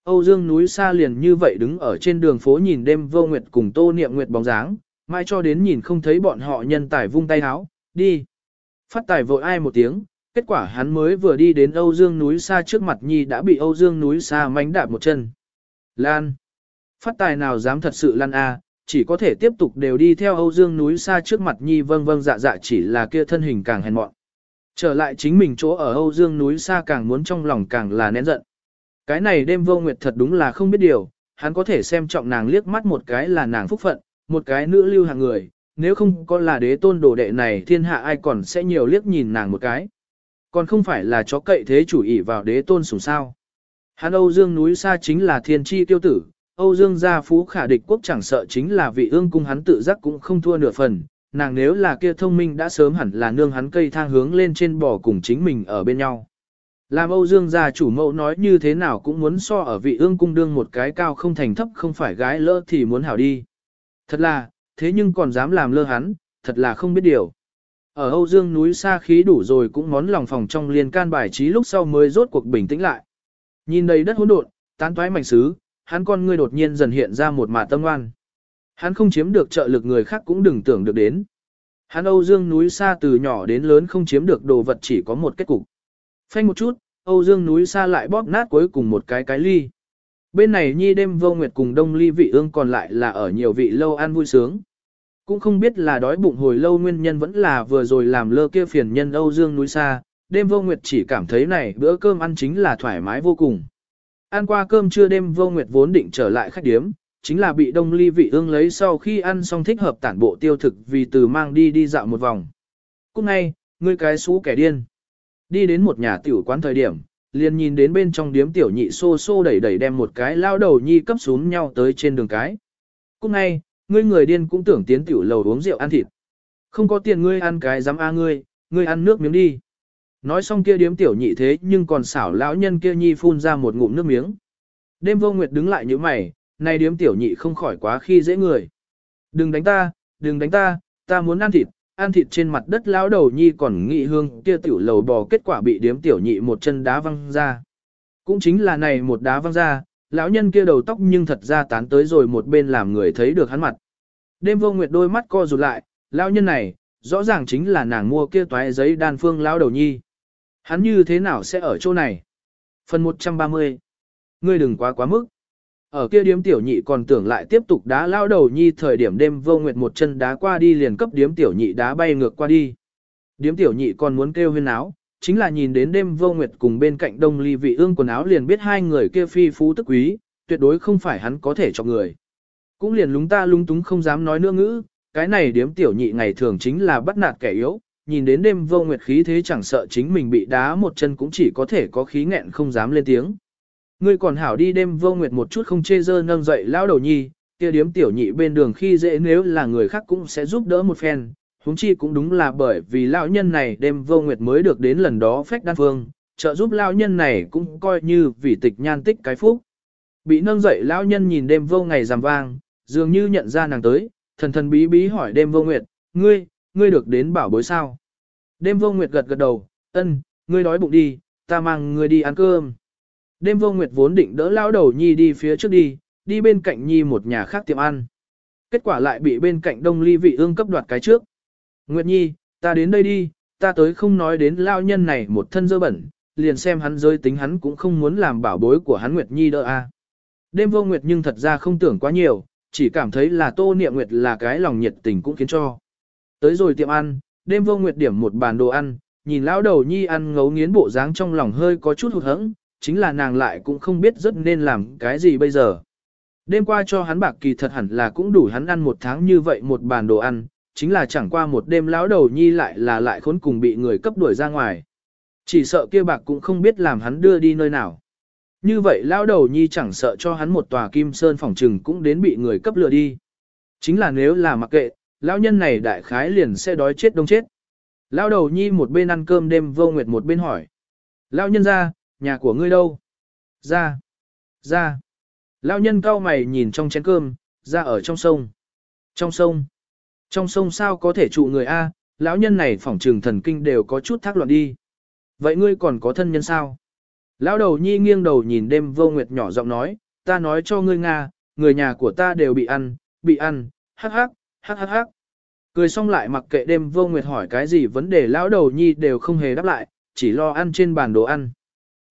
Âu Dương núi xa liền như vậy đứng ở trên đường phố nhìn đêm vô nguyệt cùng tô niệm nguyệt bóng dáng, mai cho đến nhìn không thấy bọn họ nhân tài vung tay háo, đi. Phát tài vội ai một tiếng, kết quả hắn mới vừa đi đến Âu Dương núi xa trước mặt nhi đã bị Âu Dương núi xa mánh đạp một chân. Lan. Phát tài nào dám thật sự lan a, chỉ có thể tiếp tục đều đi theo Âu Dương núi xa trước mặt nhi vâng vâng dạ dạ chỉ là kia thân hình càng hèn mọn. Trở lại chính mình chỗ ở Âu Dương núi xa càng muốn trong lòng càng là nén giận. Cái này đêm vô nguyệt thật đúng là không biết điều, hắn có thể xem trọng nàng liếc mắt một cái là nàng phúc phận, một cái nữ lưu hàng người, nếu không có là đế tôn đồ đệ này thiên hạ ai còn sẽ nhiều liếc nhìn nàng một cái. Còn không phải là chó cậy thế chủ ý vào đế tôn sủng sao. Hắn Âu Dương núi xa chính là thiên chi tiêu tử, Âu Dương gia phú khả địch quốc chẳng sợ chính là vị ương cung hắn tự giác cũng không thua nửa phần, nàng nếu là kia thông minh đã sớm hẳn là nương hắn cây thang hướng lên trên bò cùng chính mình ở bên nhau. Làm Âu Dương gia chủ mẫu nói như thế nào cũng muốn so ở vị ương cung đương một cái cao không thành thấp không phải gái lỡ thì muốn hảo đi. Thật là, thế nhưng còn dám làm lơ hắn, thật là không biết điều. Ở Âu Dương núi xa khí đủ rồi cũng món lòng phòng trong liên can bài trí lúc sau mới rốt cuộc bình tĩnh lại. Nhìn đầy đất hỗn độn, tán toái mảnh sứ, hắn con ngươi đột nhiên dần hiện ra một mả tâm ngoan. Hắn không chiếm được trợ lực người khác cũng đừng tưởng được đến. Hắn Âu Dương núi xa từ nhỏ đến lớn không chiếm được đồ vật chỉ có một kết cục. Phanh một chút, Âu Dương núi xa lại bóp nát cuối cùng một cái cái ly. Bên này nhi đêm vô nguyệt cùng đông ly vị ương còn lại là ở nhiều vị lâu ăn vui sướng. Cũng không biết là đói bụng hồi lâu nguyên nhân vẫn là vừa rồi làm lơ kia phiền nhân Âu Dương núi xa, đêm vô nguyệt chỉ cảm thấy này bữa cơm ăn chính là thoải mái vô cùng. Ăn qua cơm trưa đêm vô nguyệt vốn định trở lại khách điếm, chính là bị đông ly vị ương lấy sau khi ăn xong thích hợp tản bộ tiêu thực vì từ mang đi đi dạo một vòng. Cũng ngay, ngươi cái xú kẻ điên. Đi đến một nhà tiểu quán thời điểm, liền nhìn đến bên trong điếm tiểu nhị xô xô đẩy đẩy đem một cái lao đầu nhi cấp xuống nhau tới trên đường cái. Cũng ngay, ngươi người điên cũng tưởng tiến tiểu lầu uống rượu ăn thịt. Không có tiền ngươi ăn cái dám a ngươi, ngươi ăn nước miếng đi. Nói xong kia điếm tiểu nhị thế nhưng còn xảo lão nhân kia nhi phun ra một ngụm nước miếng. Đêm vô nguyệt đứng lại như mày, này điếm tiểu nhị không khỏi quá khi dễ người. Đừng đánh ta, đừng đánh ta, ta muốn ăn thịt, ăn thịt trên mặt đất lão đầu nhi còn nghị hương kia tiểu lầu bò kết quả bị điếm tiểu nhị một chân đá văng ra. Cũng chính là này một đá văng ra, lão nhân kia đầu tóc nhưng thật ra tán tới rồi một bên làm người thấy được hắn mặt. Đêm vô nguyệt đôi mắt co rụt lại, lão nhân này, rõ ràng chính là nàng mua kia toái giấy đan phương lão đầu nhi. Hắn như thế nào sẽ ở chỗ này? Phần 130. Ngươi đừng quá quá mức. Ở kia điếm tiểu nhị còn tưởng lại tiếp tục đá lao đầu nhi thời điểm đêm vô nguyệt một chân đá qua đi liền cấp điếm tiểu nhị đá bay ngược qua đi. Điếm tiểu nhị còn muốn kêu huyên áo, chính là nhìn đến đêm vô nguyệt cùng bên cạnh đông ly vị ương quần áo liền biết hai người kia phi phú tức quý, tuyệt đối không phải hắn có thể cho người. Cũng liền lúng ta lung túng không dám nói nữa ngữ, cái này điếm tiểu nhị ngày thường chính là bắt nạt kẻ yếu, nhìn đến đêm vô nguyệt khí thế chẳng sợ chính mình bị đá một chân cũng chỉ có thể có khí nghẹn không dám lên tiếng. Ngươi còn hảo đi đêm vô nguyệt một chút không chê dơ nâng dậy lão đầu nhi, kia điếm tiểu nhị bên đường khi dễ nếu là người khác cũng sẽ giúp đỡ một phen, huống chi cũng đúng là bởi vì lão nhân này đêm vô nguyệt mới được đến lần đó phách đan phương, trợ giúp lão nhân này cũng coi như vì tịch nhan tích cái phúc. Bị nâng dậy lão nhân nhìn đêm vô ngày rằm vang, dường như nhận ra nàng tới, thần thần bí bí hỏi đêm vô nguyệt, ngươi, ngươi được đến bảo bối sao? Đêm vô nguyệt gật gật đầu, ân, ngươi đói bụng đi, ta mang ngươi đi ăn cơm. Đêm vô nguyệt vốn định đỡ lão đầu nhi đi phía trước đi, đi bên cạnh nhi một nhà khác tiệm ăn. Kết quả lại bị bên cạnh đông ly vị ương cấp đoạt cái trước. Nguyệt nhi, ta đến đây đi, ta tới không nói đến lao nhân này một thân dơ bẩn, liền xem hắn rơi tính hắn cũng không muốn làm bảo bối của hắn Nguyệt nhi đỡ a. Đêm vô Nguyệt nhưng thật ra không tưởng quá nhiều, chỉ cảm thấy là tô niệm Nguyệt là cái lòng nhiệt tình cũng khiến cho. Tới rồi tiệm ăn, đêm vô Nguyệt điểm một bàn đồ ăn, nhìn lão đầu nhi ăn ngấu nghiến bộ dáng trong lòng hơi có chút hụt hẫng, chính là nàng lại cũng không biết rất nên làm cái gì bây giờ. Đêm qua cho hắn bạc kỳ thật hẳn là cũng đủ hắn ăn một tháng như vậy một bàn đồ ăn, chính là chẳng qua một đêm lão đầu nhi lại là lại khốn cùng bị người cấp đuổi ra ngoài. Chỉ sợ kia bạc cũng không biết làm hắn đưa đi nơi nào. Như vậy lão đầu nhi chẳng sợ cho hắn một tòa kim sơn phòng trừng cũng đến bị người cấp lừa đi. Chính là nếu là mặc kệ, lão nhân này đại khái liền sẽ đói chết đông chết. Lão đầu nhi một bên ăn cơm đêm vô nguyệt một bên hỏi. Lão nhân ra, nhà của ngươi đâu? Ra. Ra. Lão nhân cao mày nhìn trong chén cơm, ra ở trong sông. Trong sông. Trong sông sao có thể trụ người A, lão nhân này phỏng trừng thần kinh đều có chút thác loạn đi. Vậy ngươi còn có thân nhân sao? Lão đầu nhi nghiêng đầu nhìn đêm vô nguyệt nhỏ giọng nói, ta nói cho ngươi Nga, người nhà của ta đều bị ăn, bị ăn, hắc hắc, hắc hắc hắc. Cười xong lại mặc kệ đêm vô nguyệt hỏi cái gì vấn đề lão đầu nhi đều không hề đáp lại, chỉ lo ăn trên bàn đồ ăn.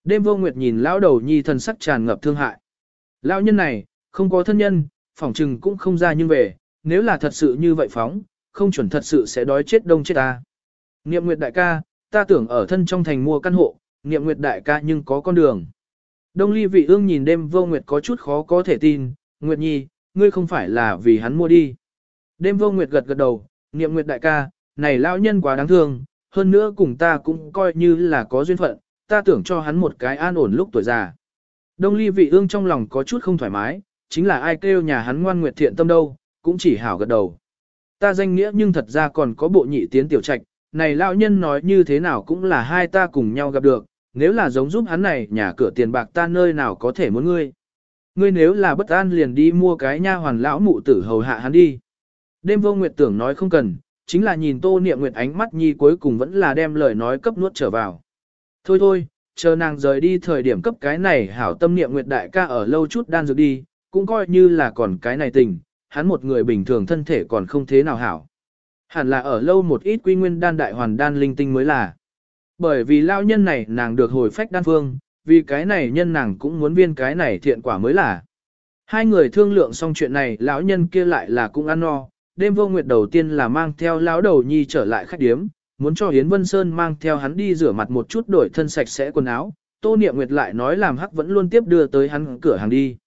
Đêm vô nguyệt nhìn lão đầu nhi thần sắc tràn ngập thương hại. Lão nhân này, không có thân nhân, phỏng trừng cũng không ra nhưng về, nếu là thật sự như vậy phóng, không chuẩn thật sự sẽ đói chết đông chết ta. Niệm Nguyệt đại ca, ta tưởng ở thân trong thành mua căn hộ, Niệm Nguyệt đại ca nhưng có con đường. Đông ly vị ương nhìn đêm vô Nguyệt có chút khó có thể tin, Nguyệt nhi, ngươi không phải là vì hắn mua đi. Đêm vô Nguyệt gật gật đầu, Niệm Nguyệt đại ca, này lão nhân quá đáng thương, hơn nữa cùng ta cũng coi như là có duyên phận, ta tưởng cho hắn một cái an ổn lúc tuổi già. Đông ly vị ương trong lòng có chút không thoải mái, chính là ai kêu nhà hắn ngoan nguyệt thiện tâm đâu, cũng chỉ hảo gật đầu. Ta danh nghĩa nhưng thật ra còn có bộ nhị tiến tiểu trạch, này lão nhân nói như thế nào cũng là hai ta cùng nhau gặp được, nếu là giống giúp hắn này nhà cửa tiền bạc ta nơi nào có thể muốn ngươi. Ngươi nếu là bất an liền đi mua cái nha hoàn lão mụ tử hầu hạ hắn đi. Đêm vô nguyệt tưởng nói không cần, chính là nhìn tô niệm nguyệt ánh mắt nhi cuối cùng vẫn là đem lời nói cấp nuốt trở vào. Thôi thôi, chờ nàng rời đi thời điểm cấp cái này hảo tâm niệm nguyệt đại ca ở lâu chút đan dược đi, cũng coi như là còn cái này tình, hắn một người bình thường thân thể còn không thế nào hảo. Hẳn là ở lâu một ít quy nguyên đan đại hoàn đan linh tinh mới là. Bởi vì lao nhân này nàng được hồi phách đan phương, vì cái này nhân nàng cũng muốn viên cái này thiện quả mới là. Hai người thương lượng xong chuyện này lão nhân kia lại là cũng ăn no, đêm vô nguyệt đầu tiên là mang theo lão đầu nhi trở lại khách điếm, muốn cho Yến Vân Sơn mang theo hắn đi rửa mặt một chút đổi thân sạch sẽ quần áo, Tô Niệm Nguyệt lại nói làm hắc vẫn luôn tiếp đưa tới hắn cửa hàng đi.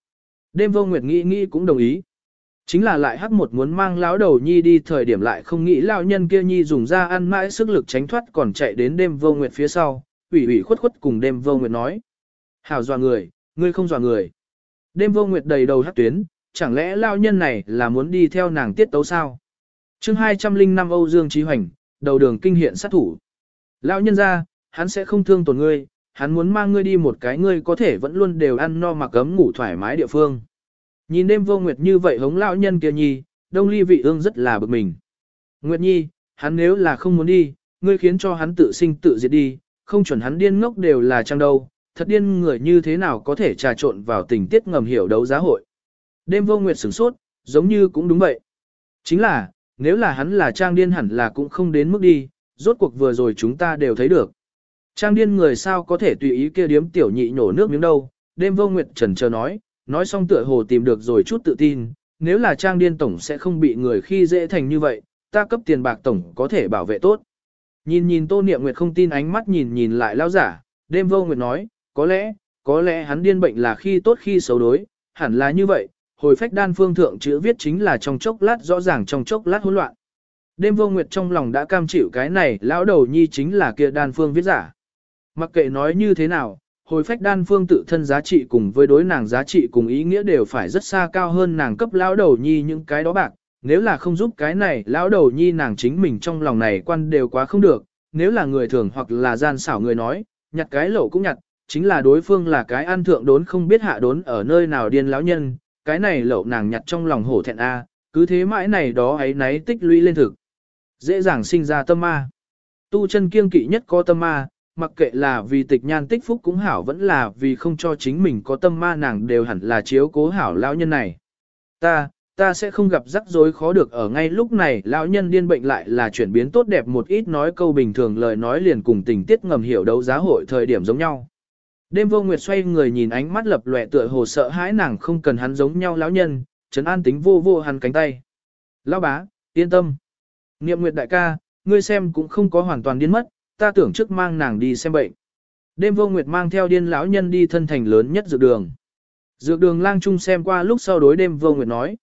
Đêm vô Nguyệt nghĩ nghĩ cũng đồng ý. Chính là lại hắc một muốn mang lão đầu nhi đi thời điểm lại không nghĩ lão nhân kia nhi dùng ra ăn mãi sức lực tránh thoát còn chạy đến đêm vô nguyệt phía sau, ủy ủy khuất khuất cùng đêm vô nguyệt nói. Hảo dọa người, ngươi không dọa người. Đêm vô nguyệt đầy đầu hắc tuyến, chẳng lẽ lão nhân này là muốn đi theo nàng tiết tấu sao? chương 205 Âu Dương Chí Hoành, đầu đường kinh hiện sát thủ. Lão nhân ra, hắn sẽ không thương tổn ngươi, hắn muốn mang ngươi đi một cái ngươi có thể vẫn luôn đều ăn no mặc ấm ngủ thoải mái địa phương. Nhìn đêm vô nguyệt như vậy hống lão nhân kia nhi, đông ly vị ương rất là bực mình. Nguyệt nhi, hắn nếu là không muốn đi, ngươi khiến cho hắn tự sinh tự diệt đi, không chuẩn hắn điên ngốc đều là trang đâu, thật điên người như thế nào có thể trà trộn vào tình tiết ngầm hiểu đấu giá hội. Đêm vô nguyệt sửng sốt, giống như cũng đúng vậy. Chính là, nếu là hắn là trang điên hẳn là cũng không đến mức đi, rốt cuộc vừa rồi chúng ta đều thấy được. Trang điên người sao có thể tùy ý kia điếm tiểu nhị nổ nước miếng đâu, đêm vô nguyệt trần chờ nói, nói xong tựa hồ tìm được rồi chút tự tin, nếu là trang điên tổng sẽ không bị người khi dễ thành như vậy, ta cấp tiền bạc tổng có thể bảo vệ tốt. Nhìn nhìn Tô Niệm Nguyệt không tin ánh mắt nhìn nhìn lại lao giả, đêm vô nguyệt nói, có lẽ, có lẽ hắn điên bệnh là khi tốt khi xấu đối, hẳn là như vậy, hồi phách đan phương thượng chữ viết chính là trong chốc lát rõ ràng trong chốc lát hỗn loạn. Đêm vô nguyệt trong lòng đã cam chịu cái này, lão đầu nhi chính là kia đan phương viết giả. Mặc kệ nói như thế nào, hồi phách đan phương tự thân giá trị cùng với đối nàng giá trị cùng ý nghĩa đều phải rất xa cao hơn nàng cấp lão đầu nhi những cái đó bạc, nếu là không giúp cái này lão đầu nhi nàng chính mình trong lòng này quan đều quá không được, nếu là người thường hoặc là gian xảo người nói, nhặt cái lẩu cũng nhặt, chính là đối phương là cái ăn thượng đốn không biết hạ đốn ở nơi nào điên lão nhân, cái này lậu nàng nhặt trong lòng hổ thẹn a, cứ thế mãi này đó ấy náy tích lũy lên thực. Dễ dàng sinh ra tâm ma. Tu chân kiêng kỵ nhất có tâm ma, mặc kệ là vì tịch nhan tích phúc cũng hảo vẫn là vì không cho chính mình có tâm ma nàng đều hẳn là chiếu cố hảo lão nhân này. Ta, ta sẽ không gặp rắc rối khó được ở ngay lúc này lão nhân điên bệnh lại là chuyển biến tốt đẹp một ít nói câu bình thường lời nói liền cùng tình tiết ngầm hiểu đấu giá hội thời điểm giống nhau. Đêm vô nguyệt xoay người nhìn ánh mắt lập lòe tựa hồ sợ hãi nàng không cần hắn giống nhau lão nhân, trấn an tính vô vô hắn cánh tay. Lão bá, yên tâm. Niệm nguyệt đại ca, ngươi xem cũng không có hoàn toàn điên mất, ta tưởng trước mang nàng đi xem bệnh. Đêm vô nguyệt mang theo điên lão nhân đi thân thành lớn nhất dược đường. Dược đường lang trung xem qua lúc sau đối đêm vô nguyệt nói.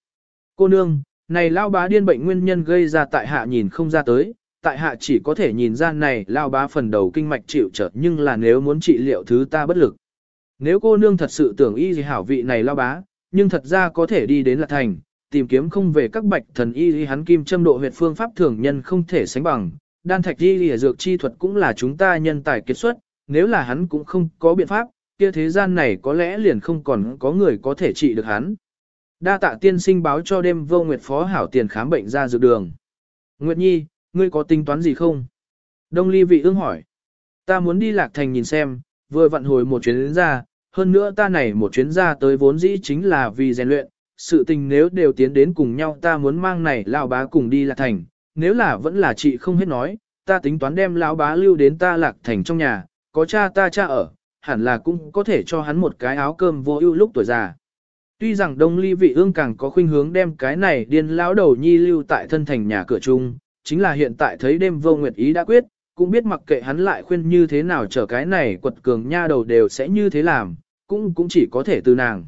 Cô nương, này lão bá điên bệnh nguyên nhân gây ra tại hạ nhìn không ra tới, tại hạ chỉ có thể nhìn ra này lao bá phần đầu kinh mạch chịu trở nhưng là nếu muốn trị liệu thứ ta bất lực. Nếu cô nương thật sự tưởng y gì hảo vị này lao bá, nhưng thật ra có thể đi đến lạc thành, tìm kiếm không về các bạch thần y hắn kim châm độ huyệt phương pháp thường nhân không thể sánh bằng, đan thạch y lìa dược chi thuật cũng là chúng ta nhân tài kết xuất, nếu là hắn cũng không có biện pháp, kia thế gian này có lẽ liền không còn có người có thể trị được hắn. Đa tạ tiên sinh báo cho đêm vô nguyệt phó hảo tiền khám bệnh ra dược đường. Nguyệt Nhi, ngươi có tính toán gì không? Đông ly vị ương hỏi. Ta muốn đi lạc thành nhìn xem, vừa vặn hồi một chuyến ra, hơn nữa ta này một chuyến ra tới vốn dĩ chính là vì rèn luyện, sự tình nếu đều tiến đến cùng nhau ta muốn mang này lão bá cùng đi lạc thành, nếu là vẫn là chị không hết nói, ta tính toán đem lão bá lưu đến ta lạc thành trong nhà, có cha ta cha ở, hẳn là cũng có thể cho hắn một cái áo cơm vô ưu lúc tuổi già. Tuy rằng Đông Ly vị ương càng có khuynh hướng đem cái này điên lão đầu nhi lưu tại thân thành nhà cửa chung, chính là hiện tại thấy đêm vô nguyệt ý đã quyết, cũng biết mặc kệ hắn lại khuyên như thế nào trở cái này quật cường nha đầu đều sẽ như thế làm, cũng cũng chỉ có thể từ nàng.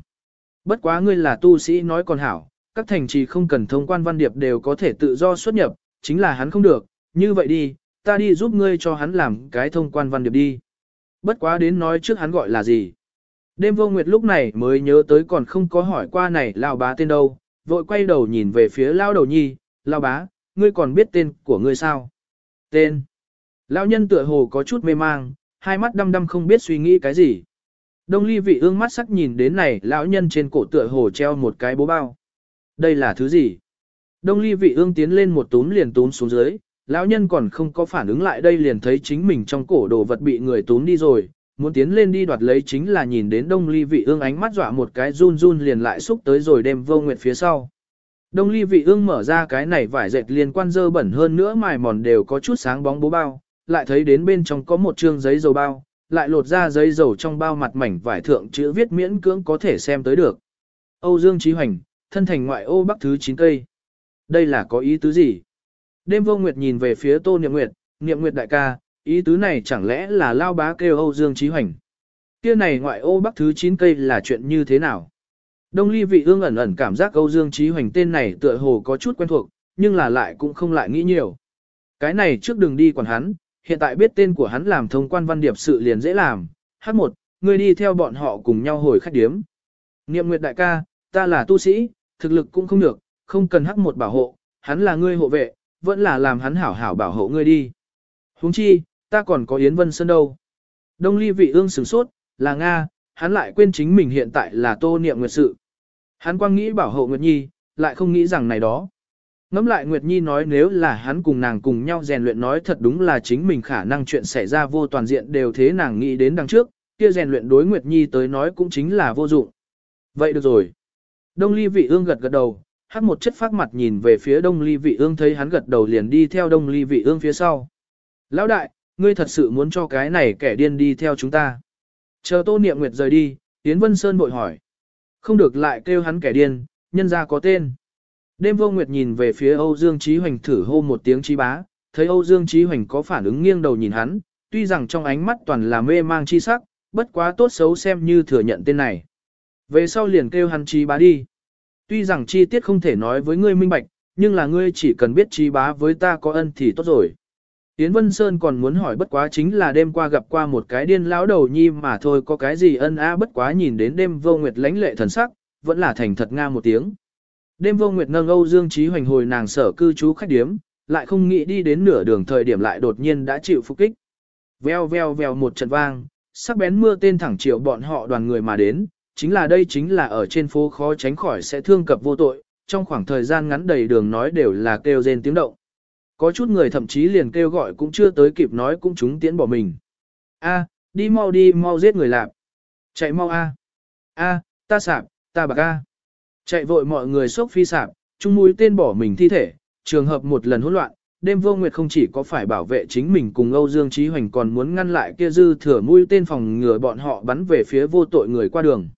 Bất quá ngươi là tu sĩ nói còn hảo, các thành trì không cần thông quan văn điệp đều có thể tự do xuất nhập, chính là hắn không được, như vậy đi, ta đi giúp ngươi cho hắn làm cái thông quan văn điệp đi. Bất quá đến nói trước hắn gọi là gì. Đêm vô nguyệt lúc này mới nhớ tới còn không có hỏi qua này lao bá tên đâu, vội quay đầu nhìn về phía lao đầu nhi, lao bá, ngươi còn biết tên của ngươi sao? Tên. Lão nhân tựa hồ có chút mê mang, hai mắt đăm đăm không biết suy nghĩ cái gì. Đông ly vị ương mắt sắc nhìn đến này, lão nhân trên cổ tựa hồ treo một cái bố bao. Đây là thứ gì? Đông ly vị ương tiến lên một túm liền túm xuống dưới, lão nhân còn không có phản ứng lại đây liền thấy chính mình trong cổ đồ vật bị người túm đi rồi, muốn tiến lên đi đoạt lấy chính là nhìn đến đông ly vị ương ánh mắt dọa một cái run run liền lại xúc tới rồi đem vô nguyệt phía sau. Đông ly vị ương mở ra cái này vải dệt liên quan dơ bẩn hơn nữa mài mòn đều có chút sáng bóng bố bao, lại thấy đến bên trong có một trương giấy dầu bao, lại lột ra giấy dầu trong bao mặt mảnh vải thượng chữ viết miễn cưỡng có thể xem tới được. Âu Dương Chí Hoành, thân thành ngoại ô bắc thứ 9 cây. Đây là có ý tứ gì? Đêm vô nguyệt nhìn về phía Tô Niệm Nguyệt, Niệm Nguyệt đại ca, ý tứ này chẳng lẽ là lao bá kêu Âu Dương Chí Hoành. Kia này ngoại ô bắc thứ 9 cây là chuyện như thế nào? Đông ly vị ương ẩn ẩn cảm giác Âu Dương Chí Hoành tên này tựa hồ có chút quen thuộc, nhưng là lại cũng không lại nghĩ nhiều. Cái này trước đừng đi quản hắn, hiện tại biết tên của hắn làm thông quan văn điệp sự liền dễ làm. H1, ngươi đi theo bọn họ cùng nhau hồi khách điếm. Niệm Nguyệt đại ca, ta là tu sĩ, thực lực cũng không được, không cần H1 bảo hộ, hắn là ngươi hộ vệ, vẫn là làm hắn hảo hảo bảo hộ ngươi đi. Huống chi, ta còn có Yến Vân Sơn đâu. Đông ly vị ương sửng sốt, là Nga, hắn lại quên chính mình hiện tại là tô niệm nguyệt sự. Hắn quang nghĩ bảo hộ Nguyệt Nhi, lại không nghĩ rằng này đó. Ngắm lại Nguyệt Nhi nói nếu là hắn cùng nàng cùng nhau rèn luyện nói thật đúng là chính mình khả năng chuyện xảy ra vô toàn diện đều thế nàng nghĩ đến đằng trước, kia rèn luyện đối Nguyệt Nhi tới nói cũng chính là vô dụng. Vậy được rồi. Đông ly vị ương gật gật đầu, hát một chất phát mặt nhìn về phía đông ly vị ương thấy hắn gật đầu liền đi theo đông ly vị ương phía sau. Lão đại, ngươi thật sự muốn cho cái này kẻ điên đi theo chúng ta. Chờ tô niệm nguyệt rời đi, Yến Vân Sơn bội hỏi. Không được lại kêu hắn kẻ điên, nhân ra có tên. Đêm vô nguyệt nhìn về phía Âu Dương Chí Hoành thử hô một tiếng chí bá, thấy Âu Dương Chí Hoành có phản ứng nghiêng đầu nhìn hắn, tuy rằng trong ánh mắt toàn là mê mang chi sắc, bất quá tốt xấu xem như thừa nhận tên này. Về sau liền kêu hắn chí bá đi. Tuy rằng chi tiết không thể nói với ngươi minh bạch, nhưng là ngươi chỉ cần biết chí bá với ta có ân thì tốt rồi. Yến Vân Sơn còn muốn hỏi bất quá chính là đêm qua gặp qua một cái điên lão đầu nhi mà thôi có cái gì ân a bất quá nhìn đến đêm vô nguyệt lãnh lệ thần sắc, vẫn là thành thật nga một tiếng. Đêm vô nguyệt nâng Âu Dương Trí hoành hồi nàng sở cư trú khách điếm, lại không nghĩ đi đến nửa đường thời điểm lại đột nhiên đã chịu phục kích. Veo veo veo một trận vang, sắc bén mưa tên thẳng chiều bọn họ đoàn người mà đến, chính là đây chính là ở trên phố khó tránh khỏi sẽ thương cập vô tội, trong khoảng thời gian ngắn đầy đường nói đều là kêu rên tiếng động. Có chút người thậm chí liền kêu gọi cũng chưa tới kịp nói cũng chúng tiến bỏ mình. A, đi mau đi mau giết người lạp. Chạy mau A. A, ta sạp, ta bạc A. Chạy vội mọi người sốc phi sạp, chung mũi tên bỏ mình thi thể, trường hợp một lần hỗn loạn, đêm vô nguyệt không chỉ có phải bảo vệ chính mình cùng Âu Dương Trí Hoành còn muốn ngăn lại kia dư thừa mũi tên phòng ngừa bọn họ bắn về phía vô tội người qua đường.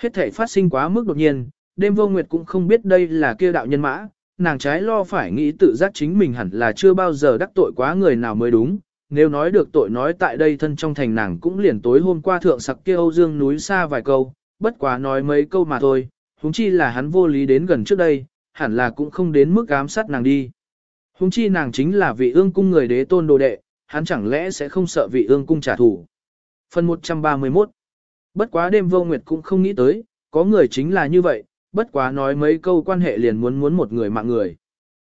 Hết thể phát sinh quá mức đột nhiên, đêm vô nguyệt cũng không biết đây là kia đạo nhân mã, nàng trái lo phải nghĩ tự giác chính mình hẳn là chưa bao giờ đắc tội quá người nào mới đúng. Nếu nói được tội nói tại đây thân trong thành nàng cũng liền tối hôm qua thượng sặc kia Âu Dương núi xa vài câu, bất quá nói mấy câu mà thôi, huống chi là hắn vô lý đến gần trước đây, hẳn là cũng không đến mức ám sát nàng đi. Huống chi nàng chính là vị ương cung người đế tôn đồ đệ, hắn chẳng lẽ sẽ không sợ vị ương cung trả thù. Phần 131 Bất quá đêm vô nguyệt cũng không nghĩ tới, có người chính là như vậy, bất quá nói mấy câu quan hệ liền muốn muốn một người mạng người.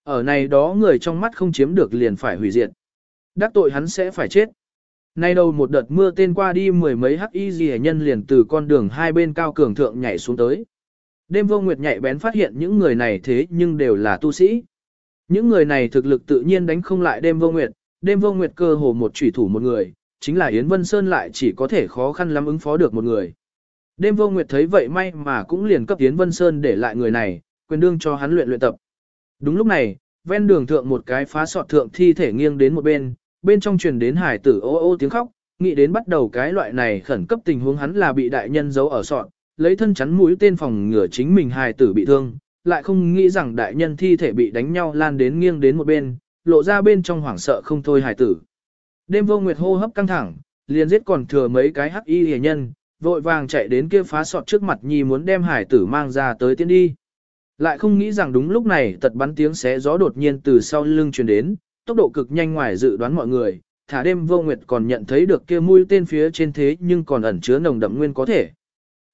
Ở này đó người trong mắt không chiếm được liền phải hủy diệt. Đắc tội hắn sẽ phải chết. Nay đâu một đợt mưa tên qua đi mười mấy hắc y gì nhân liền từ con đường hai bên cao cường thượng nhảy xuống tới. Đêm vô nguyệt nhạy bén phát hiện những người này thế nhưng đều là tu sĩ. Những người này thực lực tự nhiên đánh không lại đêm vô nguyệt, đêm vô nguyệt cơ hồ một chủy thủ một người, chính là Yến Vân Sơn lại chỉ có thể khó khăn lắm ứng phó được một người. Đêm vô nguyệt thấy vậy may mà cũng liền cấp Yến Vân Sơn để lại người này, quyền đương cho hắn luyện luyện tập. Đúng lúc này, ven đường thượng một cái phá sọt thượng thi thể nghiêng đến một bên, bên trong truyền đến hải tử ô ô tiếng khóc, nghĩ đến bắt đầu cái loại này khẩn cấp tình huống hắn là bị đại nhân giấu ở sọt, lấy thân chắn mũi tên phòng ngừa chính mình hài tử bị thương, lại không nghĩ rằng đại nhân thi thể bị đánh nhau lan đến nghiêng đến một bên, lộ ra bên trong hoảng sợ không thôi hài tử. Đêm vô nguyệt hô hấp căng thẳng, liền giết còn thừa mấy cái hắc y hề nhân, vội vàng chạy đến kia phá sọt trước mặt nhi muốn đem hải tử mang ra tới tiến đi. Lại không nghĩ rằng đúng lúc này tật bắn tiếng xé gió đột nhiên từ sau lưng truyền đến, tốc độ cực nhanh ngoài dự đoán mọi người, thả đêm vô nguyệt còn nhận thấy được kia mũi tên phía trên thế nhưng còn ẩn chứa nồng đậm nguyên có thể.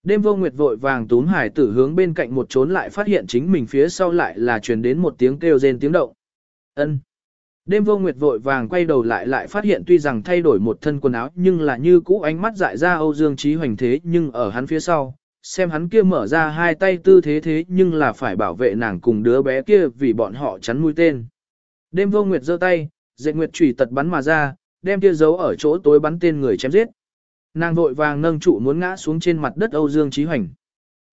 Đêm vô nguyệt vội vàng túm hải tử hướng bên cạnh một trốn lại phát hiện chính mình phía sau lại là truyền đến một tiếng kêu rên tiếng động. Ân. Đêm vô nguyệt vội vàng quay đầu lại lại phát hiện tuy rằng thay đổi một thân quần áo nhưng là như cũ ánh mắt dại ra Âu Dương Trí Hoành thế nhưng ở hắn phía sau, xem hắn kia mở ra hai tay tư thế thế nhưng là phải bảo vệ nàng cùng đứa bé kia vì bọn họ chắn mũi tên. Đêm vô nguyệt giơ tay, dệt nguyệt chủy tật bắn mà ra, đem kia giấu ở chỗ tối bắn tên người chém giết. Nàng vội vàng nâng trụ muốn ngã xuống trên mặt đất Âu Dương Chí Hoành.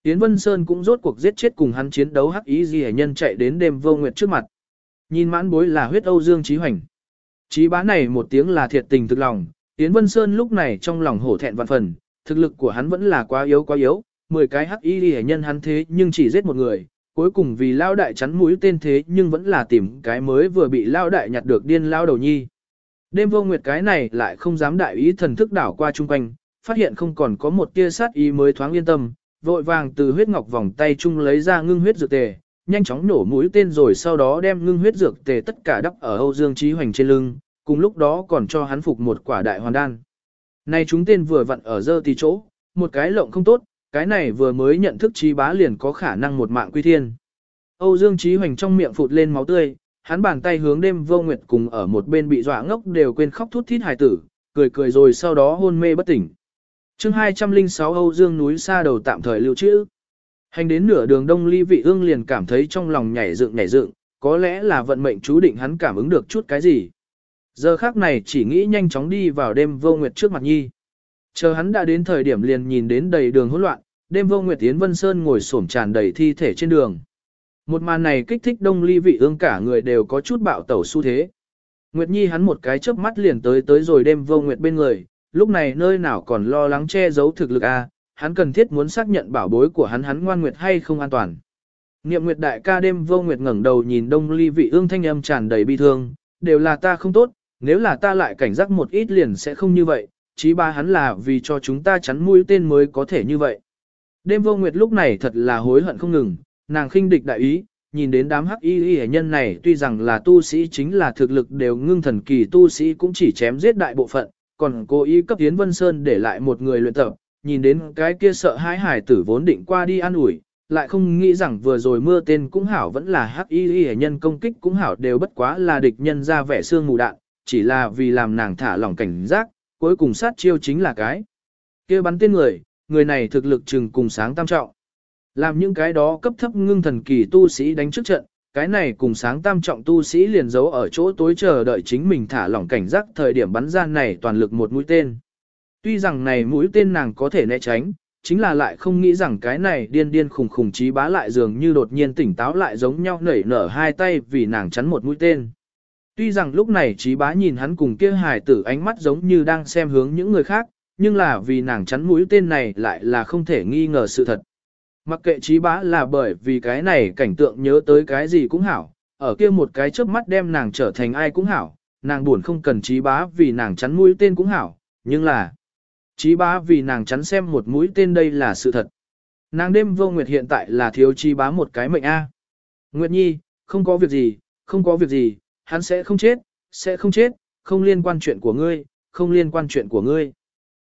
Yến Vân Sơn cũng rốt cuộc giết chết cùng hắn chiến đấu hắc ý gì nhân chạy đến đêm vô nguyệt trước mặt. Nhìn mãn bối là huyết Âu Dương Chí Hoành. Chí bá này một tiếng là thiệt tình thực lòng, Yến Vân Sơn lúc này trong lòng hổ thẹn vạn phần, thực lực của hắn vẫn là quá yếu quá yếu, 10 cái hắc y hệ nhân hắn thế nhưng chỉ giết một người, cuối cùng vì lao đại chắn mũi tên thế nhưng vẫn là tìm cái mới vừa bị lao đại nhặt được điên lao đầu nhi. Đêm vô nguyệt cái này lại không dám đại ý thần thức đảo qua chung quanh, phát hiện không còn có một tia sát ý mới thoáng yên tâm, vội vàng từ huyết ngọc vòng tay chung lấy ra ngưng huyết dược tề, nhanh chóng nổ mũi tên rồi sau đó đem ngưng huyết dược tề tất cả đắp ở Âu Dương Chí Hoành trên lưng, cùng lúc đó còn cho hắn phục một quả đại hoàn đan. Này chúng tên vừa vặn ở dơ tì chỗ, một cái lộng không tốt, cái này vừa mới nhận thức trí bá liền có khả năng một mạng quy thiên. Âu Dương Chí Hoành trong miệng phụt lên máu tươi, hắn bàn tay hướng đêm vô nguyệt cùng ở một bên bị dọa ngốc đều quên khóc thút thít hài tử, cười cười rồi sau đó hôn mê bất tỉnh. chương 206 Âu Dương núi xa đầu tạm thời lưu trữ. Hành đến nửa đường đông ly vị ương liền cảm thấy trong lòng nhảy dựng nhảy dựng, có lẽ là vận mệnh chú định hắn cảm ứng được chút cái gì. Giờ khác này chỉ nghĩ nhanh chóng đi vào đêm vô nguyệt trước mặt nhi. Chờ hắn đã đến thời điểm liền nhìn đến đầy đường hỗn loạn, đêm vô nguyệt tiến Vân Sơn ngồi xổm tràn đầy thi thể trên đường. Một màn này kích thích đông ly vị ương cả người đều có chút bạo tẩu xu thế. Nguyệt Nhi hắn một cái chớp mắt liền tới tới rồi đêm vô nguyệt bên người, lúc này nơi nào còn lo lắng che giấu thực lực a, hắn cần thiết muốn xác nhận bảo bối của hắn hắn ngoan nguyệt hay không an toàn. Niệm Nguyệt đại ca đêm vô nguyệt ngẩng đầu nhìn Đông Ly vị ương thanh âm tràn đầy bi thương, đều là ta không tốt, nếu là ta lại cảnh giác một ít liền sẽ không như vậy, chí ba hắn là vì cho chúng ta chắn mũi tên mới có thể như vậy. Đêm vô nguyệt lúc này thật là hối hận không ngừng, nàng khinh địch đại ý, nhìn đến đám hắc y y nhân này tuy rằng là tu sĩ chính là thực lực đều ngưng thần kỳ tu sĩ cũng chỉ chém giết đại bộ phận, còn cố ý cấp Yến Vân Sơn để lại một người luyện tập, nhìn đến cái kia sợ hãi hải tử vốn định qua đi an ủi, lại không nghĩ rằng vừa rồi mưa tên cũng hảo vẫn là hắc y y nhân công kích cũng hảo đều bất quá là địch nhân ra vẻ xương mù đạn, chỉ là vì làm nàng thả lỏng cảnh giác, cuối cùng sát chiêu chính là cái. kia bắn tên người, người này thực lực chừng cùng sáng tam trọng. Làm những cái đó cấp thấp ngưng thần kỳ tu sĩ đánh trước trận, cái này cùng sáng tam trọng tu sĩ liền giấu ở chỗ tối chờ đợi chính mình thả lỏng cảnh giác thời điểm bắn ra này toàn lực một mũi tên. Tuy rằng này mũi tên nàng có thể né tránh, chính là lại không nghĩ rằng cái này điên điên khùng khùng trí bá lại dường như đột nhiên tỉnh táo lại giống nhau nảy nở hai tay vì nàng chắn một mũi tên. Tuy rằng lúc này trí bá nhìn hắn cùng kia hài tử ánh mắt giống như đang xem hướng những người khác, nhưng là vì nàng chắn mũi tên này lại là không thể nghi ngờ sự thật. Mặc kệ trí bá là bởi vì cái này cảnh tượng nhớ tới cái gì cũng hảo, ở kia một cái chớp mắt đem nàng trở thành ai cũng hảo, nàng buồn không cần trí bá vì nàng chắn mũi tên cũng hảo, nhưng là Chí bá vì nàng chắn xem một mũi tên đây là sự thật. Nàng đêm vô nguyệt hiện tại là thiếu Chí bá một cái mệnh A. Nguyệt Nhi, không có việc gì, không có việc gì, hắn sẽ không chết, sẽ không chết, không liên quan chuyện của ngươi, không liên quan chuyện của ngươi.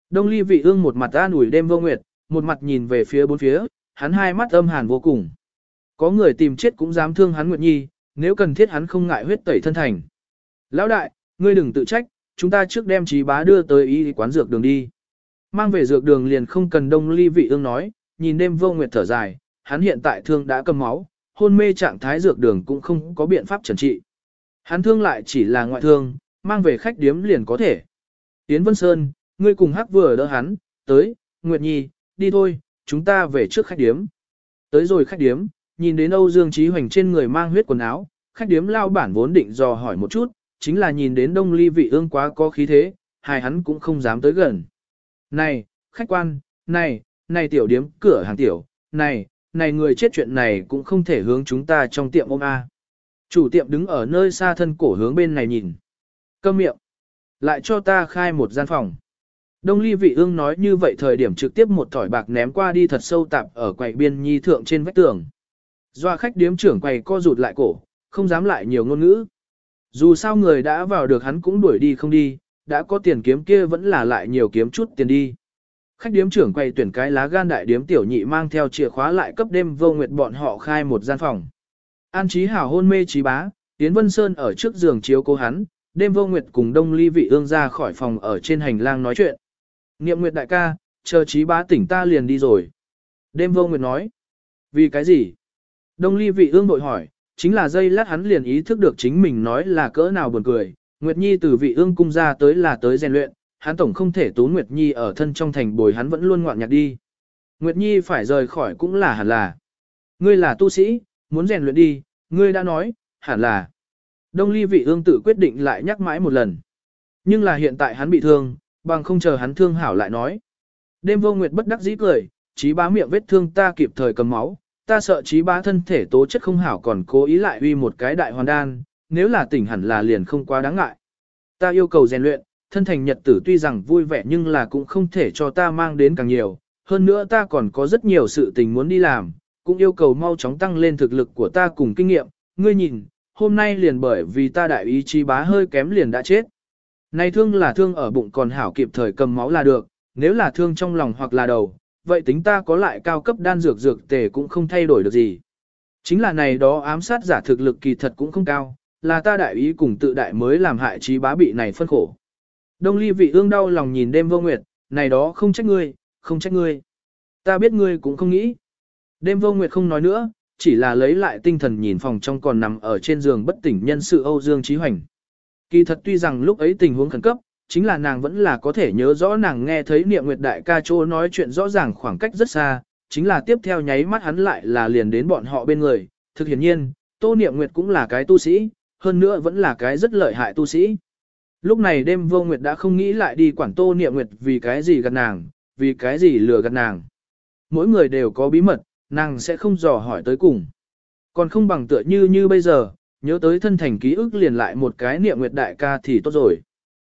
Đông ly vị ương một mặt an ủi đêm vô nguyệt, một mặt nhìn về phía bốn phía, hắn hai mắt âm hàn vô cùng. Có người tìm chết cũng dám thương hắn Nguyệt Nhi, nếu cần thiết hắn không ngại huyết tẩy thân thành. Lão đại, ngươi đừng tự trách, chúng ta trước đem trí bá đưa tới y quán dược đường đi. Mang về dược đường liền không cần đông ly vị ương nói, nhìn đêm vô nguyệt thở dài, hắn hiện tại thương đã cầm máu, hôn mê trạng thái dược đường cũng không có biện pháp trần trị. Hắn thương lại chỉ là ngoại thương, mang về khách điếm liền có thể. Tiến Vân Sơn, ngươi cùng hắc vừa đỡ hắn, tới, Nguyệt Nhi, đi thôi, chúng ta về trước khách điếm. Tới rồi khách điếm, nhìn đến Âu Dương Trí Hoành trên người mang huyết quần áo, khách điếm lao bản vốn định dò hỏi một chút, chính là nhìn đến đông ly vị ương quá có khí thế, hai hắn cũng không dám tới gần. Này, khách quan, này, này tiểu điếm, cửa hàng tiểu, này, này người chết chuyện này cũng không thể hướng chúng ta trong tiệm ôm A. Chủ tiệm đứng ở nơi xa thân cổ hướng bên này nhìn. Câm miệng. Lại cho ta khai một gian phòng. Đông ly vị ương nói như vậy thời điểm trực tiếp một thỏi bạc ném qua đi thật sâu tạp ở quầy biên nhi thượng trên vách tường. Doa khách điếm trưởng quầy co rụt lại cổ, không dám lại nhiều ngôn ngữ. Dù sao người đã vào được hắn cũng đuổi đi không đi, đã có tiền kiếm kia vẫn là lại nhiều kiếm chút tiền đi. Khách điếm trưởng quay tuyển cái lá gan đại điếm tiểu nhị mang theo chìa khóa lại cấp đêm vô nguyệt bọn họ khai một gian phòng. An trí hảo hôn mê trí bá, Tiến Vân Sơn ở trước giường chiếu cố hắn, đêm vô nguyệt cùng đông ly vị ương ra khỏi phòng ở trên hành lang nói chuyện. Niệm Nguyệt đại ca, chờ trí bá tỉnh ta liền đi rồi. Đêm vô Nguyệt nói. Vì cái gì? Đông ly vị ương bội hỏi, chính là dây lát hắn liền ý thức được chính mình nói là cỡ nào buồn cười. Nguyệt Nhi từ vị ương cung ra tới là tới rèn luyện, hắn tổng không thể tốn Nguyệt Nhi ở thân trong thành bồi hắn vẫn luôn ngoạn nhạc đi. Nguyệt Nhi phải rời khỏi cũng là hẳn là. Ngươi là tu sĩ, muốn rèn luyện đi, ngươi đã nói, hẳn là. Đông ly vị ương tự quyết định lại nhắc mãi một lần. Nhưng là hiện tại hắn bị thương, bằng không chờ hắn thương hảo lại nói. Đêm vô nguyệt bất đắc dĩ cười, trí bá miệng vết thương ta kịp thời cầm máu, ta sợ trí bá thân thể tố chất không hảo còn cố ý lại uy một cái đại hoàn đan, nếu là tỉnh hẳn là liền không quá đáng ngại. Ta yêu cầu rèn luyện, thân thành nhật tử tuy rằng vui vẻ nhưng là cũng không thể cho ta mang đến càng nhiều, hơn nữa ta còn có rất nhiều sự tình muốn đi làm, cũng yêu cầu mau chóng tăng lên thực lực của ta cùng kinh nghiệm, ngươi nhìn, hôm nay liền bởi vì ta đại ý chí bá hơi kém liền đã chết. Này thương là thương ở bụng còn hảo kịp thời cầm máu là được, nếu là thương trong lòng hoặc là đầu, vậy tính ta có lại cao cấp đan dược dược tề cũng không thay đổi được gì. Chính là này đó ám sát giả thực lực kỳ thật cũng không cao, là ta đại ý cùng tự đại mới làm hại trí bá bị này phân khổ. Đông ly vị ương đau lòng nhìn đêm vô nguyệt, này đó không trách ngươi, không trách ngươi. Ta biết ngươi cũng không nghĩ. Đêm vô nguyệt không nói nữa, chỉ là lấy lại tinh thần nhìn phòng trong còn nằm ở trên giường bất tỉnh nhân sự Âu Dương Trí Hoành. Kỳ thật tuy rằng lúc ấy tình huống khẩn cấp, chính là nàng vẫn là có thể nhớ rõ nàng nghe thấy niệm nguyệt đại ca chỗ nói chuyện rõ ràng khoảng cách rất xa, chính là tiếp theo nháy mắt hắn lại là liền đến bọn họ bên người. Thực hiện nhiên, tô niệm nguyệt cũng là cái tu sĩ, hơn nữa vẫn là cái rất lợi hại tu sĩ. Lúc này đêm vô nguyệt đã không nghĩ lại đi quản tô niệm nguyệt vì cái gì gạt nàng, vì cái gì lừa gạt nàng. Mỗi người đều có bí mật, nàng sẽ không dò hỏi tới cùng. Còn không bằng tựa như như bây giờ, nhớ tới thân thành ký ức liền lại một cái niệm nguyệt đại ca thì tốt rồi.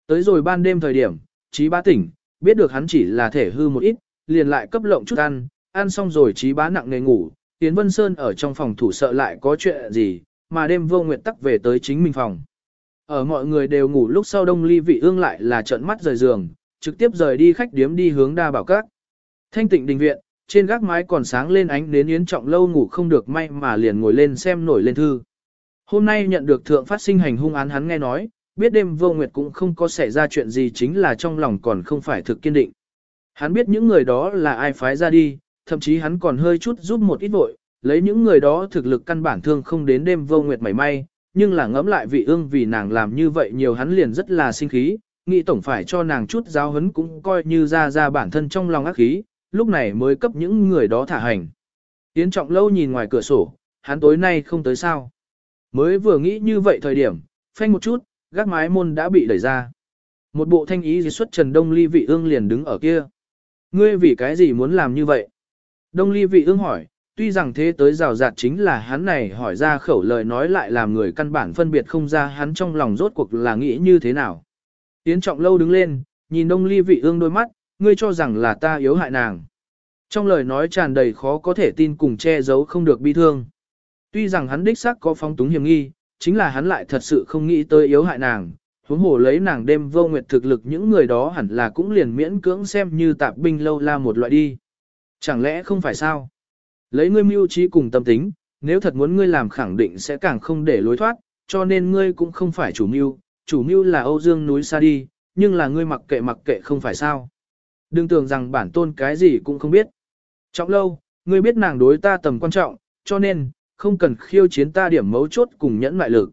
Tới rồi ban đêm thời điểm, trí bá tỉnh, biết được hắn chỉ là thể hư một ít, liền lại cấp lộng chút ăn, ăn xong rồi trí bá nặng nề ngủ, Tiến Vân Sơn ở trong phòng thủ sợ lại có chuyện gì, mà đêm vô nguyệt tắc về tới chính mình phòng. Ở mọi người đều ngủ lúc sau đông ly vị ương lại là trợn mắt rời giường, trực tiếp rời đi khách điếm đi hướng đa bảo các. Thanh tịnh đình viện, trên gác mái còn sáng lên ánh đến yến trọng lâu ngủ không được may mà liền ngồi lên xem nổi lên thư. Hôm nay nhận được thượng phát sinh hành hung án hắn nghe nói, biết đêm vô nguyệt cũng không có xảy ra chuyện gì chính là trong lòng còn không phải thực kiên định. Hắn biết những người đó là ai phái ra đi, thậm chí hắn còn hơi chút giúp một ít vội, lấy những người đó thực lực căn bản thương không đến đêm vô nguyệt mảy may, nhưng là ngẫm lại vị ương vì nàng làm như vậy nhiều hắn liền rất là sinh khí, nghĩ tổng phải cho nàng chút giáo hấn cũng coi như ra ra bản thân trong lòng ác khí, lúc này mới cấp những người đó thả hành. Yến Trọng Lâu nhìn ngoài cửa sổ, hắn tối nay không tới sao. Mới vừa nghĩ như vậy thời điểm, phanh một chút, gác mái môn đã bị đẩy ra. Một bộ thanh ý dưới xuất Trần Đông Ly vị ương liền đứng ở kia. Ngươi vì cái gì muốn làm như vậy? Đông Ly vị ương hỏi, tuy rằng thế tới rào rạt chính là hắn này hỏi ra khẩu lời nói lại làm người căn bản phân biệt không ra hắn trong lòng rốt cuộc là nghĩ như thế nào. Tiến Trọng Lâu đứng lên, nhìn Đông Ly vị ương đôi mắt, ngươi cho rằng là ta yếu hại nàng. Trong lời nói tràn đầy khó có thể tin cùng che giấu không được bi thương. Tuy rằng hắn đích xác có phong túng hiểm nghi, chính là hắn lại thật sự không nghĩ tới yếu hại nàng. Huống hồ lấy nàng đêm vô nguyệt thực lực những người đó hẳn là cũng liền miễn cưỡng xem như tạp binh lâu la một loại đi. Chẳng lẽ không phải sao? Lấy ngươi mưu trí cùng tâm tính, nếu thật muốn ngươi làm khẳng định sẽ càng không để lối thoát, cho nên ngươi cũng không phải chủ mưu, chủ mưu là Âu Dương núi xa đi, nhưng là ngươi mặc kệ mặc kệ không phải sao. Đừng tưởng rằng bản tôn cái gì cũng không biết. Trọng lâu, ngươi biết nàng đối ta tầm quan trọng, cho nên, không cần khiêu chiến ta điểm mấu chốt cùng nhẫn mại lực.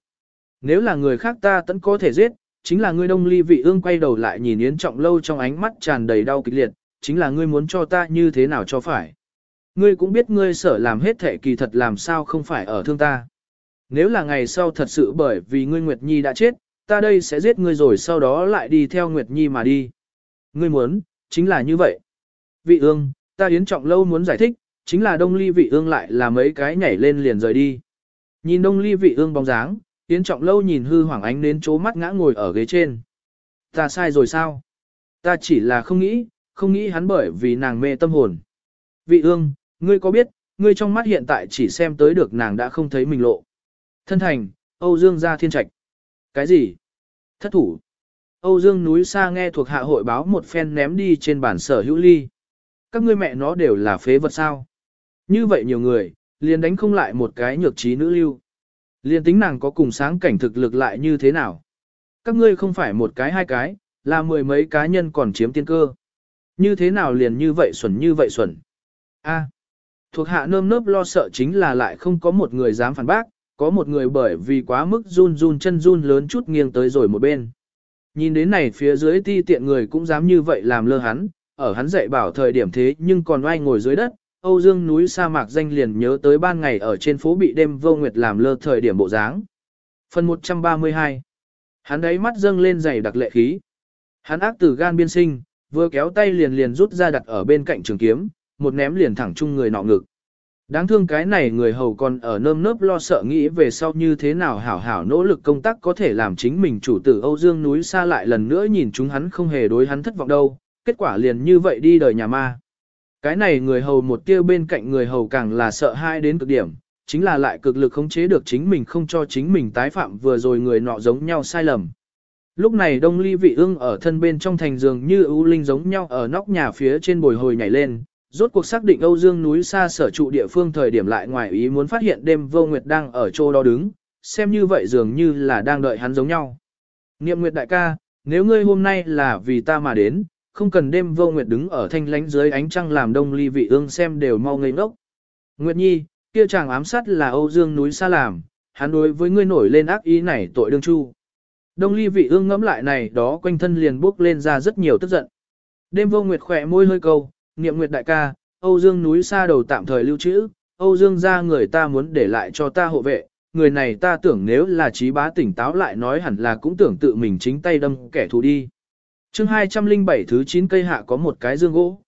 Nếu là người khác ta tẫn có thể giết, chính là ngươi đông ly vị ương quay đầu lại nhìn Yến Trọng lâu trong ánh mắt tràn đầy đau kịch liệt, chính là ngươi muốn cho ta như thế nào cho phải. Ngươi cũng biết ngươi sở làm hết thể kỳ thật làm sao không phải ở thương ta. Nếu là ngày sau thật sự bởi vì ngươi Nguyệt Nhi đã chết, ta đây sẽ giết ngươi rồi sau đó lại đi theo Nguyệt Nhi mà đi. Ngươi muốn, chính là như vậy. Vị ương, ta Yến Trọng Lâu muốn giải thích, chính là Đông Ly Vị ương lại là mấy cái nhảy lên liền rời đi. Nhìn Đông Ly Vị ương bóng dáng, Yến Trọng Lâu nhìn hư hoàng ánh đến chố mắt ngã ngồi ở ghế trên. Ta sai rồi sao? Ta chỉ là không nghĩ, không nghĩ hắn bởi vì nàng mê tâm hồn. Vị ương, ngươi có biết, ngươi trong mắt hiện tại chỉ xem tới được nàng đã không thấy mình lộ. Thân thành, Âu Dương gia thiên trạch. Cái gì? Thất thủ. Âu Dương núi xa nghe thuộc hạ hội báo một phen ném đi trên bản sở hữu ly. Các ngươi mẹ nó đều là phế vật sao. Như vậy nhiều người, liền đánh không lại một cái nhược trí nữ lưu. Liền tính nàng có cùng sáng cảnh thực lực lại như thế nào. Các ngươi không phải một cái hai cái, là mười mấy cá nhân còn chiếm tiên cơ. Như thế nào liền như vậy xuẩn như vậy xuẩn. A thuộc hạ nơm nớp lo sợ chính là lại không có một người dám phản bác, có một người bởi vì quá mức run run chân run lớn chút nghiêng tới rồi một bên. Nhìn đến này phía dưới ti tiện người cũng dám như vậy làm lơ hắn, ở hắn dạy bảo thời điểm thế nhưng còn oai ngồi dưới đất, Âu Dương núi sa mạc danh liền nhớ tới ban ngày ở trên phố bị đêm vô nguyệt làm lơ thời điểm bộ dáng. Phần 132 Hắn đấy mắt dâng lên dày đặc lệ khí. Hắn ác tử gan biên sinh, vừa kéo tay liền liền rút ra đặt ở bên cạnh trường kiếm, một ném liền thẳng chung người nọ ngực. Đáng thương cái này người hầu còn ở nơm nớp lo sợ nghĩ về sau như thế nào hảo hảo nỗ lực công tác có thể làm chính mình chủ tử Âu Dương núi xa lại lần nữa nhìn chúng hắn không hề đối hắn thất vọng đâu, kết quả liền như vậy đi đời nhà ma. Cái này người hầu một kia bên cạnh người hầu càng là sợ hai đến cực điểm, chính là lại cực lực khống chế được chính mình không cho chính mình tái phạm vừa rồi người nọ giống nhau sai lầm. Lúc này đông ly vị ương ở thân bên trong thành giường như ưu linh giống nhau ở nóc nhà phía trên bồi hồi nhảy lên, rốt cuộc xác định Âu Dương núi xa sở trụ địa phương thời điểm lại ngoài ý muốn phát hiện đêm vô nguyệt đang ở chỗ đó đứng, xem như vậy dường như là đang đợi hắn giống nhau. Niệm nguyệt đại ca, nếu ngươi hôm nay là vì ta mà đến, không cần đêm vô nguyệt đứng ở thanh lánh dưới ánh trăng làm đông ly vị ương xem đều mau ngây ngốc. Nguyệt nhi, kia chàng ám sát là Âu Dương núi xa làm, hắn đối với ngươi nổi lên ác ý này tội đương chu. Đông ly vị ương ngẫm lại này đó quanh thân liền bước lên ra rất nhiều tức giận. Đêm vô nguyệt khỏe môi hơi câu, niệm nguyệt đại ca, Âu Dương núi xa đầu tạm thời lưu trữ, Âu Dương ra người ta muốn để lại cho ta hộ vệ, người này ta tưởng nếu là trí bá tỉnh táo lại nói hẳn là cũng tưởng tự mình chính tay đâm kẻ thù đi. chương 207 thứ 9 cây hạ có một cái dương gỗ.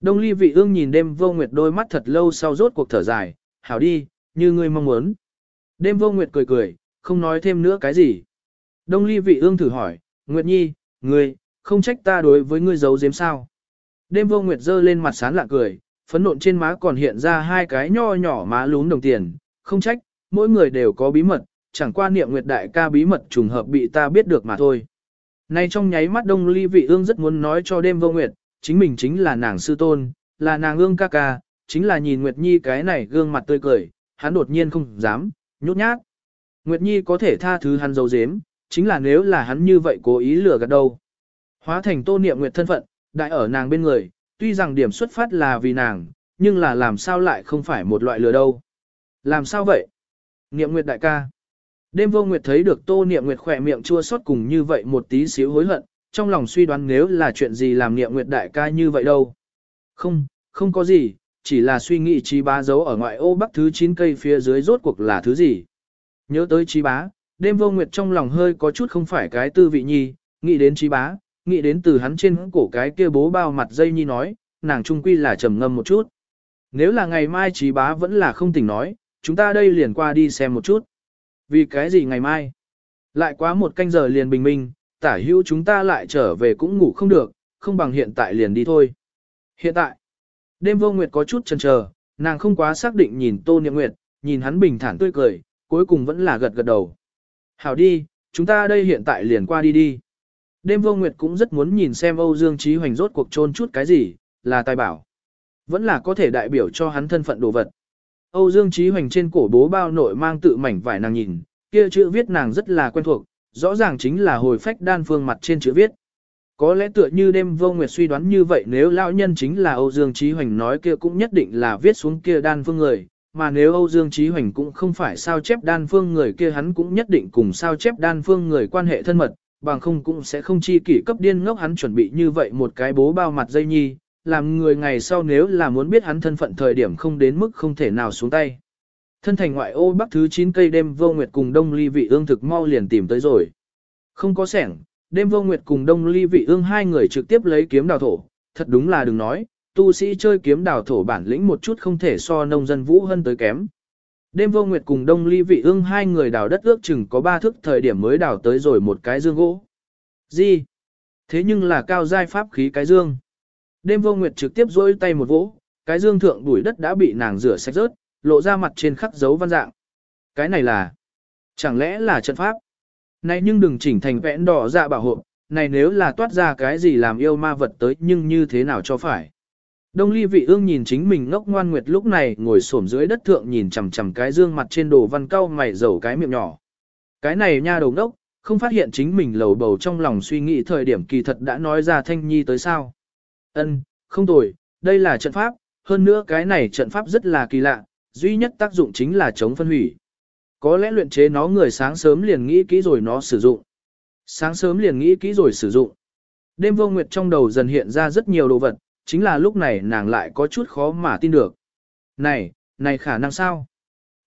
Đông ly vị ương nhìn đêm vô nguyệt đôi mắt thật lâu sau rốt cuộc thở dài, hảo đi, như ngươi mong muốn. Đêm vô nguyệt cười cười, không nói thêm nữa cái gì. Đông ly vị ương thử hỏi, Nguyệt Nhi, ngươi, không trách ta đối với ngươi giấu giếm sao. Đêm vô Nguyệt dơ lên mặt sán lạ cười, phấn nộn trên má còn hiện ra hai cái nho nhỏ má lún đồng tiền, không trách, mỗi người đều có bí mật, chẳng qua niệm Nguyệt đại ca bí mật trùng hợp bị ta biết được mà thôi. Nay trong nháy mắt đông ly vị ương rất muốn nói cho đêm vô Nguyệt, chính mình chính là nàng sư tôn, là nàng ương ca ca, chính là nhìn Nguyệt Nhi cái này gương mặt tươi cười, hắn đột nhiên không dám, nhút nhát. Nguyệt Nhi có thể tha thứ hắn dấu dếm, chính là nếu là hắn như vậy cố ý lừa gạt đâu. Hóa thành tô niệm nguyệt thân phận, đại ở nàng bên người, tuy rằng điểm xuất phát là vì nàng, nhưng là làm sao lại không phải một loại lừa đâu. Làm sao vậy? Niệm nguyệt đại ca. Đêm vô nguyệt thấy được tô niệm nguyệt khỏe miệng chua xót cùng như vậy một tí xíu hối hận, trong lòng suy đoán nếu là chuyện gì làm niệm nguyệt đại ca như vậy đâu. Không, không có gì, chỉ là suy nghĩ trí bá giấu ở ngoại ô bắc thứ 9 cây phía dưới rốt cuộc là thứ gì. Nhớ tới trí bá, đêm vô nguyệt trong lòng hơi có chút không phải cái tư vị nhi, nghĩ đến trí bá, nghĩ đến từ hắn trên cổ cái kia bố bao mặt dây nhi nói, nàng trung quy là trầm ngâm một chút. Nếu là ngày mai trí bá vẫn là không tỉnh nói, chúng ta đây liền qua đi xem một chút. Vì cái gì ngày mai? Lại quá một canh giờ liền bình minh, tả hữu chúng ta lại trở về cũng ngủ không được, không bằng hiện tại liền đi thôi. Hiện tại, đêm vô nguyệt có chút chần chờ, nàng không quá xác định nhìn tô niệm nguyệt, nhìn hắn bình thản tươi cười, cuối cùng vẫn là gật gật đầu. Hảo đi, chúng ta đây hiện tại liền qua đi đi. Đêm vô nguyệt cũng rất muốn nhìn xem Âu Dương Trí Hoành rốt cuộc trôn chút cái gì, là tài bảo. Vẫn là có thể đại biểu cho hắn thân phận đồ vật. Âu Dương Trí Hoành trên cổ bố bao nội mang tự mảnh vải nàng nhìn, kia chữ viết nàng rất là quen thuộc, rõ ràng chính là hồi phách đan phương mặt trên chữ viết. Có lẽ tựa như đêm vô nguyệt suy đoán như vậy nếu lão nhân chính là Âu Dương Trí Hoành nói kia cũng nhất định là viết xuống kia đan phương người, mà nếu Âu Dương Trí Hoành cũng không phải sao chép đan phương người kia hắn cũng nhất định cùng sao chép đan phương người quan hệ thân mật, bằng không cũng sẽ không chi kỷ cấp điên ngốc hắn chuẩn bị như vậy một cái bố bao mặt dây nhi, làm người ngày sau nếu là muốn biết hắn thân phận thời điểm không đến mức không thể nào xuống tay. Thân thành ngoại ô bắc thứ 9 cây đêm vô nguyệt cùng đông ly vị ương thực mau liền tìm tới rồi. Không có sẻng, đêm vô nguyệt cùng đông ly vị ương hai người trực tiếp lấy kiếm đào thổ, thật đúng là đừng nói, tu sĩ chơi kiếm đào thổ bản lĩnh một chút không thể so nông dân vũ hơn tới kém. Đêm vô nguyệt cùng đông ly vị ương hai người đào đất ước chừng có ba thước thời điểm mới đào tới rồi một cái dương gỗ. Gì? Thế nhưng là cao giai pháp khí cái dương. Đêm vô nguyệt trực tiếp rôi tay một vỗ, cái dương thượng đuổi đất đã bị nàng rửa sạch rớt, lộ ra mặt trên khắc dấu văn dạng. Cái này là, chẳng lẽ là trận pháp? Này nhưng đừng chỉnh thành vẽn đỏ dạ bảo hộ, này nếu là toát ra cái gì làm yêu ma vật tới nhưng như thế nào cho phải. Đông ly vị ương nhìn chính mình ngốc ngoan nguyệt lúc này ngồi xổm dưới đất thượng nhìn chằm chằm cái dương mặt trên đồ văn cao mày dầu cái miệng nhỏ. Cái này nha đầu ngốc, không phát hiện chính mình lầu bầu trong lòng suy nghĩ thời điểm kỳ thật đã nói ra thanh nhi tới sao. Ân, không tồi, đây là trận pháp, hơn nữa cái này trận pháp rất là kỳ lạ, duy nhất tác dụng chính là chống phân hủy. Có lẽ luyện chế nó người sáng sớm liền nghĩ kỹ rồi nó sử dụng. Sáng sớm liền nghĩ kỹ rồi sử dụng. Đêm vô nguyệt trong đầu dần hiện ra rất nhiều đồ vật, chính là lúc này nàng lại có chút khó mà tin được. Này, này khả năng sao?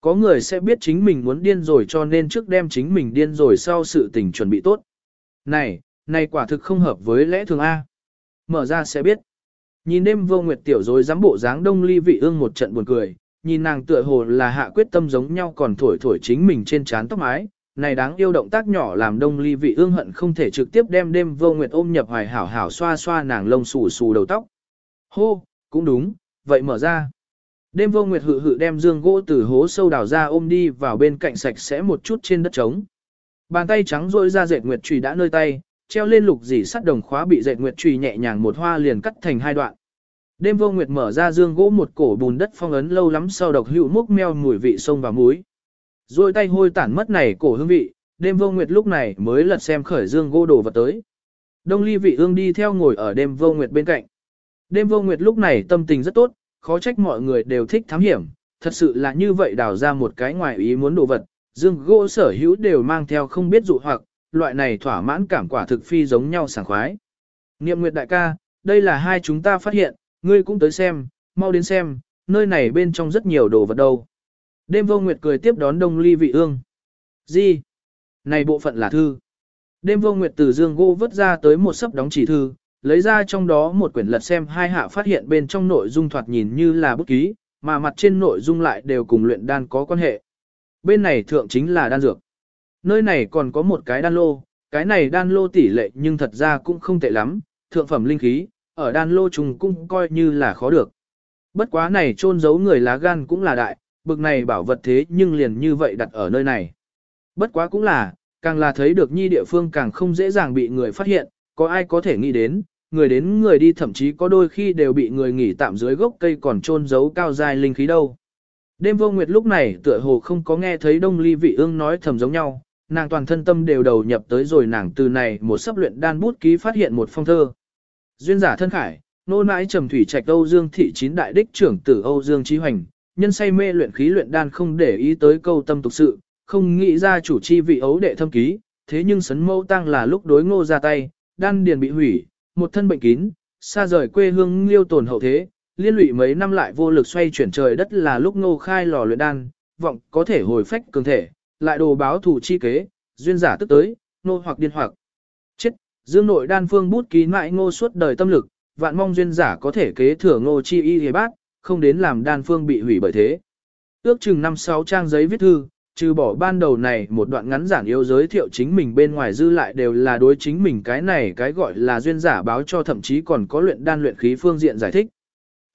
Có người sẽ biết chính mình muốn điên rồi cho nên trước đem chính mình điên rồi sau sự tình chuẩn bị tốt. Này, này quả thực không hợp với lẽ thường A. Mở ra sẽ biết. Nhìn đêm vô nguyệt tiểu rồi dám bộ dáng đông ly vị ương một trận buồn cười, nhìn nàng tựa hồ là hạ quyết tâm giống nhau còn thổi thổi chính mình trên trán tóc mái, này đáng yêu động tác nhỏ làm đông ly vị ương hận không thể trực tiếp đem đêm vô nguyệt ôm nhập hoài hảo hảo xoa xoa nàng lông xù xù đầu tóc. Hô, cũng đúng, vậy mở ra. Đêm vô nguyệt hự hự đem dương gỗ từ hố sâu đào ra ôm đi vào bên cạnh sạch sẽ một chút trên đất trống. Bàn tay trắng rỗi ra dệt nguyệt trùy đã nơi tay, treo lên lục dỉ sắt đồng khóa bị dệt nguyệt trùy nhẹ nhàng một hoa liền cắt thành hai đoạn. Đêm vô nguyệt mở ra dương gỗ một cổ bùn đất phong ấn lâu lắm sau độc hữu múc meo mùi vị sông và muối. Rồi tay hôi tản mất này cổ hương vị, đêm vô nguyệt lúc này mới lật xem khởi dương gỗ đồ vật tới. Đông ly vị ương đi theo ngồi ở đêm vô nguyệt bên cạnh. Đêm vô nguyệt lúc này tâm tình rất tốt, khó trách mọi người đều thích thám hiểm, thật sự là như vậy đào ra một cái ngoài ý muốn đồ vật, dương gỗ sở hữu đều mang theo không biết dụ hoặc, loại này thỏa mãn cảm quả thực phi giống nhau sảng khoái. Niệm Nguyệt đại ca, đây là hai chúng ta phát hiện, ngươi cũng tới xem, mau đến xem, nơi này bên trong rất nhiều đồ vật đâu. Đêm vô nguyệt cười tiếp đón đông ly vị ương. Gì? Này bộ phận là thư. Đêm vô nguyệt từ dương gỗ vứt ra tới một sấp đóng chỉ thư, lấy ra trong đó một quyển lật xem hai hạ phát hiện bên trong nội dung thoạt nhìn như là bút ký, mà mặt trên nội dung lại đều cùng luyện đan có quan hệ. Bên này thượng chính là đan dược. Nơi này còn có một cái đan lô, cái này đan lô tỷ lệ nhưng thật ra cũng không tệ lắm, thượng phẩm linh khí, ở đan lô trùng cũng coi như là khó được. Bất quá này trôn giấu người lá gan cũng là đại, bực này bảo vật thế nhưng liền như vậy đặt ở nơi này. Bất quá cũng là, càng là thấy được nhi địa phương càng không dễ dàng bị người phát hiện, có ai có thể nghĩ đến, người đến người đi thậm chí có đôi khi đều bị người nghỉ tạm dưới gốc cây còn trôn giấu cao dài linh khí đâu. Đêm vô nguyệt lúc này tựa hồ không có nghe thấy đông ly vị ương nói thầm giống nhau, nàng toàn thân tâm đều đầu nhập tới rồi nàng từ này một sắp luyện đan bút ký phát hiện một phong thơ. Duyên giả thân khải, nô nãi trầm thủy trạch Âu Dương thị chín đại đích trưởng tử Âu Dương Chí Hoành, nhân say mê luyện khí luyện đan không để ý tới câu tâm tục sự, không nghĩ ra chủ chi vị ấu đệ thâm ký, thế nhưng sấn mâu tăng là lúc đối ngô ra tay, đan điền bị hủy, một thân bệnh kín, xa rời quê hương liêu tồn hậu thế, liên lụy mấy năm lại vô lực xoay chuyển trời đất là lúc ngô khai lò luyện đan, vọng có thể hồi phách cường thể, lại đồ báo thủ chi kế, duyên giả tức tới, nô hoặc điên hoặc. Chết, dương nội đan phương bút ký mãi ngô suốt đời tâm lực, vạn mong duyên giả có thể kế thừa ngô chi y hề bát, không đến làm đan phương bị hủy bởi thế. Ước chừng năm sáu trang giấy viết thư, trừ bỏ ban đầu này một đoạn ngắn giản yếu giới thiệu chính mình bên ngoài dư lại đều là đối chính mình cái này cái gọi là duyên giả báo cho thậm chí còn có luyện đan luyện khí phương diện giải thích.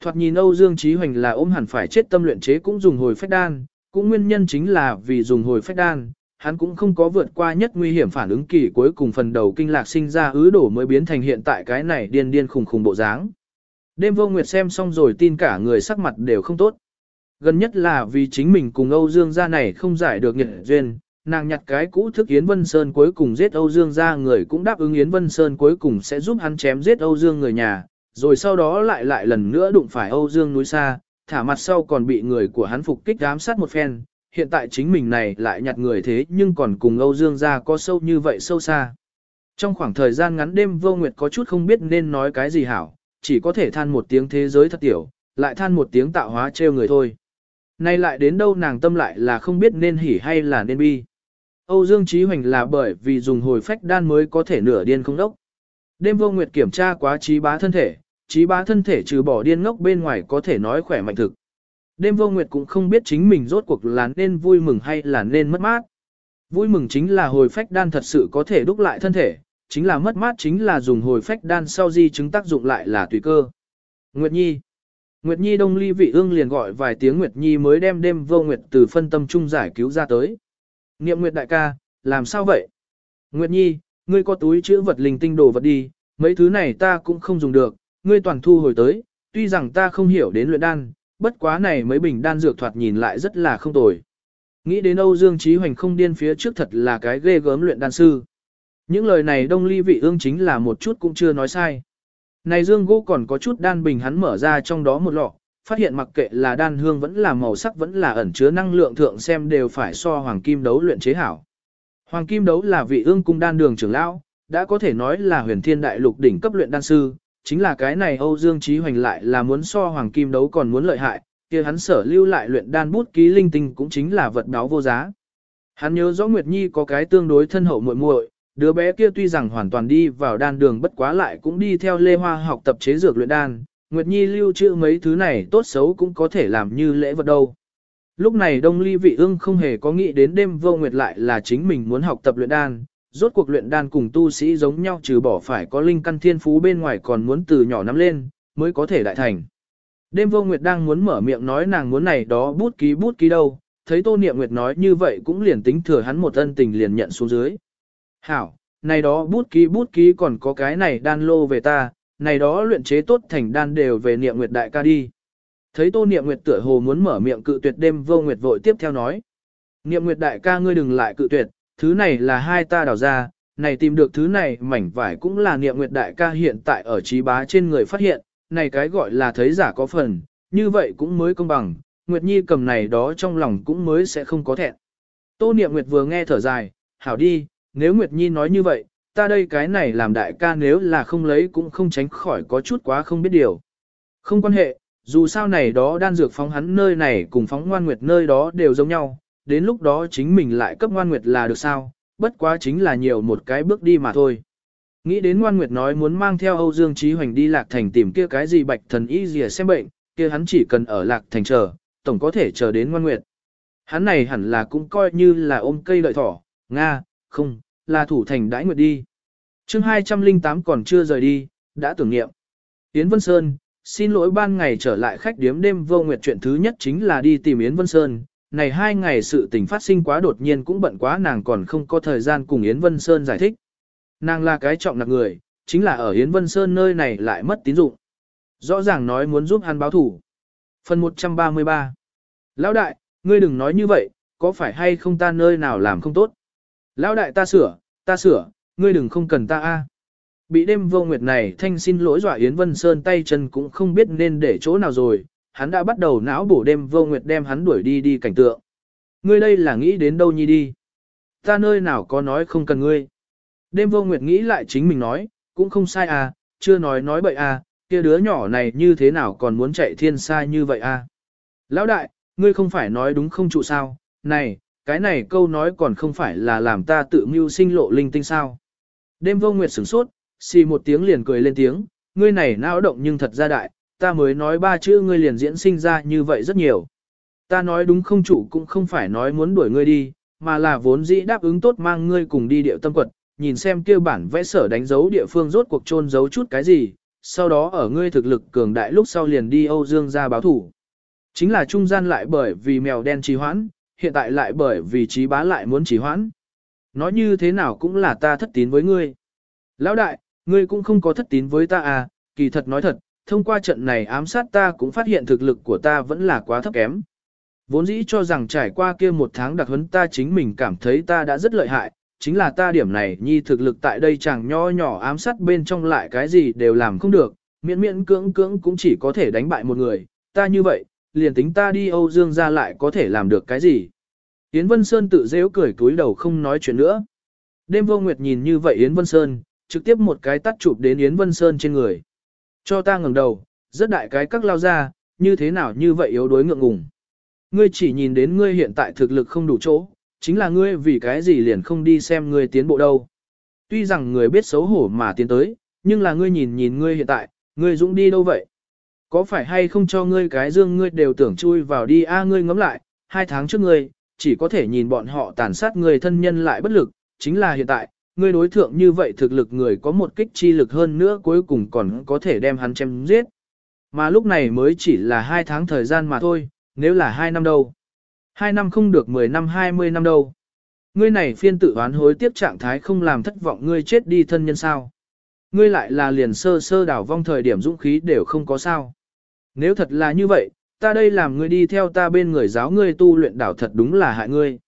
Thoạt nhìn Âu Dương Chí Hoành là ôm hẳn phải chết tâm luyện chế cũng dùng hồi phách đan, cũng nguyên nhân chính là vì dùng hồi phách đan, hắn cũng không có vượt qua nhất nguy hiểm phản ứng kỳ cuối cùng phần đầu kinh lạc sinh ra ứ đổ mới biến thành hiện tại cái này điên điên khùng khùng bộ dáng. Đêm vô nguyệt xem xong rồi tin cả người sắc mặt đều không tốt. Gần nhất là vì chính mình cùng Âu Dương gia này không giải được nhiệt duyên, nàng nhặt cái cũ thức Yến Vân Sơn cuối cùng giết Âu Dương gia người cũng đáp ứng Yến Vân Sơn cuối cùng sẽ giúp hắn chém giết Âu Dương người nhà, rồi sau đó lại lại lần nữa đụng phải Âu Dương núi xa, thả mặt sau còn bị người của hắn phục kích ám sát một phen, hiện tại chính mình này lại nhặt người thế nhưng còn cùng Âu Dương gia có sâu như vậy sâu xa. Trong khoảng thời gian ngắn đêm vô nguyệt có chút không biết nên nói cái gì hảo, chỉ có thể than một tiếng thế giới thật tiểu, lại than một tiếng tạo hóa trêu người thôi. Nay lại đến đâu nàng tâm lại là không biết nên hỉ hay là nên bi. Âu Dương Chí Hoành là bởi vì dùng hồi phách đan mới có thể nửa điên không đốc. Đêm vô nguyệt kiểm tra quá trí bá thân thể, trí bá thân thể trừ bỏ điên ngốc bên ngoài có thể nói khỏe mạnh thực. Đêm vô nguyệt cũng không biết chính mình rốt cuộc là nên vui mừng hay là nên mất mát. Vui mừng chính là hồi phách đan thật sự có thể đúc lại thân thể, chính là mất mát chính là dùng hồi phách đan sau di chứng tác dụng lại là tùy cơ. Nguyệt Nhi Nguyệt Nhi đông ly vị ương liền gọi vài tiếng Nguyệt Nhi mới đem đêm vô Nguyệt từ phân tâm trung giải cứu ra tới. Niệm Nguyệt đại ca, làm sao vậy? Nguyệt Nhi, ngươi có túi chữ vật linh tinh đồ vật đi, mấy thứ này ta cũng không dùng được, ngươi toàn thu hồi tới, tuy rằng ta không hiểu đến luyện đan, bất quá này mấy bình đan dược thoạt nhìn lại rất là không tồi. Nghĩ đến Âu Dương Chí Hoành không điên phía trước thật là cái ghê gớm luyện đan sư. Những lời này đông ly vị ương chính là một chút cũng chưa nói sai. Này dương gỗ còn có chút đan bình hắn mở ra trong đó một lọ, phát hiện mặc kệ là đan hương vẫn là màu sắc vẫn là ẩn chứa năng lượng thượng xem đều phải so hoàng kim đấu luyện chế hảo. Hoàng kim đấu là vị ương cung đan đường trưởng lão, đã có thể nói là huyền thiên đại lục đỉnh cấp luyện đan sư, chính là cái này Âu Dương Chí Hoành lại là muốn so hoàng kim đấu còn muốn lợi hại, kia hắn sở lưu lại luyện đan bút ký linh tinh cũng chính là vật đáo vô giá. Hắn nhớ rõ Nguyệt Nhi có cái tương đối thân hậu muội muội, đứa bé kia tuy rằng hoàn toàn đi vào đan đường bất quá lại cũng đi theo Lê Hoa học tập chế dược luyện đan, Nguyệt Nhi lưu trữ mấy thứ này tốt xấu cũng có thể làm như lễ vật đâu. Lúc này Đông Ly Vị Ưng không hề có nghĩ đến đêm vô nguyệt lại là chính mình muốn học tập luyện đan, rốt cuộc luyện đan cùng tu sĩ giống nhau trừ bỏ phải có linh căn thiên phú bên ngoài còn muốn từ nhỏ nắm lên, mới có thể đại thành. Đêm vô nguyệt đang muốn mở miệng nói nàng muốn này đó bút ký bút ký đâu, thấy Tô Niệm Nguyệt nói như vậy cũng liền tính thừa hắn một ân tình liền nhận xuống dưới. Hảo, này đó bút ký bút ký còn có cái này đan lô về ta, này đó luyện chế tốt thành đan đều về niệm nguyệt đại ca đi. Thấy tô niệm nguyệt tựa hồ muốn mở miệng cự tuyệt đêm vô nguyệt vội tiếp theo nói. Niệm nguyệt đại ca ngươi đừng lại cự tuyệt, thứ này là hai ta đào ra, này tìm được thứ này mảnh vải cũng là niệm nguyệt đại ca hiện tại ở trí bá trên người phát hiện, này cái gọi là thấy giả có phần, như vậy cũng mới công bằng, Nguyệt Nhi cầm này đó trong lòng cũng mới sẽ không có thẹn. Tô niệm Nguyệt vừa nghe thở dài, hảo đi, nếu Nguyệt Nhi nói như vậy, ta đây cái này làm đại ca nếu là không lấy cũng không tránh khỏi có chút quá không biết điều. Không quan hệ, dù sao này đó đan dược phóng hắn nơi này cùng phóng ngoan nguyệt nơi đó đều giống nhau, đến lúc đó chính mình lại cấp ngoan nguyệt là được sao, bất quá chính là nhiều một cái bước đi mà thôi. Nghĩ đến ngoan nguyệt nói muốn mang theo Âu Dương Trí Hoành đi lạc thành tìm kia cái gì bạch thần y gì xem bệnh, kia hắn chỉ cần ở lạc thành chờ, tổng có thể chờ đến ngoan nguyệt. Hắn này hẳn là cũng coi như là ôm cây lợi thỏ, Nga, không, là thủ thành đãi nguyệt đi. chương 208 còn chưa rời đi, đã tưởng niệm. Yến Vân Sơn, xin lỗi ban ngày trở lại khách điếm đêm vô nguyệt chuyện thứ nhất chính là đi tìm Yến Vân Sơn. Này hai ngày sự tình phát sinh quá đột nhiên cũng bận quá nàng còn không có thời gian cùng Yến Vân Sơn giải thích. Nàng là cái trọng nặng người, chính là ở Yến Vân Sơn nơi này lại mất tín dụng. Rõ ràng nói muốn giúp hắn báo thủ. Phần 133 Lão đại, ngươi đừng nói như vậy, có phải hay không ta nơi nào làm không tốt? Lão đại ta sửa, ta sửa, ngươi đừng không cần ta a. Bị đêm vô nguyệt này thanh xin lỗi dọa Yến Vân Sơn tay chân cũng không biết nên để chỗ nào rồi, hắn đã bắt đầu não bổ đêm vô nguyệt đem hắn đuổi đi đi cảnh tượng. Ngươi đây là nghĩ đến đâu nhi đi. Ta nơi nào có nói không cần ngươi. Đêm vô nguyệt nghĩ lại chính mình nói, cũng không sai à, chưa nói nói bậy à, kia đứa nhỏ này như thế nào còn muốn chạy thiên sai như vậy à. Lão đại, ngươi không phải nói đúng không trụ sao, này, cái này câu nói còn không phải là làm ta tự mưu sinh lộ linh tinh sao. Đêm vô nguyệt sửng sốt, xì một tiếng liền cười lên tiếng, ngươi này não động nhưng thật ra đại, ta mới nói ba chữ ngươi liền diễn sinh ra như vậy rất nhiều. Ta nói đúng không chủ cũng không phải nói muốn đuổi ngươi đi, mà là vốn dĩ đáp ứng tốt mang ngươi cùng đi điệu tâm quật, nhìn xem kia bản vẽ sở đánh dấu địa phương rốt cuộc trôn giấu chút cái gì, sau đó ở ngươi thực lực cường đại lúc sau liền đi Âu Dương ra báo thủ. Chính là trung gian lại bởi vì mèo đen trì hoãn, hiện tại lại bởi vì trí bá lại muốn trì hoãn. Nói như thế nào cũng là ta thất tín với ngươi. Lão đại, ngươi cũng không có thất tín với ta à, kỳ thật nói thật, thông qua trận này ám sát ta cũng phát hiện thực lực của ta vẫn là quá thấp kém. Vốn dĩ cho rằng trải qua kia một tháng đặc huấn ta chính mình cảm thấy ta đã rất lợi hại, chính là ta điểm này nhi thực lực tại đây chẳng nho nhỏ ám sát bên trong lại cái gì đều làm không được, miễn miễn cưỡng cưỡng cũng chỉ có thể đánh bại một người, ta như vậy, liền tính ta đi Âu Dương ra lại có thể làm được cái gì. Yến Vân Sơn tự dễ cười túi đầu không nói chuyện nữa. Đêm vô nguyệt nhìn như vậy Yến Vân Sơn, trực tiếp một cái tắt chụp đến Yến Vân Sơn trên người. Cho ta ngẩng đầu, rất đại cái các lao ra, như thế nào như vậy yếu đuối ngượng ngùng. Ngươi chỉ nhìn đến ngươi hiện tại thực lực không đủ chỗ, chính là ngươi vì cái gì liền không đi xem ngươi tiến bộ đâu. Tuy rằng người biết xấu hổ mà tiến tới, nhưng là ngươi nhìn nhìn ngươi hiện tại, ngươi dũng đi đâu vậy? Có phải hay không cho ngươi cái dương ngươi đều tưởng chui vào đi a ngươi ngẫm lại, hai tháng trước ngươi, chỉ có thể nhìn bọn họ tàn sát người thân nhân lại bất lực, chính là hiện tại, ngươi đối thượng như vậy thực lực người có một kích chi lực hơn nữa cuối cùng còn có thể đem hắn chém giết. Mà lúc này mới chỉ là hai tháng thời gian mà thôi, nếu là hai năm đâu. Hai năm không được 10 năm 20 năm đâu. Ngươi này phiên tự oán hối tiếp trạng thái không làm thất vọng ngươi chết đi thân nhân sao. Ngươi lại là liền sơ sơ đảo vong thời điểm dũng khí đều không có sao. Nếu thật là như vậy, ta đây làm ngươi đi theo ta bên người giáo ngươi tu luyện đảo thật đúng là hại ngươi.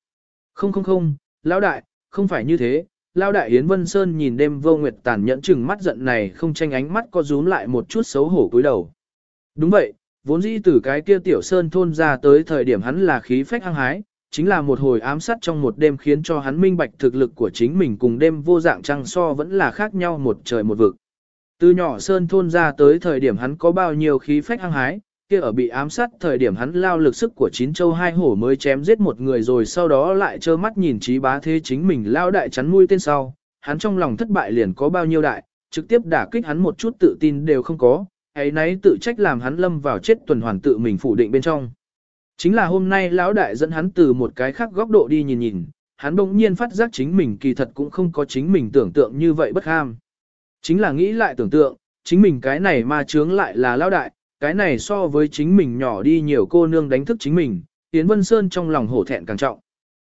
Không không không, lão đại, không phải như thế. Lão đại Yến Vân Sơn nhìn đêm vô nguyệt tàn nhẫn chừng mắt giận này không tranh ánh mắt có rúm lại một chút xấu hổ cúi đầu. Đúng vậy, vốn dĩ từ cái kia tiểu sơn thôn ra tới thời điểm hắn là khí phách hăng hái, chính là một hồi ám sát trong một đêm khiến cho hắn minh bạch thực lực của chính mình cùng đêm vô dạng trăng so vẫn là khác nhau một trời một vực. Từ nhỏ sơn thôn ra tới thời điểm hắn có bao nhiêu khí phách hăng hái, kia ở bị ám sát thời điểm hắn lao lực sức của chín châu hai hổ mới chém giết một người rồi sau đó lại trơ mắt nhìn trí bá thế chính mình lao đại chắn nuôi tên sau, hắn trong lòng thất bại liền có bao nhiêu đại, trực tiếp đả kích hắn một chút tự tin đều không có, ấy nấy tự trách làm hắn lâm vào chết tuần hoàn tự mình phủ định bên trong. Chính là hôm nay lão đại dẫn hắn từ một cái khác góc độ đi nhìn nhìn, hắn bỗng nhiên phát giác chính mình kỳ thật cũng không có chính mình tưởng tượng như vậy bất ham. Chính là nghĩ lại tưởng tượng, chính mình cái này ma chướng lại là lão đại, cái này so với chính mình nhỏ đi nhiều cô nương đánh thức chính mình, Yến Vân Sơn trong lòng hổ thẹn càng trọng.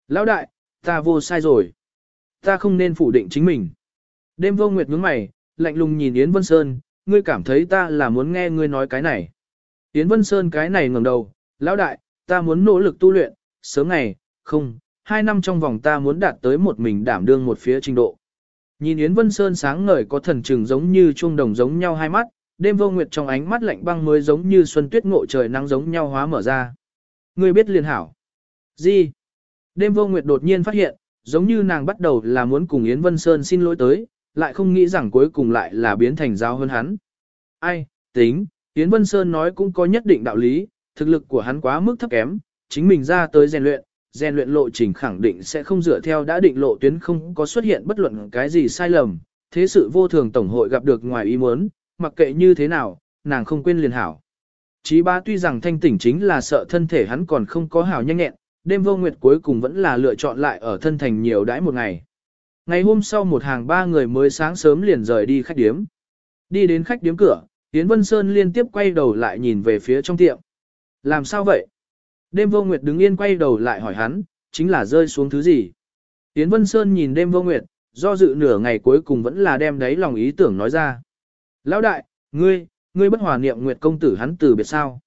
Lão đại, ta vô sai rồi. Ta không nên phủ định chính mình. Đêm vô nguyệt nhướng mày, lạnh lùng nhìn Yến Vân Sơn, ngươi cảm thấy ta là muốn nghe ngươi nói cái này. Yến Vân Sơn cái này ngẩng đầu, lão đại, ta muốn nỗ lực tu luyện, sớm ngày, không, hai năm trong vòng ta muốn đạt tới một mình đảm đương một phía trình độ. Nhìn Yến Vân Sơn sáng ngời có thần trừng giống như chuông đồng giống nhau hai mắt, đêm vô nguyệt trong ánh mắt lạnh băng mới giống như xuân tuyết ngộ trời nắng giống nhau hóa mở ra. Ngươi biết liền hảo. Gì? Đêm vô nguyệt đột nhiên phát hiện, giống như nàng bắt đầu là muốn cùng Yến Vân Sơn xin lỗi tới, lại không nghĩ rằng cuối cùng lại là biến thành giáo hơn hắn. Ai, tính, Yến Vân Sơn nói cũng có nhất định đạo lý, thực lực của hắn quá mức thấp kém, chính mình ra tới rèn luyện, rèn luyện lộ trình khẳng định sẽ không dựa theo đã định lộ tuyến không có xuất hiện bất luận cái gì sai lầm, thế sự vô thường tổng hội gặp được ngoài ý muốn, mặc kệ như thế nào, nàng không quên liền hảo. Chí ba tuy rằng thanh tỉnh chính là sợ thân thể hắn còn không có hảo nhanh nhẹn, đêm vô nguyệt cuối cùng vẫn là lựa chọn lại ở thân thành nhiều đãi một ngày. Ngày hôm sau một hàng ba người mới sáng sớm liền rời đi khách điếm. Đi đến khách điếm cửa, Yến Vân Sơn liên tiếp quay đầu lại nhìn về phía trong tiệm. Làm sao vậy? Đêm vô nguyệt đứng yên quay đầu lại hỏi hắn, chính là rơi xuống thứ gì? Yến Vân Sơn nhìn đêm vô nguyệt, do dự nửa ngày cuối cùng vẫn là đem đấy lòng ý tưởng nói ra. Lão đại, ngươi, ngươi bất hòa niệm nguyệt công tử hắn từ biệt sao?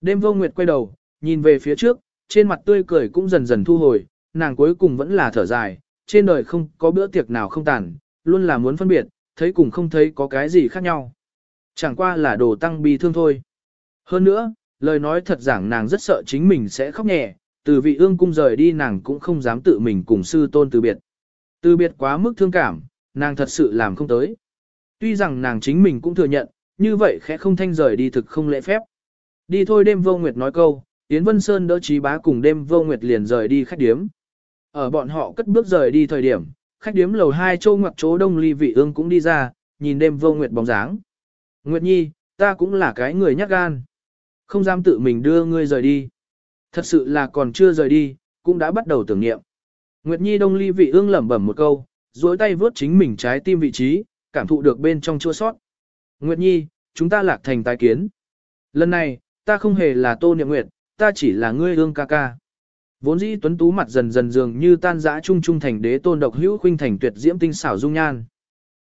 Đêm vô nguyệt quay đầu, nhìn về phía trước, trên mặt tươi cười cũng dần dần thu hồi, nàng cuối cùng vẫn là thở dài, trên đời không có bữa tiệc nào không tàn, luôn là muốn phân biệt, thấy cùng không thấy có cái gì khác nhau. Chẳng qua là đồ tăng bi thương thôi. Hơn nữa, lời nói thật giảng nàng rất sợ chính mình sẽ khóc nhẹ, từ vị ương cung rời đi nàng cũng không dám tự mình cùng sư tôn từ biệt. Từ biệt quá mức thương cảm, nàng thật sự làm không tới. Tuy rằng nàng chính mình cũng thừa nhận, như vậy khẽ không thanh rời đi thực không lễ phép. Đi thôi đêm vô nguyệt nói câu, Yến Vân Sơn đỡ trí bá cùng đêm vô nguyệt liền rời đi khách điếm. Ở bọn họ cất bước rời đi thời điểm, khách điếm lầu hai châu ngoặc chỗ đông ly vị ương cũng đi ra, nhìn đêm vô nguyệt bóng dáng. Nguyệt Nhi, ta cũng là cái người nhát gan. Không dám tự mình đưa ngươi rời đi. Thật sự là còn chưa rời đi, cũng đã bắt đầu tưởng niệm. Nguyệt Nhi đông ly vị ương lẩm bẩm một câu, duỗi tay vướt chính mình trái tim vị trí, cảm thụ được bên trong chua sót. Nguyệt Nhi, chúng ta lạc thành tái kiến. Lần này, ta không hề là tô niệm nguyệt, ta chỉ là ngươi ương ca ca. Vốn dĩ tuấn tú mặt dần dần dường như tan dã trung trung thành đế tôn độc hữu khuynh thành tuyệt diễm tinh xảo dung nhan.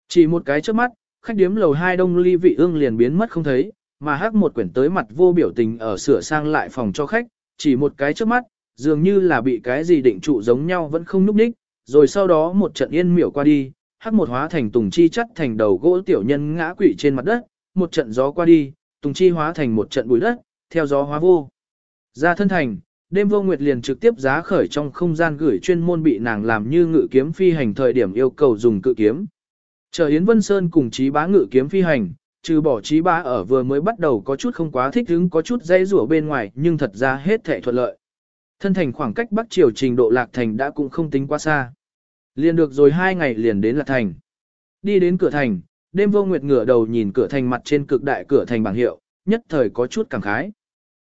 Chỉ một cái trước mắt, khách điếm lầu hai đông ly vị ương liền biến mất không thấy, mà hắc một quyển tới mặt vô biểu tình ở sửa sang lại phòng cho khách, chỉ một cái trước mắt, dường như là bị cái gì định trụ giống nhau vẫn không núp đích, rồi sau đó một trận yên miểu qua đi, hắc một hóa thành tùng chi chắt thành đầu gỗ tiểu nhân ngã quỵ trên mặt đất, một trận gió qua đi, tùng chi hóa thành một trận bụi đất, theo gió hóa vô. Ra thân thành, đêm vô nguyệt liền trực tiếp giá khởi trong không gian gửi chuyên môn bị nàng làm như ngự kiếm phi hành thời điểm yêu cầu dùng cự kiếm. Chờ Yến Vân Sơn cùng trí bá ngự kiếm phi hành, trừ bỏ trí bá ở vừa mới bắt đầu có chút không quá thích hứng có chút dây rủa bên ngoài nhưng thật ra hết thể thuận lợi. Thân thành khoảng cách Bắc Triều trình độ Lạc Thành đã cũng không tính quá xa. Liền được rồi hai ngày liền đến Lạc Thành. Đi đến cửa thành, đêm vô nguyệt ngửa đầu nhìn cửa thành mặt trên cực đại cửa thành bảng hiệu, nhất thời có chút cảm khái.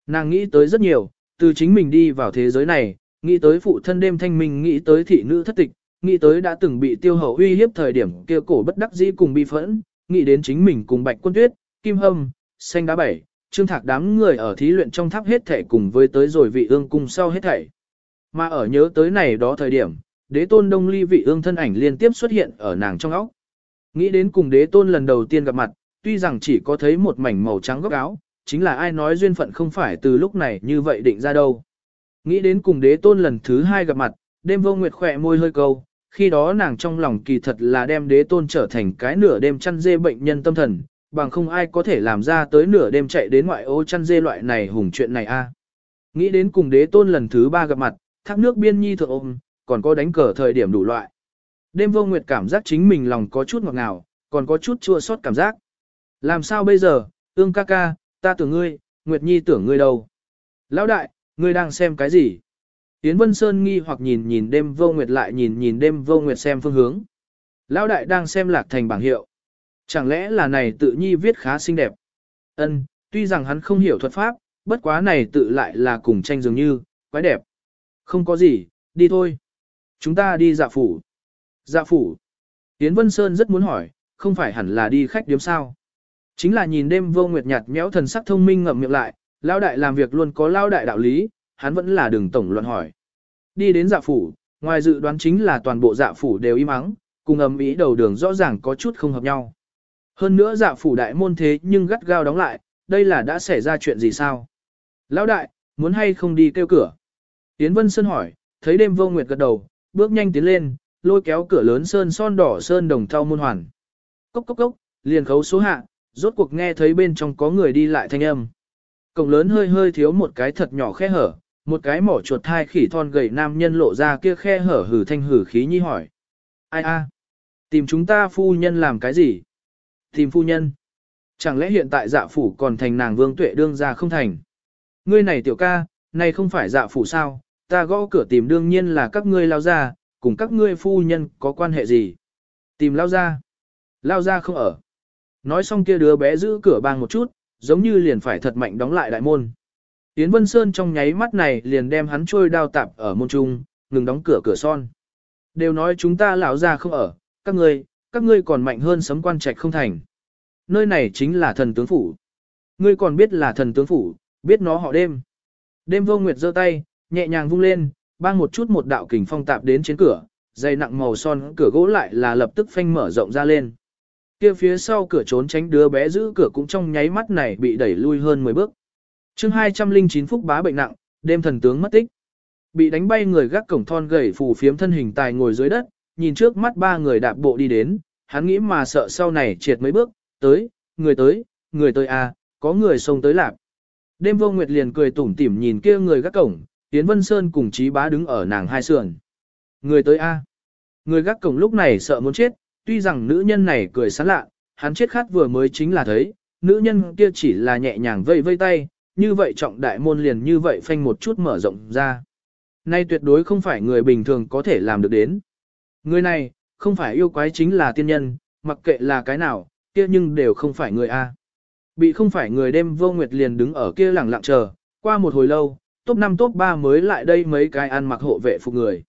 Nàng nghĩ tới rất nhiều, từ chính mình đi vào thế giới này, nghĩ tới phụ thân đêm thanh minh nghĩ tới thị nữ thất tịch, nghĩ tới đã từng bị tiêu hậu uy hiếp thời điểm kia cổ bất đắc dĩ cùng bi phẫn, nghĩ đến chính mình cùng bạch quân tuyết, kim hâm, xanh đá bảy, trương thạc đám người ở thí luyện trong tháp hết thể cùng với tới rồi vị ương cung sau hết thảy. Mà ở nhớ tới này đó thời điểm, đế tôn đông ly vị ương thân ảnh liên tiếp xuất hiện ở nàng trong óc. Nghĩ đến cùng đế tôn lần đầu tiên gặp mặt, tuy rằng chỉ có thấy một mảnh màu trắng góc áo, chính là ai nói duyên phận không phải từ lúc này như vậy định ra đâu. Nghĩ đến cùng đế tôn lần thứ hai gặp mặt, đêm vô nguyệt khỏe môi hơi câu, khi đó nàng trong lòng kỳ thật là đem đế tôn trở thành cái nửa đêm chăn dê bệnh nhân tâm thần, bằng không ai có thể làm ra tới nửa đêm chạy đến ngoại ô chăn dê loại này hùng chuyện này a. Nghĩ đến cùng đế tôn lần thứ ba gặp mặt, thác nước biên nhi thượng ôm, còn có đánh cờ thời điểm đủ loại. Đêm vô nguyệt cảm giác chính mình lòng có chút ngọt ngào, còn có chút chua xót cảm giác. Làm sao bây giờ, ương ca ca, ta tưởng ngươi, Nguyệt Nhi tưởng ngươi đâu. Lão đại, ngươi đang xem cái gì? Yến Vân Sơn nghi hoặc nhìn nhìn đêm vô nguyệt lại nhìn nhìn đêm vô nguyệt xem phương hướng. Lão đại đang xem lạc thành bảng hiệu. Chẳng lẽ là này tự nhi viết khá xinh đẹp? Ân, tuy rằng hắn không hiểu thuật pháp, bất quá này tự lại là cùng tranh dường như, quái đẹp. Không có gì, đi thôi. Chúng ta đi dạ phủ. Dạ phủ. Yến Vân Sơn rất muốn hỏi, không phải hẳn là đi khách điếm sao? Chính là nhìn đêm vô nguyệt nhạt méo thần sắc thông minh ngậm miệng lại, lao đại làm việc luôn có lao đại đạo lý, hắn vẫn là đường tổng luận hỏi. Đi đến dạ phủ, ngoài dự đoán chính là toàn bộ dạ phủ đều im ắng, cùng ầm ý đầu đường rõ ràng có chút không hợp nhau. Hơn nữa dạ phủ đại môn thế nhưng gắt gao đóng lại, đây là đã xảy ra chuyện gì sao? Lão đại, muốn hay không đi kêu cửa? Yến Vân Sơn hỏi, thấy đêm vô nguyệt gật đầu, bước nhanh tiến lên, lôi kéo cửa lớn sơn son đỏ sơn đồng thau môn hoàn. Cốc cốc cốc, liền khấu số hạ, rốt cuộc nghe thấy bên trong có người đi lại thanh âm. Cổng lớn hơi hơi thiếu một cái thật nhỏ khe hở, một cái mỏ chuột thai khỉ thon gầy nam nhân lộ ra kia khe hở hử thanh hử khí nhi hỏi. Ai a? Tìm chúng ta phu nhân làm cái gì? Tìm phu nhân. Chẳng lẽ hiện tại dạ phủ còn thành nàng vương tuệ đương ra không thành? Ngươi này tiểu ca, này không phải dạ phủ sao? Ta gõ cửa tìm đương nhiên là các ngươi lao ra, cùng các ngươi phu nhân có quan hệ gì? Tìm lao ra. Lao ra không ở. Nói xong kia đứa bé giữ cửa bang một chút, giống như liền phải thật mạnh đóng lại đại môn. Yến Vân Sơn trong nháy mắt này liền đem hắn trôi đao tạp ở môn trung, ngừng đóng cửa cửa son. Đều nói chúng ta lão ra không ở, các ngươi, các ngươi còn mạnh hơn sấm quan trạch không thành. Nơi này chính là thần tướng phủ. Ngươi còn biết là thần tướng phủ, biết nó họ đêm. Đêm vô nguyệt giơ tay, nhẹ nhàng vung lên, bang một chút một đạo kình phong tạp đến trên cửa, dây nặng màu son cửa gỗ lại là lập tức phanh mở rộng ra lên. Kia phía sau cửa trốn tránh đứa bé giữ cửa cũng trong nháy mắt này bị đẩy lui hơn 10 bước. chương 209 phúc bá bệnh nặng, đêm thần tướng mất tích. Bị đánh bay người gác cổng thon gầy phù phiếm thân hình tài ngồi dưới đất, nhìn trước mắt ba người đạp bộ đi đến, hắn nghĩ mà sợ sau này triệt mấy bước, tới, người tới, người tới à, có người xông tới lạc. Đêm vô nguyệt liền cười tủm tỉm nhìn kia người gác cổng, Tiến Vân Sơn cùng Chí Bá đứng ở nàng hai sườn. Người tới a. Người gác cổng lúc này sợ muốn chết, tuy rằng nữ nhân này cười sán lạ, hắn chết khát vừa mới chính là thấy, nữ nhân kia chỉ là nhẹ nhàng vây vây tay, như vậy trọng đại môn liền như vậy phanh một chút mở rộng ra. Nay tuyệt đối không phải người bình thường có thể làm được đến. Người này, không phải yêu quái chính là tiên nhân, mặc kệ là cái nào, kia nhưng đều không phải người A. Bị không phải người đêm vô nguyệt liền đứng ở kia lẳng lặng chờ, qua một hồi lâu, top 5 top 3 mới lại đây mấy cái ăn mặc hộ vệ phục người.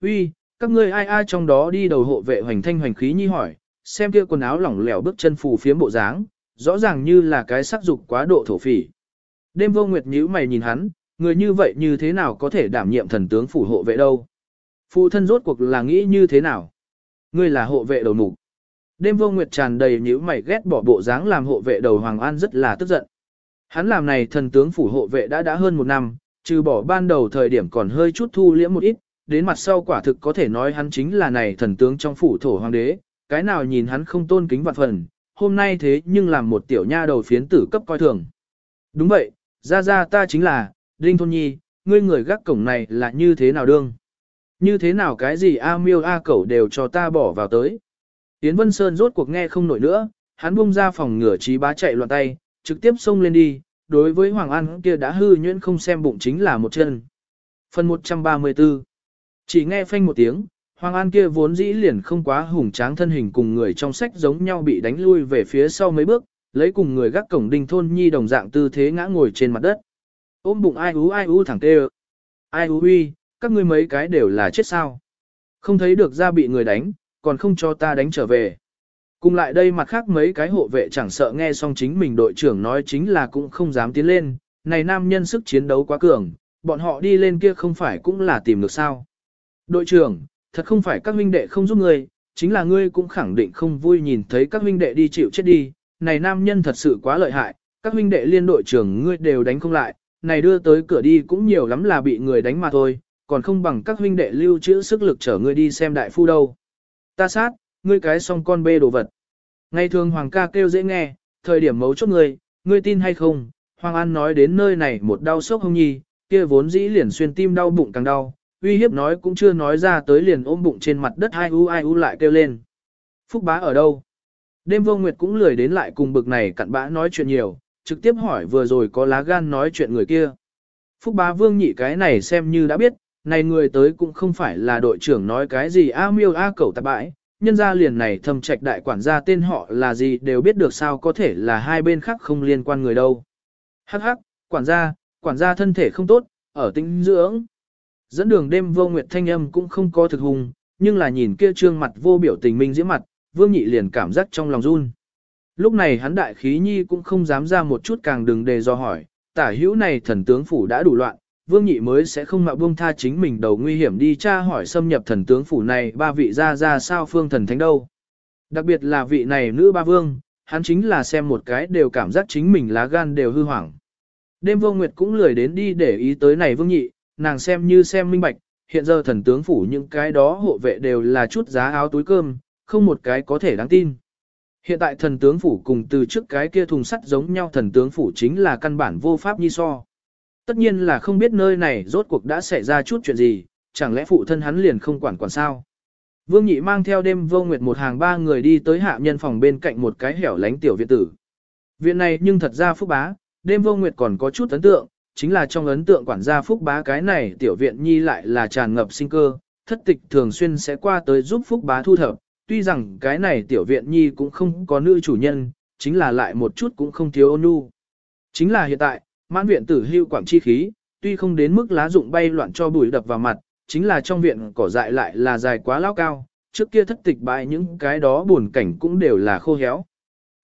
Uy, các ngươi ai ai trong đó đi đầu hộ vệ hoành thanh hoành khí nhi hỏi, xem kia quần áo lỏng lẻo bước chân phù phiếm bộ dáng, rõ ràng như là cái sắc dục quá độ thổ phỉ. Đêm vô nguyệt nhíu mày nhìn hắn, người như vậy như thế nào có thể đảm nhiệm thần tướng phủ hộ vệ đâu? Phụ thân rốt cuộc là nghĩ như thế nào? Ngươi là hộ vệ đầu mục. Đêm vô nguyệt tràn đầy nhíu mày ghét bỏ bộ dáng làm hộ vệ đầu Hoàng An rất là tức giận. Hắn làm này thần tướng phủ hộ vệ đã đã hơn một năm, trừ bỏ ban đầu thời điểm còn hơi chút thu liễm một ít, đến mặt sau quả thực có thể nói hắn chính là này thần tướng trong phủ thổ hoàng đế, cái nào nhìn hắn không tôn kính vạn phần, hôm nay thế nhưng làm một tiểu nha đầu phiến tử cấp coi thường. Đúng vậy, ra ra ta chính là, Đinh Thôn Nhi, ngươi người gác cổng này là như thế nào đương? Như thế nào cái gì A miêu A cẩu đều cho ta bỏ vào tới? Yến Vân Sơn rốt cuộc nghe không nổi nữa, hắn bung ra phòng ngửa trí bá chạy loạn tay, trực tiếp xông lên đi, đối với Hoàng An kia đã hư nhuyễn không xem bụng chính là một chân. Phần 134 Chỉ nghe phanh một tiếng, Hoàng An kia vốn dĩ liền không quá hùng tráng thân hình cùng người trong sách giống nhau bị đánh lui về phía sau mấy bước, lấy cùng người gác cổng đinh thôn nhi đồng dạng tư thế ngã ngồi trên mặt đất. Ôm bụng ai ú ai ú thẳng tê Ai ú huy, các ngươi mấy cái đều là chết sao. Không thấy được ra bị người đánh, còn không cho ta đánh trở về. Cùng lại đây mặt khác mấy cái hộ vệ chẳng sợ nghe xong chính mình đội trưởng nói chính là cũng không dám tiến lên, này nam nhân sức chiến đấu quá cường, bọn họ đi lên kia không phải cũng là tìm được sao. Đội trưởng, thật không phải các huynh đệ không giúp ngươi, chính là ngươi cũng khẳng định không vui nhìn thấy các huynh đệ đi chịu chết đi, này nam nhân thật sự quá lợi hại, các huynh đệ liên đội trưởng ngươi đều đánh không lại, này đưa tới cửa đi cũng nhiều lắm là bị người đánh mà thôi, còn không bằng các huynh đệ lưu trữ sức lực chở ngươi đi xem đại phu đâu. Ta sát, ngươi cái song con bê đồ vật. Ngày thường Hoàng ca kêu dễ nghe, thời điểm mấu chốt ngươi, ngươi tin hay không, Hoàng An nói đến nơi này một đau sốc hông nhi, kia vốn dĩ liền xuyên tim đau bụng càng đau, uy hiếp nói cũng chưa nói ra tới liền ôm bụng trên mặt đất ai u ai u lại kêu lên. Phúc bá ở đâu? Đêm vô nguyệt cũng lười đến lại cùng bực này cặn bã nói chuyện nhiều, trực tiếp hỏi vừa rồi có lá gan nói chuyện người kia. Phúc bá vương nhị cái này xem như đã biết, này người tới cũng không phải là đội trưởng nói cái gì a miêu a cẩu tạp bãi, nhân gia liền này thâm trạch đại quản gia tên họ là gì đều biết được sao có thể là hai bên khác không liên quan người đâu. Hắc hắc, quản gia, quản gia thân thể không tốt, ở tinh dưỡng. Dẫn đường đêm vô nguyệt thanh âm cũng không có thực hùng, nhưng là nhìn kia trương mặt vô biểu tình minh diễm mặt, vương nhị liền cảm giác trong lòng run. Lúc này hắn đại khí nhi cũng không dám ra một chút càng đừng đề do hỏi, tả hữu này thần tướng phủ đã đủ loạn, vương nhị mới sẽ không mạo buông tha chính mình đầu nguy hiểm đi tra hỏi xâm nhập thần tướng phủ này ba vị ra ra sao phương thần thánh đâu. Đặc biệt là vị này nữ ba vương, hắn chính là xem một cái đều cảm giác chính mình lá gan đều hư hoảng. Đêm vô nguyệt cũng lười đến đi để ý tới này vương nhị, nàng xem như xem minh bạch, hiện giờ thần tướng phủ những cái đó hộ vệ đều là chút giá áo túi cơm, không một cái có thể đáng tin. Hiện tại thần tướng phủ cùng từ trước cái kia thùng sắt giống nhau thần tướng phủ chính là căn bản vô pháp nhi so. Tất nhiên là không biết nơi này rốt cuộc đã xảy ra chút chuyện gì, chẳng lẽ phụ thân hắn liền không quản quản sao. Vương Nhị mang theo đêm vô nguyệt một hàng ba người đi tới hạ nhân phòng bên cạnh một cái hẻo lánh tiểu viện tử. Viện này nhưng thật ra phúc bá, đêm vô nguyệt còn có chút ấn tượng, chính là trong ấn tượng quản gia phúc bá cái này tiểu viện nhi lại là tràn ngập sinh cơ, thất tịch thường xuyên sẽ qua tới giúp phúc bá thu thập, tuy rằng cái này tiểu viện nhi cũng không có nữ chủ nhân, chính là lại một chút cũng không thiếu ôn nhu. Chính là hiện tại, mãn viện tử hưu quảng chi khí, tuy không đến mức lá rụng bay loạn cho bụi đập vào mặt, chính là trong viện cỏ dại lại là dài quá lao cao, trước kia thất tịch bại những cái đó buồn cảnh cũng đều là khô héo.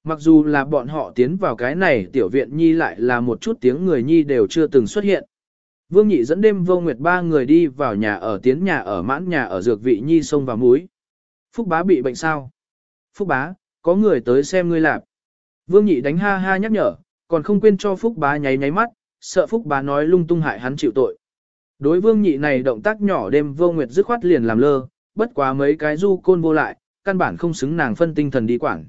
Mặc dù là bọn họ tiến vào cái này tiểu viện nhi lại là một chút tiếng người nhi đều chưa từng xuất hiện. Vương Nhị dẫn đêm vô nguyệt ba người đi vào nhà ở tiến nhà ở mãn nhà ở dược vị nhi sông vào muối. Phúc bá bị bệnh sao? Phúc bá, có người tới xem ngươi lạp. Vương Nhị đánh ha ha nhắc nhở, còn không quên cho Phúc bá nháy nháy mắt, sợ Phúc bá nói lung tung hại hắn chịu tội. Đối Vương Nhị này động tác nhỏ đêm vô nguyệt dứt khoát liền làm lơ, bất quá mấy cái du côn vô lại, căn bản không xứng nàng phân tinh thần đi quảng.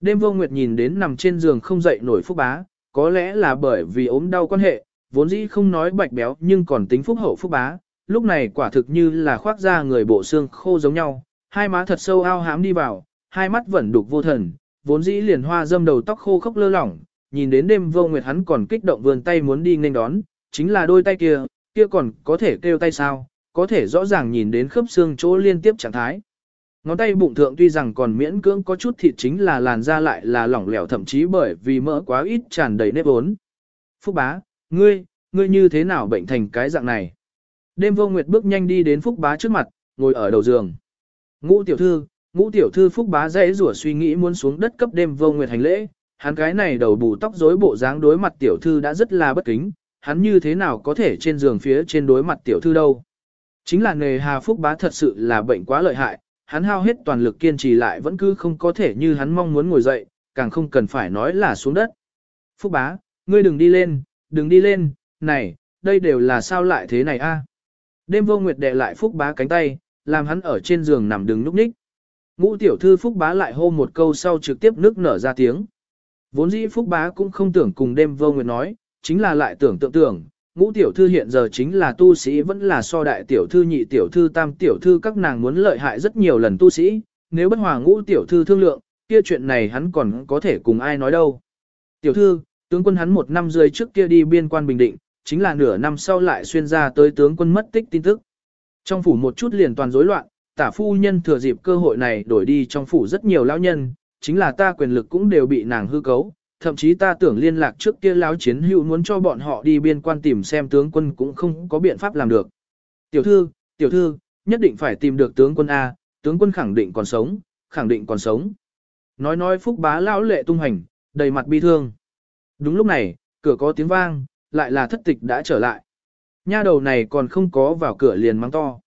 Đêm vô nguyệt nhìn đến nằm trên giường không dậy nổi phúc bá, có lẽ là bởi vì ốm đau quan hệ, vốn dĩ không nói bạch béo nhưng còn tính phúc hậu phúc bá, lúc này quả thực như là khoác ra người bộ xương khô giống nhau, hai má thật sâu ao hám đi vào, hai mắt vẫn đục vô thần, vốn dĩ liền hoa dâm đầu tóc khô khốc lơ lỏng, nhìn đến đêm vô nguyệt hắn còn kích động vươn tay muốn đi nghênh đón, chính là đôi tay kia, kia còn có thể kêu tay sao, có thể rõ ràng nhìn đến khớp xương chỗ liên tiếp trạng thái. Ngón tay bụng thượng tuy rằng còn miễn cưỡng có chút thịt chính là làn da lại là lỏng lẻo thậm chí bởi vì mỡ quá ít tràn đầy nếp ốn. Phúc bá, ngươi, ngươi như thế nào bệnh thành cái dạng này? Đêm vô nguyệt bước nhanh đi đến Phúc bá trước mặt, ngồi ở đầu giường. Ngũ tiểu thư, ngũ tiểu thư Phúc bá dễ rủa suy nghĩ muốn xuống đất cấp đêm vô nguyệt hành lễ. Hắn cái này đầu bù tóc rối bộ dáng đối mặt tiểu thư đã rất là bất kính, hắn như thế nào có thể trên giường phía trên đối mặt tiểu thư đâu. Chính là nghề hà Phúc bá thật sự là bệnh quá lợi hại, hắn hao hết toàn lực kiên trì lại vẫn cứ không có thể như hắn mong muốn ngồi dậy, càng không cần phải nói là xuống đất. Phúc bá, ngươi đừng đi lên, đừng đi lên, này, đây đều là sao lại thế này a? Đêm vô nguyệt đè lại Phúc bá cánh tay, làm hắn ở trên giường nằm đứng núp ních. Ngũ tiểu thư Phúc bá lại hô một câu sau trực tiếp nước nở ra tiếng. Vốn dĩ Phúc bá cũng không tưởng cùng đêm vô nguyệt nói, chính là lại tưởng tượng tưởng, ngũ tiểu thư hiện giờ chính là tu sĩ vẫn là so đại tiểu thư nhị tiểu thư tam tiểu thư các nàng muốn lợi hại rất nhiều lần tu sĩ, nếu bất hòa ngũ tiểu thư thương lượng, kia chuyện này hắn còn có thể cùng ai nói đâu. Tiểu thư, tướng quân hắn một năm rưỡi trước kia đi biên quan Bình Định, chính là nửa năm sau lại xuyên ra tới tướng quân mất tích tin tức. Trong phủ một chút liền toàn rối loạn, tả phu nhân thừa dịp cơ hội này đổi đi trong phủ rất nhiều lão nhân, chính là ta quyền lực cũng đều bị nàng hư cấu, thậm chí ta tưởng liên lạc trước kia lão chiến hữu muốn cho bọn họ đi biên quan tìm xem tướng quân cũng không có biện pháp làm được. Tiểu thư, tiểu thư, nhất định phải tìm được tướng quân A, tướng quân khẳng định còn sống, khẳng định còn sống. Nói nói phúc bá lão lệ tung hành, đầy mặt bi thương. Đúng lúc này, cửa có tiếng vang, lại là thất tịch đã trở lại. Nha đầu này còn không có vào cửa liền mắng to.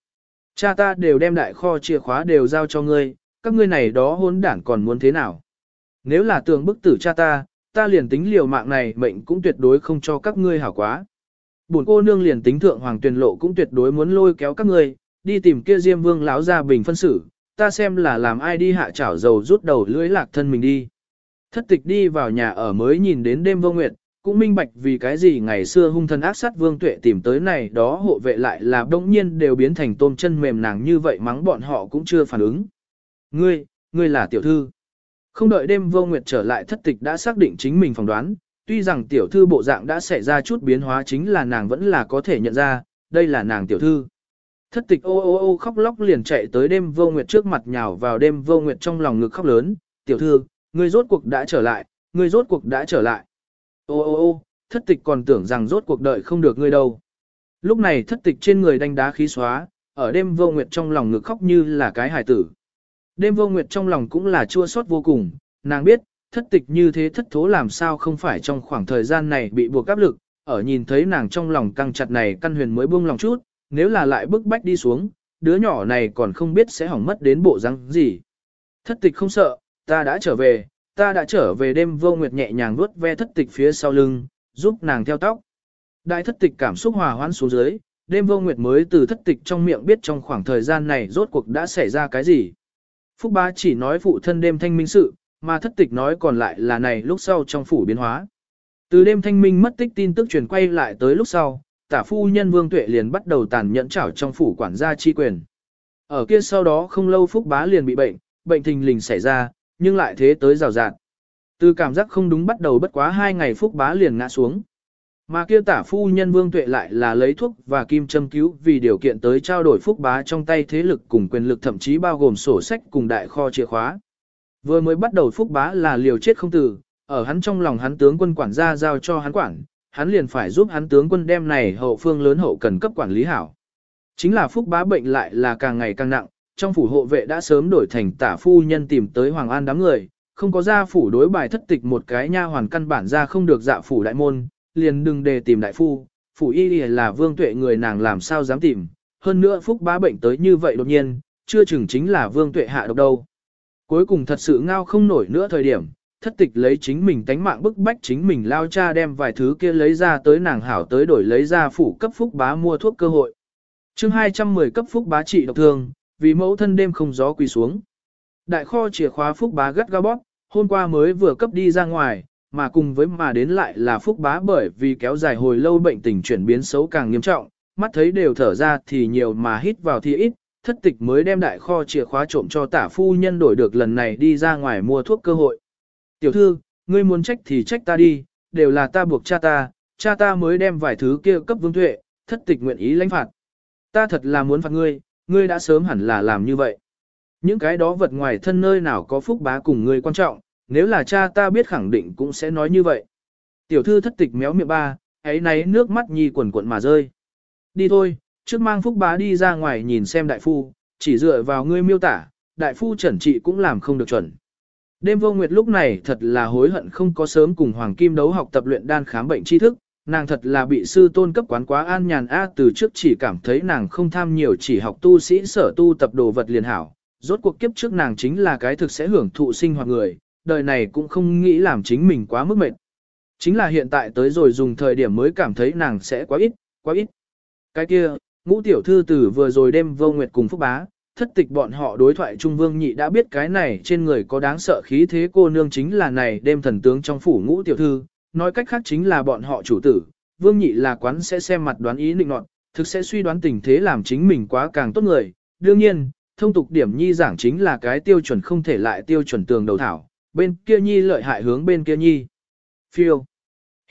Cha ta đều đem đại kho chìa khóa đều giao cho ngươi, các ngươi này đó hôn đản còn muốn thế nào? Nếu là tường bức tử cha ta, ta liền tính liều mạng này mệnh cũng tuyệt đối không cho các ngươi hảo quá. Bổn cô nương liền tính thượng hoàng tuyển lộ cũng tuyệt đối muốn lôi kéo các ngươi, đi tìm kia Diêm Vương lão gia bình phân xử, ta xem là làm ai đi hạ chảo dầu rút đầu lưỡi lạc thân mình đi. Thất tịch đi vào nhà ở mới nhìn đến đêm vô nguyệt, cũng minh bạch vì cái gì ngày xưa hung thần ác sát vương tuệ tìm tới này đó hộ vệ lại là đông nhiên đều biến thành tôm chân mềm nàng như vậy mắng bọn họ cũng chưa phản ứng. Ngươi, ngươi là tiểu thư. Không đợi đêm vô nguyệt trở lại thất tịch đã xác định chính mình phỏng đoán, tuy rằng tiểu thư bộ dạng đã xảy ra chút biến hóa chính là nàng vẫn là có thể nhận ra, đây là nàng tiểu thư. Thất tịch ô ô ô khóc lóc liền chạy tới đêm vô nguyệt trước mặt nhào vào đêm vô nguyệt trong lòng ngực khóc lớn, tiểu thư, ngươi rốt cuộc đã trở lại, ngươi rốt cuộc đã trở lại. Ô ô ô, thất tịch còn tưởng rằng rốt cuộc đợi không được ngươi đâu. Lúc này thất tịch trên người đánh đá khí xóa, ở đêm vô nguyệt trong lòng ngực khóc như là cái hải tử. Đêm vô nguyệt trong lòng cũng là chua xót vô cùng, nàng biết, thất tịch như thế thất thố làm sao không phải trong khoảng thời gian này bị buộc áp lực, ở nhìn thấy nàng trong lòng căng chặt này căn huyền mới buông lòng chút, nếu là lại bức bách đi xuống, đứa nhỏ này còn không biết sẽ hỏng mất đến bộ răng gì. Thất tịch không sợ, ta đã trở về, ta đã trở về đêm vô nguyệt nhẹ nhàng vuốt ve thất tịch phía sau lưng, giúp nàng theo tóc. Đại thất tịch cảm xúc hòa hoãn xuống dưới, đêm vô nguyệt mới từ thất tịch trong miệng biết trong khoảng thời gian này rốt cuộc đã xảy ra cái gì. Phúc Bá chỉ nói phụ thân đêm thanh minh sự, mà thất tịch nói còn lại là này lúc sau trong phủ biến hóa. Từ đêm thanh minh mất tích tin tức truyền quay lại tới lúc sau, tả phu nhân Vương Tuệ liền bắt đầu tàn nhẫn trảo trong phủ quản gia chi quyền. Ở kia sau đó không lâu Phúc Bá liền bị bệnh, bệnh thình lình xảy ra, nhưng lại thế tới rào rạt. Từ cảm giác không đúng bắt đầu bất quá hai ngày Phúc Bá liền ngã xuống. Mà kia tả phu nhân Vương Tuệ lại là lấy thuốc và kim châm cứu vì điều kiện tới trao đổi phúc bá trong tay thế lực cùng quyền lực thậm chí bao gồm sổ sách cùng đại kho chìa khóa. Vừa mới bắt đầu phúc bá là liều chết không từ, ở hắn trong lòng hắn tướng quân quản gia giao cho hắn quản, hắn liền phải giúp hắn tướng quân đem này hậu phương lớn hậu cần cấp quản lý hảo. Chính là phúc bá bệnh lại là càng ngày càng nặng, trong phủ hộ vệ đã sớm đổi thành tả phu nhân tìm tới Hoàng An đám người, không có gia phủ đối bài thất tịch một cái nha hoàn căn bản ra không được dạ phủ đại môn, liền đừng để tìm đại phu, phủ y là vương tuệ người nàng làm sao dám tìm, hơn nữa phúc bá bệnh tới như vậy đột nhiên, chưa chừng chính là vương tuệ hạ độc đâu. Cuối cùng thật sự ngao không nổi nữa thời điểm, thất tịch lấy chính mình tánh mạng bức bách chính mình lao cha đem vài thứ kia lấy ra tới nàng hảo tới đổi lấy ra phủ cấp phúc bá mua thuốc cơ hội. chương 210 cấp phúc bá trị độc thương, vì mẫu thân đêm không gió quỳ xuống. Đại kho chìa khóa phúc bá gắt ga bóp, hôm qua mới vừa cấp đi ra ngoài, mà cùng với mà đến lại là phúc bá bởi vì kéo dài hồi lâu bệnh tình chuyển biến xấu càng nghiêm trọng, mắt thấy đều thở ra thì nhiều mà hít vào thì ít, thất tịch mới đem đại kho chìa khóa trộm cho tả phu nhân đổi được lần này đi ra ngoài mua thuốc cơ hội. Tiểu thư, ngươi muốn trách thì trách ta đi, đều là ta buộc cha ta, cha ta mới đem vài thứ kia cấp vương tuệ, thất tịch nguyện ý lãnh phạt. Ta thật là muốn phạt ngươi, ngươi đã sớm hẳn là làm như vậy. Những cái đó vật ngoài thân nơi nào có phúc bá cùng ngươi quan trọng, nếu là cha ta biết khẳng định cũng sẽ nói như vậy. Tiểu thư thất tịch méo miệng ba, ấy náy nước mắt nhi quần quận mà rơi. Đi thôi, trước mang phúc bá đi ra ngoài nhìn xem đại phu, chỉ dựa vào ngươi miêu tả, đại phu chuẩn trị cũng làm không được chuẩn. Đêm vô nguyệt lúc này thật là hối hận không có sớm cùng Hoàng Kim đấu học tập luyện đan khám bệnh tri thức, nàng thật là bị sư tôn cấp quán quá an nhàn a từ trước chỉ cảm thấy nàng không tham nhiều chỉ học tu sĩ sở tu tập đồ vật liền hảo, rốt cuộc kiếp trước nàng chính là cái thực sẽ hưởng thụ sinh hoạt người, đời này cũng không nghĩ làm chính mình quá mức mệt. Chính là hiện tại tới rồi dùng thời điểm mới cảm thấy nàng sẽ quá ít, quá ít. Cái kia, ngũ tiểu thư tử vừa rồi đêm vô nguyệt cùng phúc bá, thất tịch bọn họ đối thoại Trung Vương nhị đã biết cái này trên người có đáng sợ khí thế cô nương chính là này đêm thần tướng trong phủ ngũ tiểu thư, nói cách khác chính là bọn họ chủ tử, Vương nhị là quán sẽ xem mặt đoán ý định nọt, thực sẽ suy đoán tình thế làm chính mình quá càng tốt người. Đương nhiên, thông tục điểm nhi giảng chính là cái tiêu chuẩn không thể lại tiêu chuẩn tường đầu thảo, bên kia nhi lợi hại hướng bên kia nhi. Phiêu.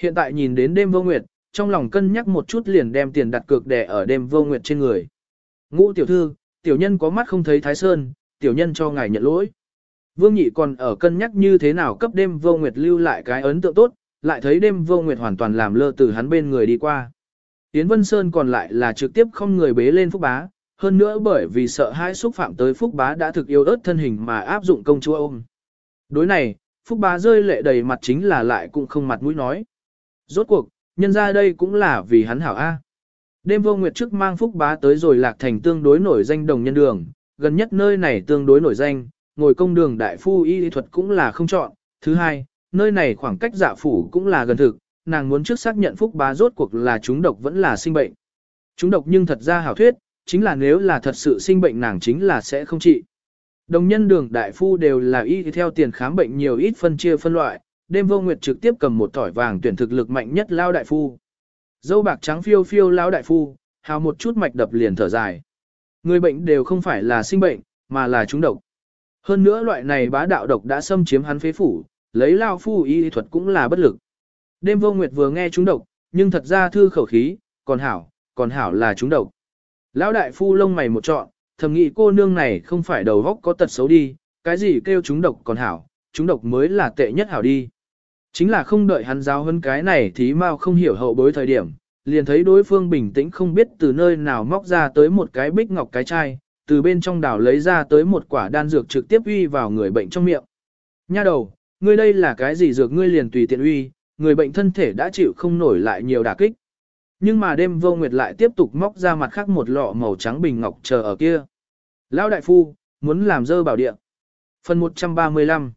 Hiện tại nhìn đến đêm vô nguyệt, trong lòng cân nhắc một chút liền đem tiền đặt cược đẻ ở đêm vô nguyệt trên người. Ngũ tiểu thư, tiểu nhân có mắt không thấy thái sơn, tiểu nhân cho ngài nhận lỗi. Vương nhị còn ở cân nhắc như thế nào cấp đêm vô nguyệt lưu lại cái ấn tượng tốt, lại thấy đêm vô nguyệt hoàn toàn làm lơ từ hắn bên người đi qua. Yến Vân Sơn còn lại là trực tiếp không người bế lên phúc bá, hơn nữa bởi vì sợ hãi xúc phạm tới phúc bá đã thực yêu ớt thân hình mà áp dụng công chúa ôm. Đối này, phúc bá rơi lệ đầy mặt chính là lại cũng không mặt mũi nói. Rốt cuộc, nhân ra đây cũng là vì hắn hảo A. Đêm vô nguyệt trước mang phúc bá tới rồi lạc thành tương đối nổi danh đồng nhân đường, gần nhất nơi này tương đối nổi danh, ngồi công đường đại phu y lý thuật cũng là không chọn. Thứ hai, nơi này khoảng cách dạ phủ cũng là gần thực, nàng muốn trước xác nhận phúc bá rốt cuộc là chúng độc vẫn là sinh bệnh. Chúng độc nhưng thật ra hảo thuyết, chính là nếu là thật sự sinh bệnh nàng chính là sẽ không trị. Đồng nhân đường đại phu đều là y theo tiền khám bệnh nhiều ít phân chia phân loại, đêm vô nguyệt trực tiếp cầm một tỏi vàng tuyển thực lực mạnh nhất lao đại phu. Dâu bạc trắng phiêu phiêu lao đại phu, hào một chút mạch đập liền thở dài. Người bệnh đều không phải là sinh bệnh, mà là trúng độc. Hơn nữa loại này bá đạo độc đã xâm chiếm hắn phế phủ, lấy lao phu y thuật cũng là bất lực. Đêm vô nguyệt vừa nghe trúng độc, nhưng thật ra thư khẩu khí, còn hảo, còn hảo là trúng độc. Lão đại phu lông mày một trọn, thầm nghĩ cô nương này không phải đầu góc có tật xấu đi, cái gì kêu chúng độc còn hảo, chúng độc mới là tệ nhất hảo đi. Chính là không đợi hắn giáo hơn cái này thì mau không hiểu hậu bối thời điểm, liền thấy đối phương bình tĩnh không biết từ nơi nào móc ra tới một cái bích ngọc cái chai, từ bên trong đảo lấy ra tới một quả đan dược trực tiếp uy vào người bệnh trong miệng. Nha đầu, ngươi đây là cái gì dược ngươi liền tùy tiện uy, người bệnh thân thể đã chịu không nổi lại nhiều đả kích. Nhưng mà đêm vô nguyệt lại tiếp tục móc ra mặt khác một lọ màu trắng bình ngọc chờ ở kia. Lão đại phu, muốn làm dơ bảo địa. Phần 135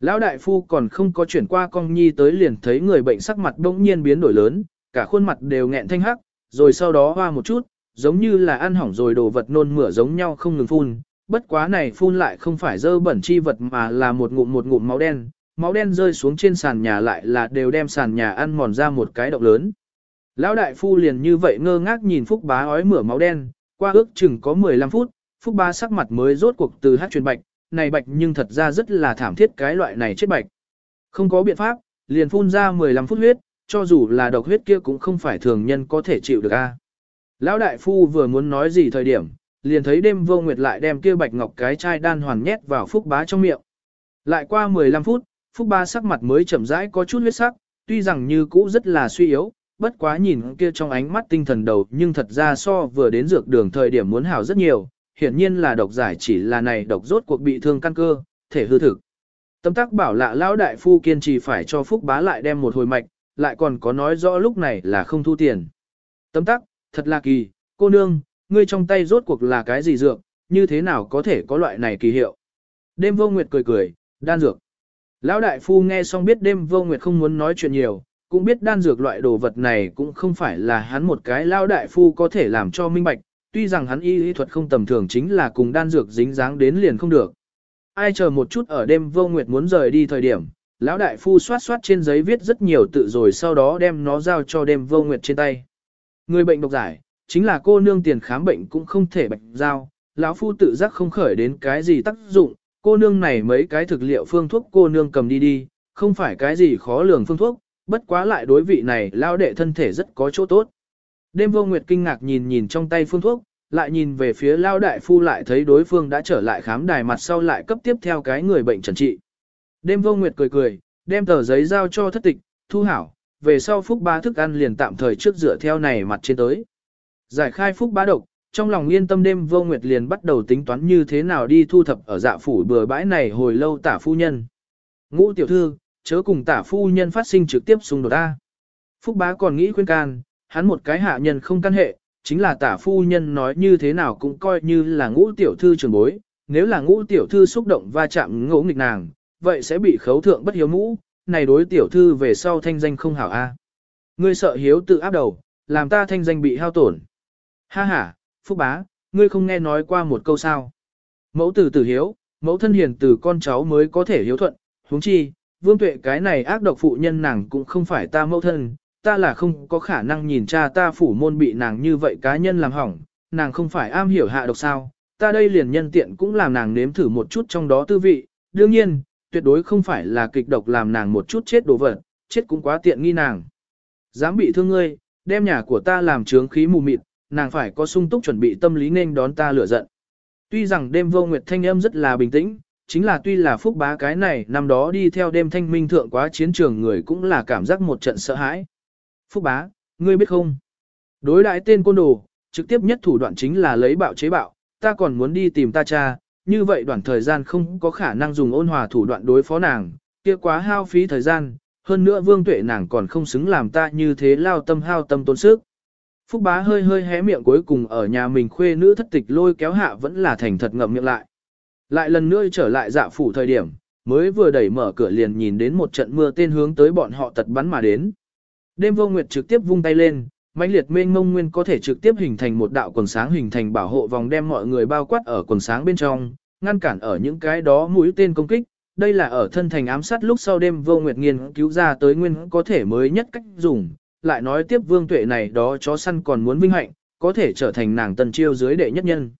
Lão đại phu còn không có chuyển qua con nhi tới liền thấy người bệnh sắc mặt bỗng nhiên biến đổi lớn, cả khuôn mặt đều nghẹn thanh hắc, rồi sau đó hoa một chút, giống như là ăn hỏng rồi đồ vật nôn mửa giống nhau không ngừng phun. Bất quá này phun lại không phải dơ bẩn chi vật mà là một ngụm một ngụm máu đen, máu đen rơi xuống trên sàn nhà lại là đều đem sàn nhà ăn mòn ra một cái động lớn. Lão đại phu liền như vậy ngơ ngác nhìn Phúc bá ói mửa máu đen, qua ước chừng có 15 phút, Phúc bá sắc mặt mới rốt cuộc từ hát truyền bạch, này bạch nhưng thật ra rất là thảm thiết cái loại này chết bạch. Không có biện pháp, liền phun ra 15 phút huyết, cho dù là độc huyết kia cũng không phải thường nhân có thể chịu được a. Lão đại phu vừa muốn nói gì thời điểm, liền thấy đêm vô nguyệt lại đem kia bạch ngọc cái chai đan hoàn nhét vào phúc bá trong miệng. Lại qua 15 phút, phúc bá sắc mặt mới chậm rãi có chút huyết sắc, tuy rằng như cũ rất là suy yếu, bất quá nhìn kia trong ánh mắt tinh thần đầu nhưng thật ra so vừa đến dược đường thời điểm muốn hảo rất nhiều, hiển nhiên là độc giải chỉ là này độc rốt cuộc bị thương căn cơ, thể hư thực. Tâm tắc bảo lạ lão đại phu kiên trì phải cho phúc bá lại đem một hồi mạch, lại còn có nói rõ lúc này là không thu tiền. Tâm tắc, thật là kỳ, cô nương, ngươi trong tay rốt cuộc là cái gì dược, như thế nào có thể có loại này kỳ hiệu. Đêm vô nguyệt cười cười, đan dược. Lão đại phu nghe xong biết đêm vô nguyệt không muốn nói chuyện nhiều, cũng biết đan dược loại đồ vật này cũng không phải là hắn một cái lão đại phu có thể làm cho minh bạch, tuy rằng hắn y y thuật không tầm thường chính là cùng đan dược dính dáng đến liền không được. Ai chờ một chút ở đêm vô nguyệt muốn rời đi thời điểm, lão đại phu soát soát trên giấy viết rất nhiều tự rồi sau đó đem nó giao cho đêm vô nguyệt trên tay. Người bệnh độc giải, chính là cô nương tiền khám bệnh cũng không thể bạch giao, lão phu tự giác không khởi đến cái gì tác dụng, cô nương này mấy cái thực liệu phương thuốc cô nương cầm đi đi, không phải cái gì khó lường phương thuốc, bất quá lại đối vị này lao đệ thân thể rất có chỗ tốt. Đêm vô nguyệt kinh ngạc nhìn nhìn trong tay phương thuốc, lại nhìn về phía lao đại phu lại thấy đối phương đã trở lại khám đài mặt sau lại cấp tiếp theo cái người bệnh trần trị. Đêm vô nguyệt cười cười, đem tờ giấy giao cho thất tịch, thu hảo, về sau phúc ba thức ăn liền tạm thời trước dựa theo này mặt trên tới. Giải khai phúc ba độc, trong lòng yên tâm đêm vô nguyệt liền bắt đầu tính toán như thế nào đi thu thập ở dạ phủ bừa bãi này hồi lâu tả phu nhân. Ngũ tiểu thư, chớ cùng tả phu nhân phát sinh trực tiếp xung đột ta. Phúc bá còn nghĩ khuyên can, hắn một cái hạ nhân không căn hệ, chính là tả phu nhân nói như thế nào cũng coi như là ngũ tiểu thư trường bối, nếu là ngũ tiểu thư xúc động va chạm ngỗ nghịch nàng, vậy sẽ bị khấu thượng bất hiếu mũ, này đối tiểu thư về sau thanh danh không hảo a. À. Ngươi sợ hiếu tự áp đầu, làm ta thanh danh bị hao tổn. Ha ha, Phúc Bá, ngươi không nghe nói qua một câu sao. Mẫu tử tử hiếu, mẫu thân hiền từ con cháu mới có thể hiếu thuận, huống chi, vương tuệ cái này ác độc phụ nhân nàng cũng không phải ta mẫu thân, ta là không có khả năng nhìn cha ta phủ môn bị nàng như vậy cá nhân làm hỏng, nàng không phải am hiểu hạ độc sao, ta đây liền nhân tiện cũng làm nàng nếm thử một chút trong đó tư vị, đương nhiên, tuyệt đối không phải là kịch độc làm nàng một chút chết đồ vật, chết cũng quá tiện nghi nàng. Dám bị thương ngươi, đem nhà của ta làm trướng khí mù mịt, nàng phải có sung túc chuẩn bị tâm lý nên đón ta lửa giận. Tuy rằng đêm vô nguyệt thanh âm rất là bình tĩnh, chính là tuy là phúc bá cái này năm đó đi theo đêm thanh minh thượng quá chiến trường người cũng là cảm giác một trận sợ hãi. Phúc bá, ngươi biết không? Đối đại tên côn đồ, trực tiếp nhất thủ đoạn chính là lấy bạo chế bạo, ta còn muốn đi tìm ta cha, như vậy đoạn thời gian không có khả năng dùng ôn hòa thủ đoạn đối phó nàng, kia quá hao phí thời gian, hơn nữa vương tuệ nàng còn không xứng làm ta như thế lao tâm hao tâm tốn sức. Phúc bá hơi hơi hé miệng cuối cùng ở nhà mình khuê nữ thất tịch lôi kéo hạ vẫn là thành thật ngậm miệng lại. Lại lần nữa trở lại dạ phủ thời điểm, mới vừa đẩy mở cửa liền nhìn đến một trận mưa tên hướng tới bọn họ tật bắn mà đến. Đêm vô nguyệt trực tiếp vung tay lên, mãnh liệt mênh mông nguyên có thể trực tiếp hình thành một đạo quần sáng hình thành bảo hộ vòng đem mọi người bao quát ở quần sáng bên trong, ngăn cản ở những cái đó mũi tên công kích. Đây là ở thân thành ám sát lúc sau đêm vô nguyệt nghiên cứu ra tới nguyên có thể mới nhất cách dùng, lại nói tiếp vương tuệ này đó chó săn còn muốn vinh hạnh, có thể trở thành nàng tần chiêu dưới đệ nhất nhân.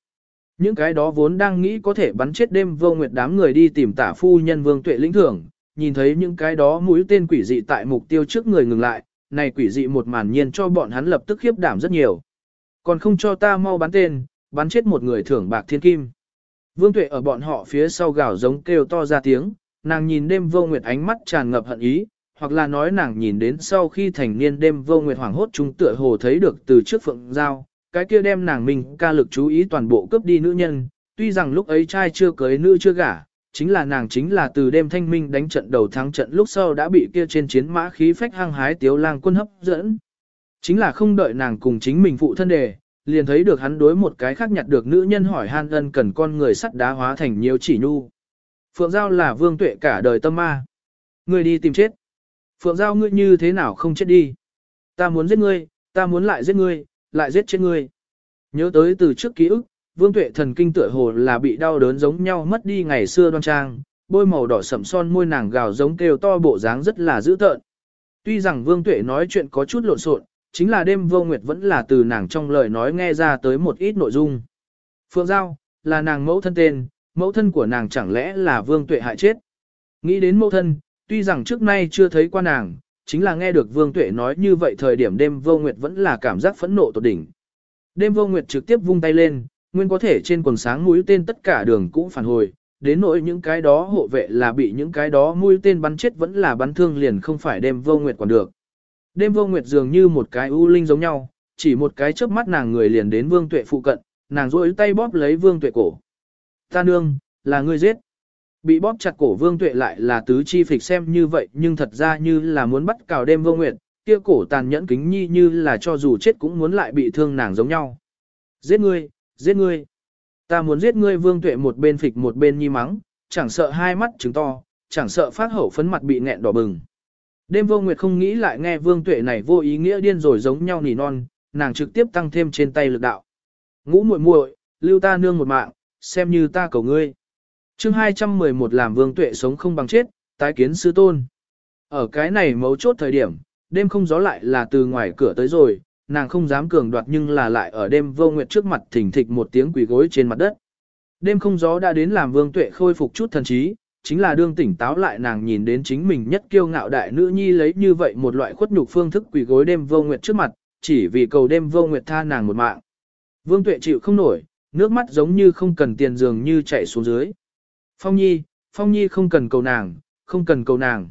Những cái đó vốn đang nghĩ có thể bắn chết đêm vô nguyệt đám người đi tìm tả phu nhân vương tuệ lĩnh thưởng, nhìn thấy những cái đó mũi tên quỷ dị tại mục tiêu trước người ngừng lại, này quỷ dị một màn nhiên cho bọn hắn lập tức khiếp đảm rất nhiều. Còn không cho ta mau bắn tên, bắn chết một người thưởng bạc thiên kim. Vương tuệ ở bọn họ phía sau gào giống kêu to ra tiếng, nàng nhìn đêm vô nguyệt ánh mắt tràn ngập hận ý, hoặc là nói nàng nhìn đến sau khi thành niên đêm vô nguyệt hoàng hốt chúng tựa hồ thấy được từ trước phượng giao, cái kia đem nàng mình ca lực chú ý toàn bộ cướp đi nữ nhân, tuy rằng lúc ấy trai chưa cưới nữ chưa gả, chính là nàng chính là từ đêm thanh minh đánh trận đầu thắng trận lúc sau đã bị kia trên chiến mã khí phách hăng hái tiếu lang quân hấp dẫn. Chính là không đợi nàng cùng chính mình phụ thân đề, liền thấy được hắn đối một cái khác nhặt được nữ nhân hỏi han ân cần con người sắt đá hóa thành nhiều chỉ nhu. Phượng Giao là vương tuệ cả đời tâm ma. Người đi tìm chết. Phượng Giao ngươi như thế nào không chết đi. Ta muốn giết ngươi, ta muốn lại giết ngươi, lại giết chết ngươi. Nhớ tới từ trước ký ức, vương tuệ thần kinh tựa hồ là bị đau đớn giống nhau mất đi ngày xưa đoan trang, bôi màu đỏ sậm son môi nàng gào giống kêu to bộ dáng rất là dữ tợn. Tuy rằng vương tuệ nói chuyện có chút lộn xộn, chính là đêm vô nguyệt vẫn là từ nàng trong lời nói nghe ra tới một ít nội dung. Phượng Giao, là nàng mẫu thân tên, mẫu thân của nàng chẳng lẽ là vương tuệ hại chết. Nghĩ đến mẫu thân, tuy rằng trước nay chưa thấy qua nàng, chính là nghe được vương tuệ nói như vậy thời điểm đêm vô nguyệt vẫn là cảm giác phẫn nộ tột đỉnh. Đêm vô nguyệt trực tiếp vung tay lên, nguyên có thể trên quần sáng mũi tên tất cả đường cũng phản hồi, đến nỗi những cái đó hộ vệ là bị những cái đó mũi tên bắn chết vẫn là bắn thương liền không phải đêm vô nguyệt còn được. Đêm vô nguyệt dường như một cái u linh giống nhau, chỉ một cái chớp mắt nàng người liền đến vương tuệ phụ cận, nàng duỗi tay bóp lấy vương tuệ cổ. Ta nương, là ngươi giết. Bị bóp chặt cổ vương tuệ lại là tứ chi phịch xem như vậy nhưng thật ra như là muốn bắt cào đêm vô nguyệt, kia cổ tàn nhẫn kính nhi như là cho dù chết cũng muốn lại bị thương nàng giống nhau. Giết ngươi, giết ngươi. Ta muốn giết ngươi vương tuệ một bên phịch một bên nhi mắng, chẳng sợ hai mắt trứng to, chẳng sợ phát hậu phấn mặt bị nghẹn đỏ bừng. Đêm vô nguyệt không nghĩ lại nghe vương tuệ này vô ý nghĩa điên rồi giống nhau nỉ non, nàng trực tiếp tăng thêm trên tay lực đạo. Ngũ muội muội, lưu ta nương một mạng, xem như ta cầu ngươi chương 211 làm vương tuệ sống không bằng chết, tái kiến sư tôn. Ở cái này mấu chốt thời điểm, đêm không gió lại là từ ngoài cửa tới rồi, nàng không dám cường đoạt nhưng là lại ở đêm vô nguyệt trước mặt thỉnh thịch một tiếng quỳ gối trên mặt đất. Đêm không gió đã đến làm vương tuệ khôi phục chút thần trí, chính là đương tỉnh táo lại nàng nhìn đến chính mình nhất kiêu ngạo đại nữ nhi lấy như vậy một loại khuất nhục phương thức quỳ gối đêm vô nguyệt trước mặt, chỉ vì cầu đêm vô nguyệt tha nàng một mạng. Vương tuệ chịu không nổi, nước mắt giống như không cần tiền dường như chảy xuống dưới. Phong nhi, phong nhi không cần cầu nàng, không cần cầu nàng.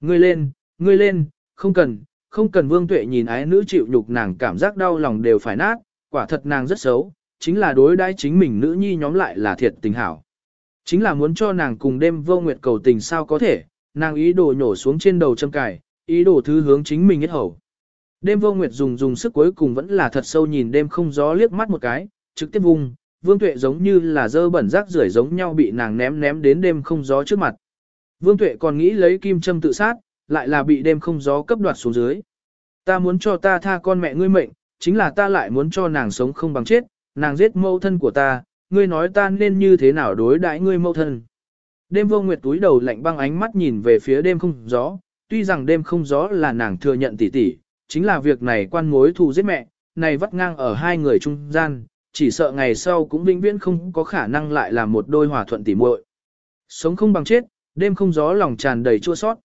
Ngươi lên, ngươi lên, không cần, không cần vương tuệ nhìn ái nữ chịu nhục nàng cảm giác đau lòng đều phải nát, quả thật nàng rất xấu, chính là đối đãi chính mình nữ nhi nhóm lại là thiệt tình hảo. Chính là muốn cho nàng cùng đêm vô nguyệt cầu tình sao có thể, nàng ý đồ nhổ xuống trên đầu châm cài, ý đồ thứ hướng chính mình hết hầu. Đêm vô nguyệt dùng dùng sức cuối cùng vẫn là thật sâu nhìn đêm không gió liếc mắt một cái, trực tiếp vùng, vương tuệ giống như là dơ bẩn rác rưởi giống nhau bị nàng ném ném đến đêm không gió trước mặt. Vương tuệ còn nghĩ lấy kim châm tự sát, lại là bị đêm không gió cấp đoạt xuống dưới. Ta muốn cho ta tha con mẹ ngươi mệnh, chính là ta lại muốn cho nàng sống không bằng chết, nàng giết mẫu thân của ta, ngươi nói ta nên như thế nào đối đãi ngươi mẫu thân. Đêm vô nguyệt túi đầu lạnh băng ánh mắt nhìn về phía đêm không gió, tuy rằng đêm không gió là nàng thừa nhận tỉ tỉ, chính là việc này quan mối thù giết mẹ, này vắt ngang ở hai người trung gian, chỉ sợ ngày sau cũng vĩnh viễn không có khả năng lại là một đôi hòa thuận tỉ muội. Sống không bằng chết, đêm không gió lòng tràn đầy chua sót.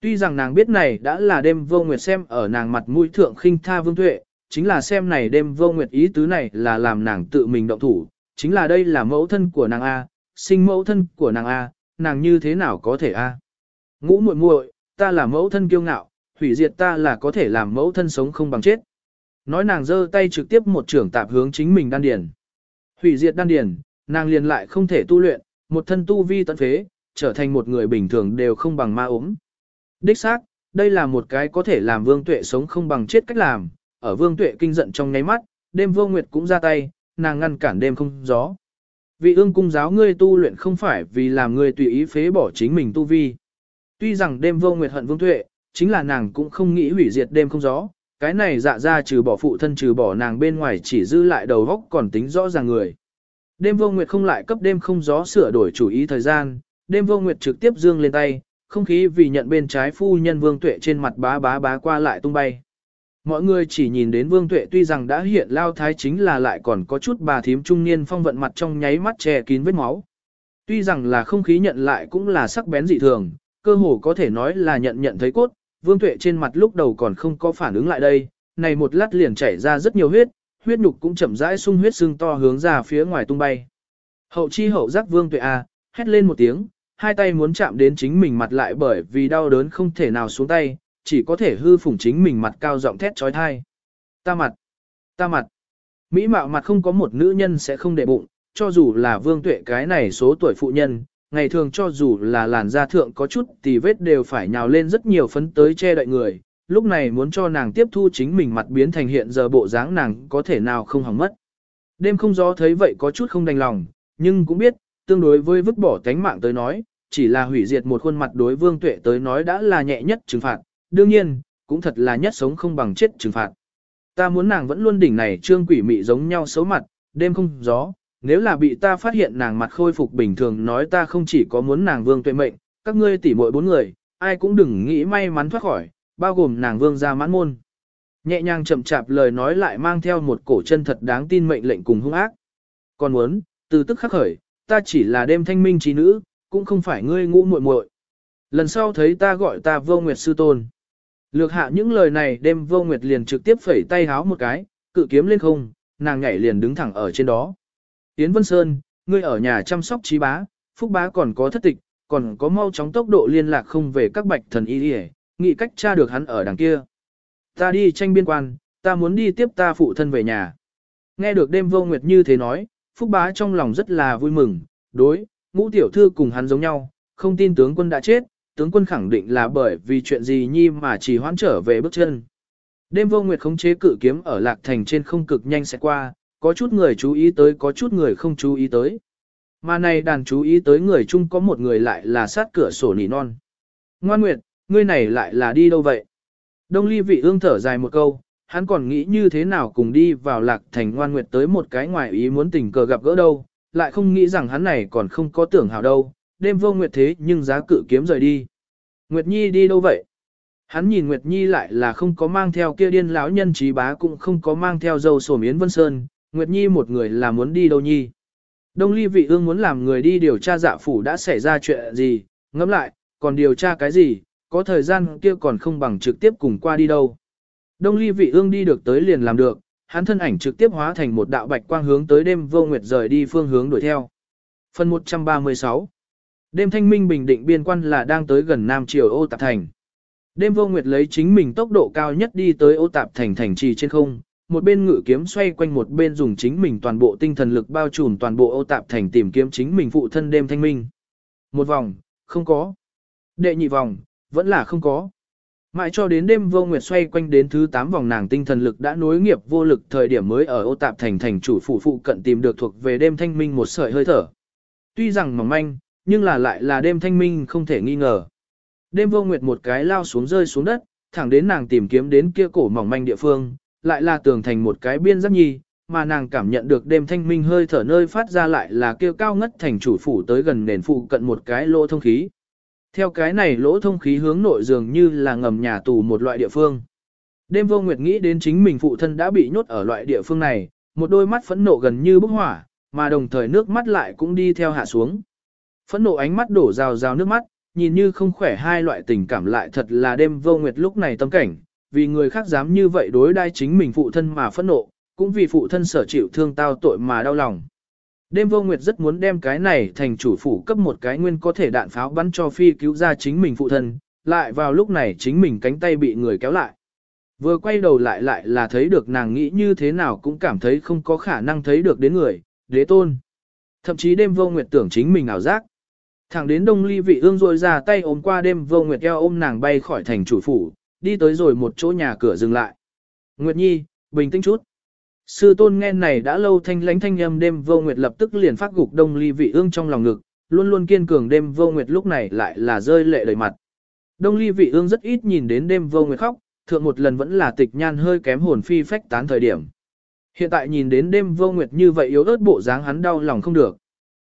Tuy rằng nàng biết này đã là đêm vô nguyệt xem ở nàng mặt mũi thượng khinh tha vương tuệ, chính là xem này đêm vô nguyệt ý tứ này là làm nàng tự mình động thủ, chính là đây là mẫu thân của nàng A, sinh mẫu thân của nàng A, nàng như thế nào có thể A. Ngũ muội muội, ta là mẫu thân kiêu ngạo, hủy diệt ta là có thể làm mẫu thân sống không bằng chết. Nói nàng giơ tay trực tiếp một trưởng tạp hướng chính mình đan điền. Hủy diệt đan điền, nàng liền lại không thể tu luyện, một thân tu vi tận phế, trở thành một người bình thường đều không bằng ma ốm. Đích xác, đây là một cái có thể làm vương tuệ sống không bằng chết cách làm, ở vương tuệ kinh giận trong nháy mắt, đêm vô nguyệt cũng ra tay, nàng ngăn cản đêm không gió. Vị ương cung giáo ngươi tu luyện không phải vì làm ngươi tùy ý phế bỏ chính mình tu vi. Tuy rằng đêm vô nguyệt hận vương tuệ, chính là nàng cũng không nghĩ hủy diệt đêm không gió, cái này dạ ra trừ bỏ phụ thân trừ bỏ nàng bên ngoài chỉ dư lại đầu góc còn tính rõ ràng người. Đêm vô nguyệt không lại cấp đêm không gió sửa đổi chủ ý thời gian, đêm vô nguyệt trực tiếp dương lên tay, không khí vì nhận bên trái phu nhân vương tuệ trên mặt bá bá bá qua lại tung bay. Mọi người chỉ nhìn đến vương tuệ tuy rằng đã hiện lao thái chính là lại còn có chút bà thím trung niên phong vận mặt trong nháy mắt che kín vết máu. Tuy rằng là không khí nhận lại cũng là sắc bén dị thường, cơ hồ có thể nói là nhận nhận thấy cốt, vương tuệ trên mặt lúc đầu còn không có phản ứng lại đây, này một lát liền chảy ra rất nhiều huyết, huyết nhục cũng chậm rãi sung huyết sưng to hướng ra phía ngoài tung bay. Hậu chi hậu giác vương tuệ a, hét lên một tiếng, hai tay muốn chạm đến chính mình mặt lại bởi vì đau đớn không thể nào xuống tay, chỉ có thể hư phủng chính mình mặt cao giọng thét trói thai. Ta mặt, ta mặt. Mỹ mạo mặt không có một nữ nhân sẽ không để bụng, cho dù là vương tuệ cái này số tuổi phụ nhân, ngày thường cho dù là làn da thượng có chút thì vết đều phải nhào lên rất nhiều phấn tới che đậy người, lúc này muốn cho nàng tiếp thu chính mình mặt biến thành hiện giờ bộ dáng nàng có thể nào không hỏng mất. Đêm không gió thấy vậy có chút không đành lòng, nhưng cũng biết, tương đối với vứt bỏ tánh mạng tới nói, chỉ là hủy diệt một khuôn mặt đối vương tuệ tới nói đã là nhẹ nhất trừng phạt, đương nhiên, cũng thật là nhất sống không bằng chết trừng phạt. Ta muốn nàng vẫn luôn đỉnh này trương quỷ mị giống nhau xấu mặt, đêm không gió, nếu là bị ta phát hiện nàng mặt khôi phục bình thường nói ta không chỉ có muốn nàng vương tuệ mệnh, các ngươi tỉ muội bốn người, ai cũng đừng nghĩ may mắn thoát khỏi, bao gồm nàng vương gia mãn môn. Nhẹ nhàng chậm chạp lời nói lại mang theo một cổ chân thật đáng tin mệnh lệnh cùng hung ác. Còn muốn, từ tức khắc khởi, ta chỉ là đêm thanh minh trí nữ, cũng không phải ngươi ngũ muội muội. Lần sau thấy ta gọi ta vô nguyệt sư tôn. Lược hạ những lời này đêm vô nguyệt liền trực tiếp phẩy tay háo một cái, cự kiếm lên không, nàng nhảy liền đứng thẳng ở trên đó. Yến Vân Sơn, ngươi ở nhà chăm sóc trí bá, phúc bá còn có thất tịch, còn có mau chóng tốc độ liên lạc không về các bạch thần y đi nghĩ cách tra được hắn ở đằng kia. Ta đi tranh biên quan, ta muốn đi tiếp ta phụ thân về nhà. Nghe được đêm vô nguyệt như thế nói, phúc bá trong lòng rất là vui mừng, đối, ngũ tiểu thư cùng hắn giống nhau, không tin tướng quân đã chết, tướng quân khẳng định là bởi vì chuyện gì nhi mà chỉ hoãn trở về bước chân. Đêm vô nguyệt khống chế cử kiếm ở lạc thành trên không cực nhanh sẽ qua, có chút người chú ý tới có chút người không chú ý tới. Mà này đàn chú ý tới người chung có một người lại là sát cửa sổ nỉ non. Ngoan Nguyệt, ngươi này lại là đi đâu vậy? Đông ly vị ương thở dài một câu, hắn còn nghĩ như thế nào cùng đi vào lạc thành ngoan nguyệt tới một cái ngoài ý muốn tình cờ gặp gỡ đâu, lại không nghĩ rằng hắn này còn không có tưởng hảo đâu, đêm vô nguyệt thế nhưng giá cự kiếm rời đi. Nguyệt Nhi đi đâu vậy? Hắn nhìn Nguyệt Nhi lại là không có mang theo kia điên lão nhân trí bá cũng không có mang theo dâu sổ miến vân sơn, Nguyệt Nhi một người là muốn đi đâu nhi. Đông ly vị ương muốn làm người đi điều tra dạ phủ đã xảy ra chuyện gì, ngẫm lại, còn điều tra cái gì, có thời gian kia còn không bằng trực tiếp cùng qua đi đâu. Đông ly vị ương đi được tới liền làm được, hắn thân ảnh trực tiếp hóa thành một đạo bạch quang hướng tới đêm vô nguyệt rời đi phương hướng đuổi theo. Phần 136 Đêm thanh minh bình định biên quan là đang tới gần Nam Triều ô tạp thành. Đêm vô nguyệt lấy chính mình tốc độ cao nhất đi tới ô tạp thành thành trì trên không, một bên ngự kiếm xoay quanh một bên dùng chính mình toàn bộ tinh thần lực bao trùm toàn bộ ô tạp thành tìm kiếm chính mình phụ thân đêm thanh minh. Một vòng, không có. Đệ nhị vòng, vẫn là không có. Mãi cho đến đêm vô nguyệt xoay quanh đến thứ 8 vòng nàng tinh thần lực đã nối nghiệp vô lực thời điểm mới ở ô tạp thành thành chủ phụ phụ cận tìm được thuộc về đêm thanh minh một sợi hơi thở. Tuy rằng mỏng manh, nhưng là lại là đêm thanh minh không thể nghi ngờ. Đêm vô nguyệt một cái lao xuống rơi xuống đất, thẳng đến nàng tìm kiếm đến kia cổ mỏng manh địa phương, lại là tường thành một cái biên giác nhi, mà nàng cảm nhận được đêm thanh minh hơi thở nơi phát ra lại là kia cao ngất thành chủ phủ tới gần nền phụ cận một cái lỗ thông khí. Theo cái này lỗ thông khí hướng nội dường như là ngầm nhà tù một loại địa phương. Đêm vô nguyệt nghĩ đến chính mình phụ thân đã bị nhốt ở loại địa phương này, một đôi mắt phẫn nộ gần như bốc hỏa, mà đồng thời nước mắt lại cũng đi theo hạ xuống. Phẫn nộ ánh mắt đổ rào rào nước mắt, nhìn như không khỏe hai loại tình cảm lại thật là đêm vô nguyệt lúc này tâm cảnh, vì người khác dám như vậy đối đai chính mình phụ thân mà phẫn nộ, cũng vì phụ thân sở chịu thương tao tội mà đau lòng. Đêm vô nguyệt rất muốn đem cái này thành chủ phủ cấp một cái nguyên có thể đạn pháo bắn cho phi cứu ra chính mình phụ thân, lại vào lúc này chính mình cánh tay bị người kéo lại. Vừa quay đầu lại lại là thấy được nàng nghĩ như thế nào cũng cảm thấy không có khả năng thấy được đến người, đế tôn. Thậm chí đêm vô nguyệt tưởng chính mình ảo giác. Thẳng đến đông ly vị ương rôi ra tay ôm qua đêm vô nguyệt eo ôm nàng bay khỏi thành chủ phủ, đi tới rồi một chỗ nhà cửa dừng lại. Nguyệt Nhi, bình tĩnh chút. Sư tôn nghe này đã lâu thanh lánh thanh âm đêm vô nguyệt lập tức liền phát gục đông ly vị ương trong lòng ngực, luôn luôn kiên cường đêm vô nguyệt lúc này lại là rơi lệ đầy mặt. Đông ly vị ương rất ít nhìn đến đêm vô nguyệt khóc, thượng một lần vẫn là tịch nhan hơi kém hồn phi phách tán thời điểm. Hiện tại nhìn đến đêm vô nguyệt như vậy yếu ớt bộ dáng hắn đau lòng không được.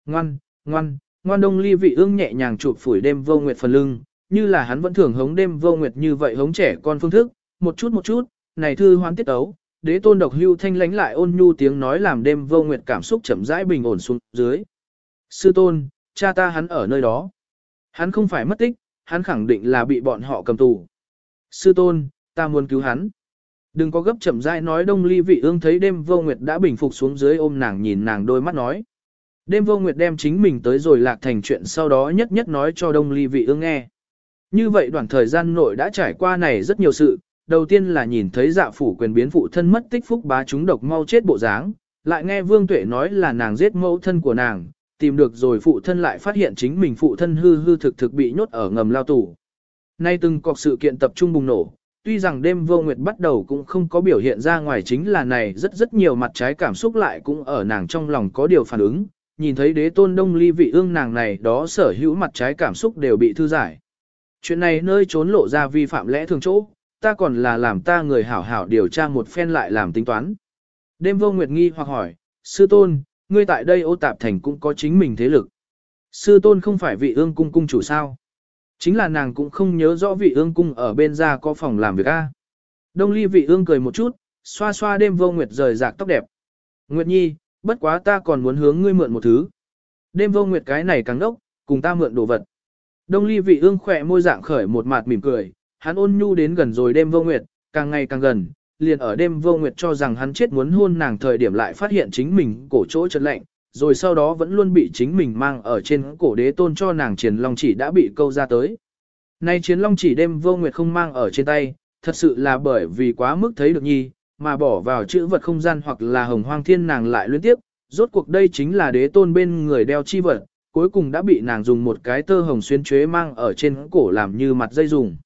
Ngoan, ngoan, ngoan đông ly vị ương nhẹ nhàng chụp phủi đêm vô nguyệt phần lưng, như là hắn vẫn thường hống đêm vô nguyệt như vậy hống trẻ con phương thức, một chút một chút, này thư hoán tiết ấu, đế tôn độc hưu thanh lánh lại ôn nhu tiếng nói làm đêm vô nguyệt cảm xúc chậm rãi bình ổn xuống dưới. Sư tôn, cha ta hắn ở nơi đó. Hắn không phải mất tích, hắn khẳng định là bị bọn họ cầm tù. Sư tôn, ta muốn cứu hắn. Đừng có gấp chậm rãi nói đông ly vị ương thấy đêm vô nguyệt đã bình phục xuống dưới ôm nàng nhìn nàng đôi mắt nói. Đêm vô nguyệt đem chính mình tới rồi lạc thành chuyện sau đó nhất nhất nói cho đông ly vị ương nghe. Như vậy đoạn thời gian nội đã trải qua này rất nhiều sự, đầu tiên là nhìn thấy dạ phủ quyền biến phụ thân mất tích phúc bá chúng độc mau chết bộ dáng, lại nghe Vương Tuệ nói là nàng giết mẫu thân của nàng, tìm được rồi phụ thân lại phát hiện chính mình phụ thân hư hư thực thực bị nhốt ở ngầm lao tù. Nay từng cọc sự kiện tập trung bùng nổ, tuy rằng đêm vô nguyệt bắt đầu cũng không có biểu hiện ra ngoài chính là này rất rất nhiều mặt trái cảm xúc lại cũng ở nàng trong lòng có điều phản ứng, nhìn thấy đế tôn đông ly vị ương nàng này đó sở hữu mặt trái cảm xúc đều bị thư giải. Chuyện này nơi trốn lộ ra vi phạm lẽ thường chỗ, ta còn là làm ta người hảo hảo điều tra một phen lại làm tính toán. Đêm vô nguyệt nghi hoặc hỏi, sư tôn, ngươi tại đây ô tạp thành cũng có chính mình thế lực. Sư tôn không phải vị ương cung cung chủ sao. Chính là nàng cũng không nhớ rõ vị ương cung ở bên ra có phòng làm việc a. Đông ly vị ương cười một chút, xoa xoa đêm vô nguyệt rời rạc tóc đẹp. Nguyệt nhi, bất quá ta còn muốn hướng ngươi mượn một thứ. Đêm vô nguyệt cái này càng đốc, cùng ta mượn đồ vật. Đông ly vị ương khỏe môi dạng khởi một mặt mỉm cười, hắn ôn nhu đến gần rồi đêm vô nguyệt, càng ngày càng gần, liền ở đêm vô nguyệt cho rằng hắn chết muốn hôn nàng thời điểm lại phát hiện chính mình cổ chỗ chật lạnh, rồi sau đó vẫn luôn bị chính mình mang ở trên cổ đế tôn cho nàng chiến long chỉ đã bị câu ra tới. Nay chiến long chỉ đêm vô nguyệt không mang ở trên tay, thật sự là bởi vì quá mức thấy được nhi, mà bỏ vào chữ vật không gian hoặc là hồng hoang thiên nàng lại liên tiếp, rốt cuộc đây chính là đế tôn bên người đeo chi vật, cuối cùng đã bị nàng dùng một cái tơ hồng xuyên chuế mang ở trên cổ làm như mặt dây dùng.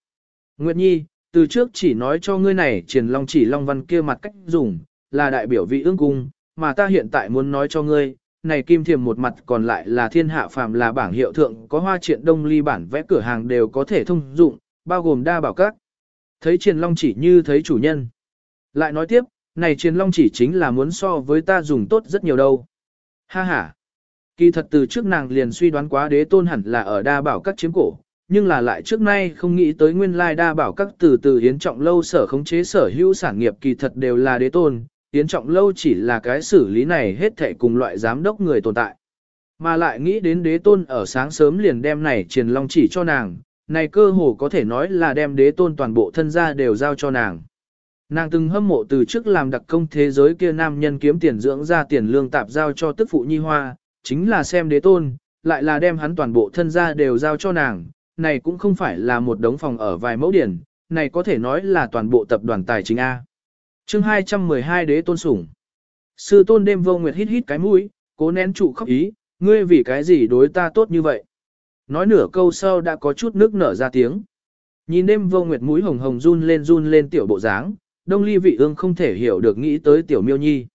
Nguyệt Nhi, từ trước chỉ nói cho ngươi này triển long chỉ long văn kia mặt cách dùng, là đại biểu vị ương cung, mà ta hiện tại muốn nói cho ngươi, này kim thiềm một mặt còn lại là thiên hạ phàm là bảng hiệu thượng có hoa triện đông ly bản vẽ cửa hàng đều có thể thông dụng, bao gồm đa bảo các. Thấy triển long chỉ như thấy chủ nhân. Lại nói tiếp, này triền long chỉ chính là muốn so với ta dùng tốt rất nhiều đâu. Ha ha. Kỳ thật từ trước nàng liền suy đoán quá đế tôn hẳn là ở đa bảo các chiếm cổ, nhưng là lại trước nay không nghĩ tới nguyên lai đa bảo các từ từ hiến trọng lâu sở khống chế sở hữu sản nghiệp kỳ thật đều là đế tôn, hiến trọng lâu chỉ là cái xử lý này hết thể cùng loại giám đốc người tồn tại. Mà lại nghĩ đến đế tôn ở sáng sớm liền đem này triền long chỉ cho nàng, này cơ hồ có thể nói là đem đế tôn toàn bộ thân gia đều giao cho nàng. Nàng từng hâm mộ từ trước làm đặc công thế giới kia nam nhân kiếm tiền dưỡng ra tiền lương tạp giao cho tức phụ nhi hoa, chính là xem đế tôn, lại là đem hắn toàn bộ thân gia đều giao cho nàng, này cũng không phải là một đống phòng ở vài mẫu điển, này có thể nói là toàn bộ tập đoàn tài chính A. chương 212 đế tôn sủng. Sư tôn đêm vô nguyệt hít hít cái mũi, cố nén trụ khóc ý, ngươi vì cái gì đối ta tốt như vậy. Nói nửa câu sau đã có chút nước nở ra tiếng. Nhìn đêm vô nguyệt mũi hồng hồng run lên run lên tiểu bộ dáng, đông ly vị ương không thể hiểu được nghĩ tới tiểu miêu nhi.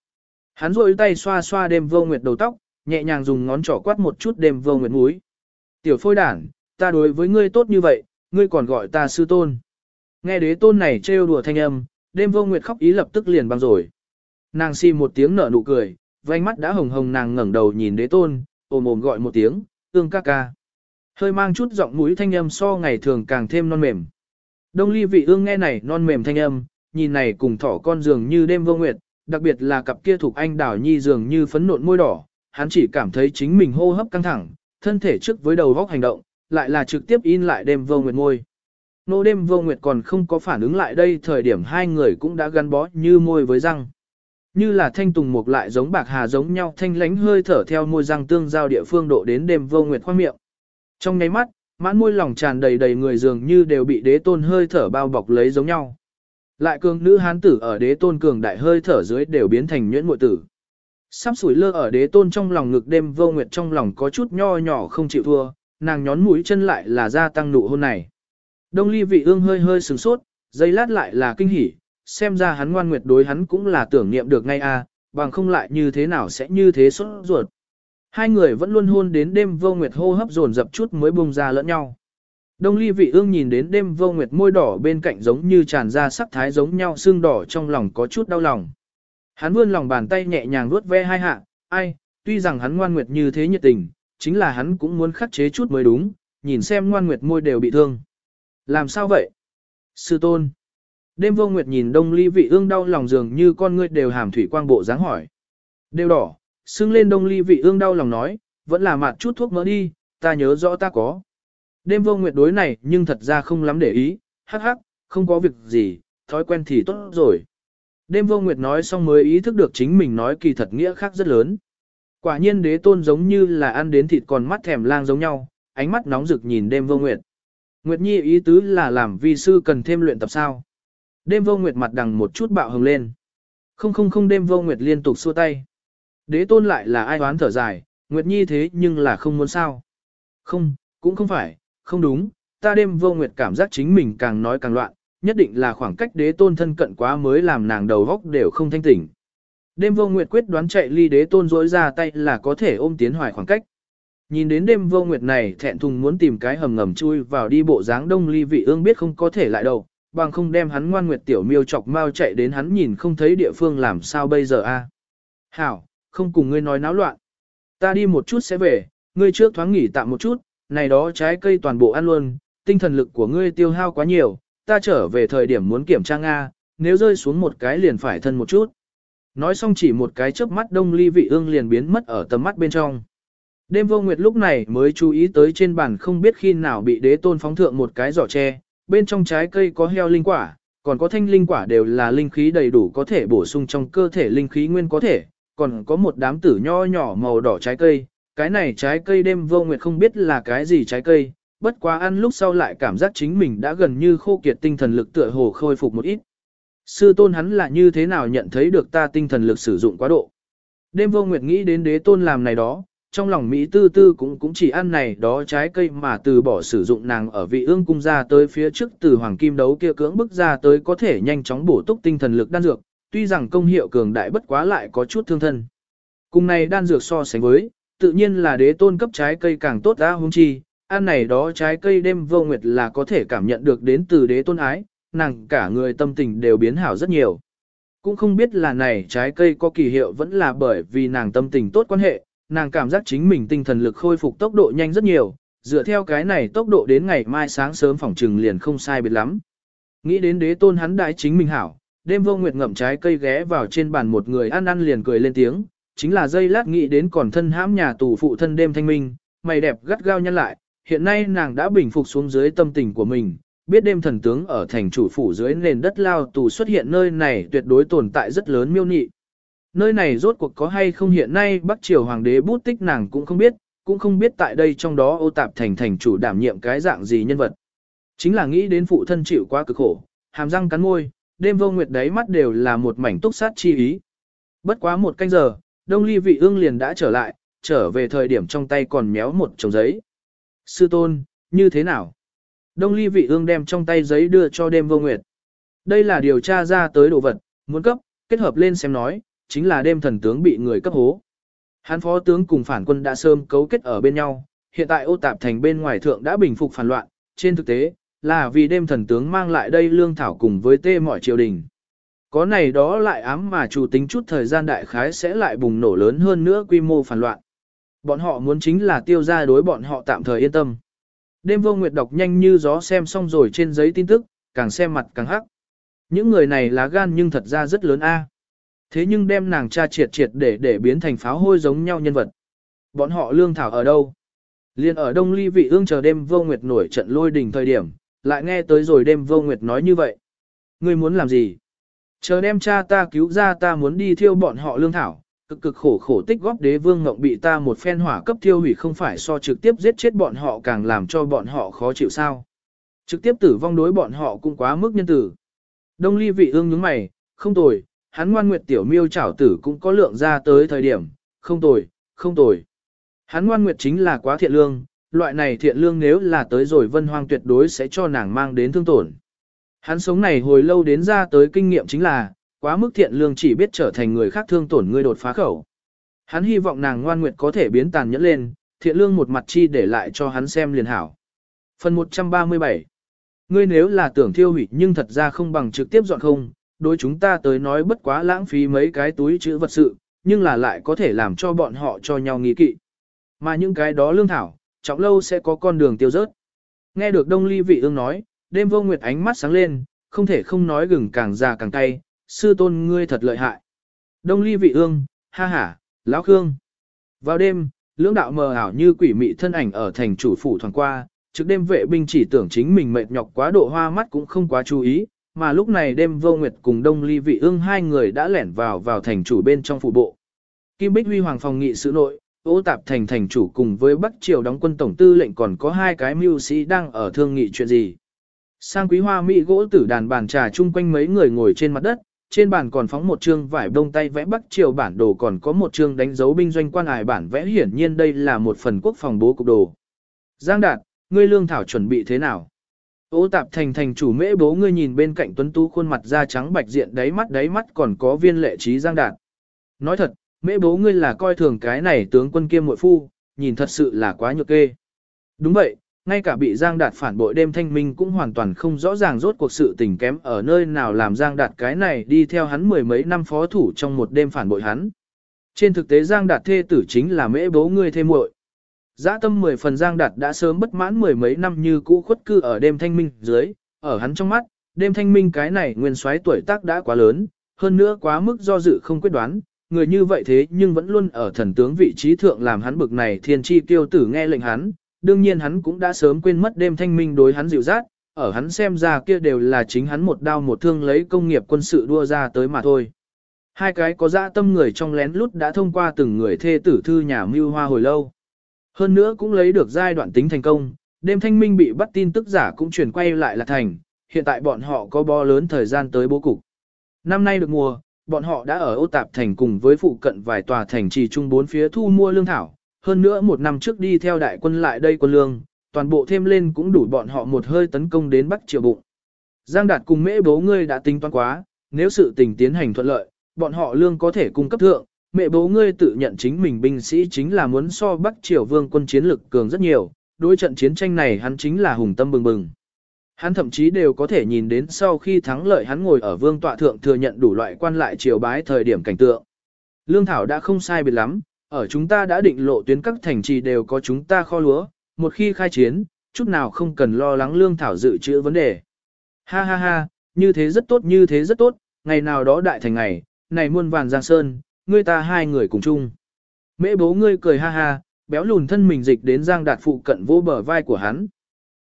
Hắn rôi tay xoa xoa đêm vô nguyệt đầu tóc, nhẹ nhàng dùng ngón trỏ quát một chút đêm vô nguyệt múi. Tiểu phôi đản, ta đối với ngươi tốt như vậy, ngươi còn gọi ta sư tôn. Nghe đế tôn này trêu đùa thanh âm, đêm vô nguyệt khóc ý lập tức liền băng rồi. Nàng si một tiếng nở nụ cười, vành mắt đã hồng hồng nàng ngẩng đầu nhìn đế tôn, ồm ồm gọi một tiếng, ương ca ca. Hơi mang chút giọng mũi thanh âm so ngày thường càng thêm non mềm. Đông ly vị ương nghe này non mềm thanh âm, nhìn này cùng thỏ con dường như đêm vô nguyệt, đặc biệt là cặp kia thuộc anh đảo nhi dường như phấn nộn môi đỏ, hắn chỉ cảm thấy chính mình hô hấp căng thẳng, thân thể trước với đầu góc hành động, lại là trực tiếp in lại đêm vô nguyệt môi. Nô đêm vô nguyệt còn không có phản ứng lại đây thời điểm hai người cũng đã gắn bó như môi với răng. Như là thanh tùng mục lại giống bạc hà giống nhau thanh lánh hơi thở theo môi răng tương giao địa phương độ đến đêm vô nguyệt khoang miệng. Trong nháy mắt, mãn môi lòng tràn đầy đầy người dường như đều bị đế tôn hơi thở bao bọc lấy giống nhau. Lại cường nữ hán tử ở đế tôn cường đại hơi thở dưới đều biến thành nhuyễn muội tử. Sắp sủi lơ ở đế tôn trong lòng ngực đêm vô nguyệt trong lòng có chút nho nhỏ không chịu thua, nàng nhón mũi chân lại là gia tăng nụ hôn này. Đông ly vị ương hơi hơi sừng sốt, giây lát lại là kinh hỉ, xem ra hắn ngoan nguyệt đối hắn cũng là tưởng niệm được ngay a, à, bằng không lại như thế nào sẽ như thế sốt ruột. Hai người vẫn luôn hôn đến đêm vô nguyệt hô hấp dồn dập chút mới bung ra lẫn nhau. Đông ly vị ương nhìn đến đêm vô nguyệt môi đỏ bên cạnh giống như tràn ra sắc thái giống nhau xương đỏ trong lòng có chút đau lòng. Hắn vươn lòng bàn tay nhẹ nhàng vuốt ve hai hạ, ai, tuy rằng hắn ngoan nguyệt như thế nhiệt tình, chính là hắn cũng muốn khắc chế chút mới đúng, nhìn xem ngoan nguyệt môi đều bị thương. Làm sao vậy? Sư tôn. Đêm vô nguyệt nhìn đông ly vị ương đau lòng dường như con ngươi đều hàm thủy quang bộ dáng hỏi. Đều đỏ, xưng lên đông ly vị ương đau lòng nói, vẫn là mạt chút thuốc mỡ đi, ta nhớ rõ ta có. Đêm vô nguyệt đối này nhưng thật ra không lắm để ý, hắc hắc, không có việc gì, thói quen thì tốt rồi. Đêm vô nguyệt nói xong mới ý thức được chính mình nói kỳ thật nghĩa khác rất lớn. Quả nhiên đế tôn giống như là ăn đến thịt còn mắt thèm lang giống nhau, ánh mắt nóng rực nhìn đêm vô nguyệt. Nguyệt nhi ý tứ là làm vi sư cần thêm luyện tập sao. Đêm vô nguyệt mặt đằng một chút bạo hồng lên. Không không không đêm vô nguyệt liên tục xua tay. Đế tôn lại là ai đoán thở dài, Nguyệt nhi thế nhưng là không muốn sao. Không, cũng không phải, không đúng, ta đêm vô nguyệt cảm giác chính mình càng nói càng loạn, nhất định là khoảng cách đế tôn thân cận quá mới làm nàng đầu góc đều không thanh tỉnh. Đêm vô nguyệt quyết đoán chạy ly đế tôn rỗi ra tay là có thể ôm tiến hoài khoảng cách. Nhìn đến đêm vô nguyệt này thẹn thùng muốn tìm cái hầm ngầm chui vào đi bộ dáng đông ly vị ương biết không có thể lại đâu, bằng không đem hắn ngoan nguyệt tiểu miêu chọc mau chạy đến hắn nhìn không thấy địa phương làm sao bây giờ a? Hảo, không cùng ngươi nói náo loạn. Ta đi một chút sẽ về, ngươi trước thoáng nghỉ tạm một chút, này đó trái cây toàn bộ ăn luôn, tinh thần lực của ngươi tiêu hao quá nhiều, ta trở về thời điểm muốn kiểm tra Nga, nếu rơi xuống một cái liền phải thân một chút. Nói xong chỉ một cái chớp mắt đông ly vị ương liền biến mất ở tầm mắt bên trong. Đêm vô nguyệt lúc này mới chú ý tới trên bàn không biết khi nào bị đế tôn phóng thượng một cái giỏ tre, bên trong trái cây có heo linh quả, còn có thanh linh quả đều là linh khí đầy đủ có thể bổ sung trong cơ thể linh khí nguyên có thể, còn có một đám tử nho nhỏ màu đỏ trái cây, cái này trái cây đêm vô nguyệt không biết là cái gì trái cây, bất quá ăn lúc sau lại cảm giác chính mình đã gần như khô kiệt tinh thần lực tựa hồ khôi phục một ít. Sư tôn hắn là như thế nào nhận thấy được ta tinh thần lực sử dụng quá độ. Đêm vô nguyệt nghĩ đến đế tôn làm này đó, trong lòng Mỹ tư tư cũng cũng chỉ ăn này đó trái cây mà từ bỏ sử dụng nàng ở vị ương cung ra tới phía trước từ hoàng kim đấu kia cưỡng bức ra tới có thể nhanh chóng bổ túc tinh thần lực đan dược, tuy rằng công hiệu cường đại bất quá lại có chút thương thân. Cùng này đan dược so sánh với, tự nhiên là đế tôn cấp trái cây càng tốt ra hung chi, ăn này đó trái cây đêm vô nguyệt là có thể cảm nhận được đến từ đế tôn ái, nàng cả người tâm tình đều biến hảo rất nhiều. Cũng không biết là này trái cây có kỳ hiệu vẫn là bởi vì nàng tâm tình tốt quan hệ, nàng cảm giác chính mình tinh thần lực khôi phục tốc độ nhanh rất nhiều, dựa theo cái này tốc độ đến ngày mai sáng sớm phòng trừng liền không sai biệt lắm. Nghĩ đến đế tôn hắn đại chính mình hảo, đêm vô nguyệt ngậm trái cây ghé vào trên bàn một người ăn ăn liền cười lên tiếng, chính là dây lát nghĩ đến còn thân hãm nhà tù phụ thân đêm thanh minh, mày đẹp gắt gao nhăn lại, hiện nay nàng đã bình phục xuống dưới tâm tình của mình, biết đêm thần tướng ở thành chủ phủ dưới nền đất lao tù xuất hiện nơi này tuyệt đối tồn tại rất lớn miêu nị. Nơi này rốt cuộc có hay không hiện nay Bắc Triều Hoàng đế bút tích nàng cũng không biết, cũng không biết tại đây trong đó ô tạp thành thành chủ đảm nhiệm cái dạng gì nhân vật. Chính là nghĩ đến phụ thân chịu quá cực khổ, hàm răng cắn môi, đêm vô nguyệt đáy mắt đều là một mảnh túc sát chi ý. Bất quá một canh giờ, đông ly vị ương liền đã trở lại, trở về thời điểm trong tay còn méo một chồng giấy. Sư tôn, như thế nào? Đông ly vị ương đem trong tay giấy đưa cho đêm vô nguyệt. Đây là điều tra ra tới đồ vật, muốn cấp, kết hợp lên xem nói, chính là đêm thần tướng bị người cấp hố. Hán phó tướng cùng phản quân đã sớm cấu kết ở bên nhau, hiện tại ô tạp thành bên ngoài thượng đã bình phục phản loạn, trên thực tế, là vì đêm thần tướng mang lại đây lương thảo cùng với tê mọi triều đình. Có này đó lại ám mà chủ tính chút thời gian đại khái sẽ lại bùng nổ lớn hơn nữa quy mô phản loạn. Bọn họ muốn chính là tiêu ra đối bọn họ tạm thời yên tâm. Đêm vô nguyệt đọc nhanh như gió xem xong rồi trên giấy tin tức, càng xem mặt càng hắc. Những người này lá gan nhưng thật ra rất lớn a. Thế nhưng đem nàng cha triệt triệt để để biến thành pháo hôi giống nhau nhân vật. Bọn họ lương thảo ở đâu? Liên ở Đông Ly vị ương chờ đêm vô nguyệt nổi trận lôi đình thời điểm, lại nghe tới rồi đêm vô nguyệt nói như vậy. Ngươi muốn làm gì? Chờ đem cha ta cứu ra ta muốn đi thiêu bọn họ lương thảo, cực cực khổ khổ tích góp đế vương ngộng bị ta một phen hỏa cấp thiêu hủy không phải so trực tiếp giết chết bọn họ càng làm cho bọn họ khó chịu sao. Trực tiếp tử vong đối bọn họ cũng quá mức nhân tử. Đông ly vị ương nhướng mày, không tồi, hắn ngoan nguyệt tiểu miêu chảo tử cũng có lượng ra tới thời điểm, không tồi, không tồi. Hắn ngoan nguyệt chính là quá thiện lương, loại này thiện lương nếu là tới rồi vân hoang tuyệt đối sẽ cho nàng mang đến thương tổn. Hắn sống này hồi lâu đến ra tới kinh nghiệm chính là, quá mức thiện lương chỉ biết trở thành người khác thương tổn ngươi đột phá khẩu. Hắn hy vọng nàng ngoan nguyệt có thể biến tàn nhẫn lên, thiện lương một mặt chi để lại cho hắn xem liền hảo. Phần 137 Ngươi nếu là tưởng thiêu hủy nhưng thật ra không bằng trực tiếp dọn không, đối chúng ta tới nói bất quá lãng phí mấy cái túi chữ vật sự, nhưng là lại có thể làm cho bọn họ cho nhau nghi kỵ. Mà những cái đó lương thảo, trọng lâu sẽ có con đường tiêu rớt. Nghe được Đông Ly vị ương nói, đêm vô nguyệt ánh mắt sáng lên, không thể không nói gừng càng già càng cay, sư tôn ngươi thật lợi hại. Đông Ly vị ương, ha ha, lão khương. Vào đêm, lưỡng đạo mờ ảo như quỷ mị thân ảnh ở thành chủ phủ thoảng qua, trước đêm vệ binh chỉ tưởng chính mình mệt nhọc quá độ hoa mắt cũng không quá chú ý, mà lúc này đêm vô nguyệt cùng đông ly vị ương hai người đã lẻn vào vào thành chủ bên trong phủ bộ. Kim Bích Huy Hoàng phòng nghị sự nội, ô tạp thành thành chủ cùng với Bắc Triều đóng quân tổng tư lệnh còn có hai cái mưu sĩ đang ở thương nghị chuyện gì. Sang quý hoa mỹ gỗ tử đàn bàn trà chung quanh mấy người ngồi trên mặt đất, trên bàn còn phóng một chương vải đông tay vẽ Bắc Triều bản đồ còn có một chương đánh dấu binh doanh quan ải bản vẽ hiển nhiên đây là một phần quốc phòng bố cục đồ. Giang Đạt, ngươi lương thảo chuẩn bị thế nào? Ô tạp thành thành chủ mễ bố ngươi nhìn bên cạnh tuấn tú khuôn mặt da trắng bạch diện đáy mắt đáy mắt còn có viên lệ trí giang đạt. Nói thật, mễ bố ngươi là coi thường cái này tướng quân kiêm muội phu, nhìn thật sự là quá nhược kê. Đúng vậy, ngay cả bị giang đạt phản bội đêm thanh minh cũng hoàn toàn không rõ ràng rốt cuộc sự tình kém ở nơi nào làm giang đạt cái này đi theo hắn mười mấy năm phó thủ trong một đêm phản bội hắn. Trên thực tế giang đạt thê tử chính là mễ bố ngươi thêm muội. Giã tâm mười phần Giang Đạt đã sớm bất mãn mười mấy năm như cũ khuất cư ở đêm thanh minh dưới, ở hắn trong mắt, đêm thanh minh cái này nguyên soái tuổi tác đã quá lớn, hơn nữa quá mức do dự không quyết đoán, người như vậy thế nhưng vẫn luôn ở thần tướng vị trí thượng làm hắn bực này thiên chi tiêu tử nghe lệnh hắn, đương nhiên hắn cũng đã sớm quên mất đêm thanh minh đối hắn dịu dát, ở hắn xem ra kia đều là chính hắn một đao một thương lấy công nghiệp quân sự đua ra tới mà thôi. Hai cái có dã tâm người trong lén lút đã thông qua từng người thê tử thư nhà mưu hoa hồi lâu. Hơn nữa cũng lấy được giai đoạn tính thành công, đêm thanh minh bị bắt tin tức giả cũng chuyển quay lại là thành, hiện tại bọn họ có bo lớn thời gian tới bố cục. Năm nay được mùa, bọn họ đã ở ô tạp thành cùng với phụ cận vài tòa thành trì trung bốn phía thu mua lương thảo, hơn nữa một năm trước đi theo đại quân lại đây quân lương, toàn bộ thêm lên cũng đủ bọn họ một hơi tấn công đến Bắc Triều Bụng. Giang Đạt cùng mễ bố ngươi đã tính toán quá, nếu sự tình tiến hành thuận lợi, bọn họ lương có thể cung cấp thượng, mẹ bố ngươi tự nhận chính mình binh sĩ chính là muốn so Bắc Triều Vương quân chiến lực cường rất nhiều, đối trận chiến tranh này hắn chính là hùng tâm bừng bừng. Hắn thậm chí đều có thể nhìn đến sau khi thắng lợi hắn ngồi ở vương tọa thượng thừa nhận đủ loại quan lại triều bái thời điểm cảnh tượng. Lương Thảo đã không sai biệt lắm, ở chúng ta đã định lộ tuyến các thành trì đều có chúng ta kho lúa, một khi khai chiến, chút nào không cần lo lắng Lương Thảo dự trữ vấn đề. Ha ha ha, như thế rất tốt như thế rất tốt, ngày nào đó đại thành ngày, này muôn vàn giang sơn, ngươi ta hai người cùng chung. Mễ bố ngươi cười ha ha, béo lùn thân mình dịch đến giang đạt phụ cận vô bờ vai của hắn.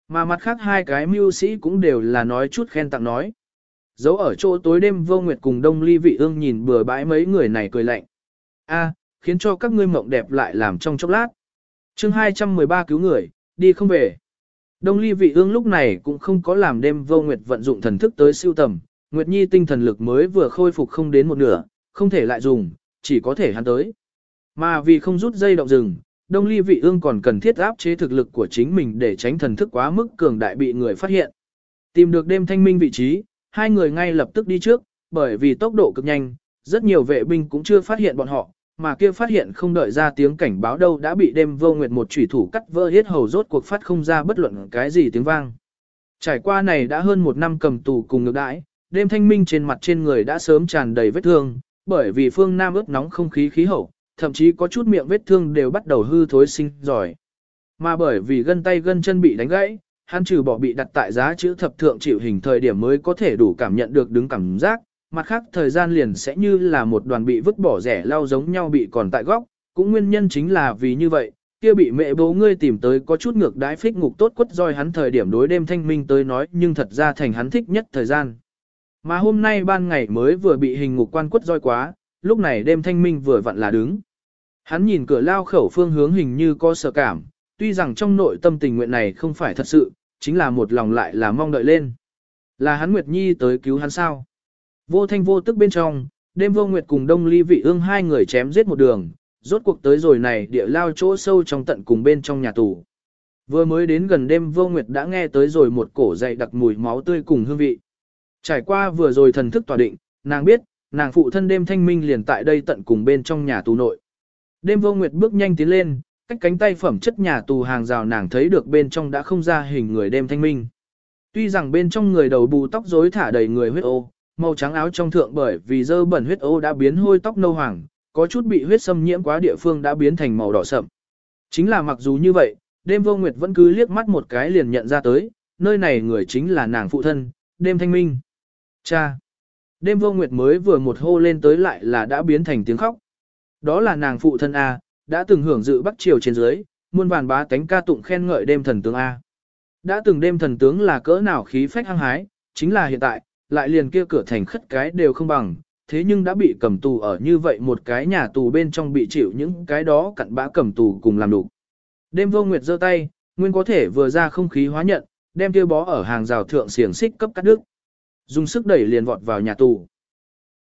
Mà mặt khác hai cái mưu sĩ cũng đều là nói chút khen tặng nói. Dấu ở chỗ tối đêm vô nguyệt cùng đông ly vị ương nhìn bừa bãi mấy người này cười lạnh. A, khiến cho các ngươi mộng đẹp lại làm trong chốc lát. chương 213 cứu người, đi không về. Đông ly vị ương lúc này cũng không có làm đêm vô nguyệt vận dụng thần thức tới siêu tầm, Nguyệt Nhi tinh thần lực mới vừa khôi phục không đến một nửa, không thể lại dùng, chỉ có thể hắn tới. Mà vì không rút dây động rừng, Đông Ly Vị Ương còn cần thiết áp chế thực lực của chính mình để tránh thần thức quá mức cường đại bị người phát hiện. Tìm được đêm thanh minh vị trí, hai người ngay lập tức đi trước, bởi vì tốc độ cực nhanh, rất nhiều vệ binh cũng chưa phát hiện bọn họ, mà kia phát hiện không đợi ra tiếng cảnh báo đâu đã bị đêm vô nguyệt một chủy thủ cắt vỡ hết hầu rốt cuộc phát không ra bất luận cái gì tiếng vang. Trải qua này đã hơn một năm cầm tù cùng ngược đãi, đêm thanh minh trên mặt trên người đã sớm tràn đầy vết thương, bởi vì phương Nam ướt nóng không khí khí hậu, thậm chí có chút miệng vết thương đều bắt đầu hư thối sinh giỏi. Mà bởi vì gân tay gân chân bị đánh gãy, hắn trừ bỏ bị đặt tại giá chữ thập thượng chịu hình thời điểm mới có thể đủ cảm nhận được đứng cảm giác, mặt khác thời gian liền sẽ như là một đoàn bị vứt bỏ rẻ lao giống nhau bị còn tại góc, cũng nguyên nhân chính là vì như vậy, kia bị mẹ bố ngươi tìm tới có chút ngược đái phích ngục tốt quất roi hắn thời điểm đối đêm thanh minh tới nói nhưng thật ra thành hắn thích nhất thời gian. Mà hôm nay ban ngày mới vừa bị hình ngục quan quất roi quá, lúc này đêm thanh minh vừa vặn là đứng. Hắn nhìn cửa lao khẩu phương hướng hình như có sợ cảm, tuy rằng trong nội tâm tình nguyện này không phải thật sự, chính là một lòng lại là mong đợi lên. Là hắn Nguyệt Nhi tới cứu hắn sao? Vô thanh vô tức bên trong, đêm vô Nguyệt cùng Đông Ly Vị ương hai người chém giết một đường, rốt cuộc tới rồi này địa lao chỗ sâu trong tận cùng bên trong nhà tù. Vừa mới đến gần đêm vô Nguyệt đã nghe tới rồi một cổ dày đặc mùi máu tươi cùng hương vị. Trải qua vừa rồi thần thức tỏa định, nàng biết, nàng phụ thân đêm thanh minh liền tại đây tận cùng bên trong nhà tù nội. Đêm vô nguyệt bước nhanh tiến lên, cách cánh tay phẩm chất nhà tù hàng rào nàng thấy được bên trong đã không ra hình người đêm thanh minh. Tuy rằng bên trong người đầu bù tóc rối thả đầy người huyết ô, màu trắng áo trong thượng bởi vì dơ bẩn huyết ô đã biến hôi tóc nâu hoàng, có chút bị huyết xâm nhiễm quá địa phương đã biến thành màu đỏ sậm. Chính là mặc dù như vậy, đêm vô nguyệt vẫn cứ liếc mắt một cái liền nhận ra tới, nơi này người chính là nàng phụ thân, đêm thanh minh. Cha! Đêm vô nguyệt mới vừa một hô lên tới lại là đã biến thành tiếng khóc. Đó là nàng phụ thân A, đã từng hưởng dự Bắc Triều trên dưới, muôn vàn bá tánh ca tụng khen ngợi đêm thần tướng A. Đã từng đêm thần tướng là cỡ nào khí phách hăng hái, chính là hiện tại, lại liền kia cửa thành khất cái đều không bằng, thế nhưng đã bị cầm tù ở như vậy một cái nhà tù bên trong bị chịu những cái đó cặn bã cầm tù cùng làm đủ. Đêm vô nguyệt giơ tay, nguyên có thể vừa ra không khí hóa nhận, đem kia bó ở hàng rào thượng xiềng xích cấp cắt đứt. Dùng sức đẩy liền vọt vào nhà tù.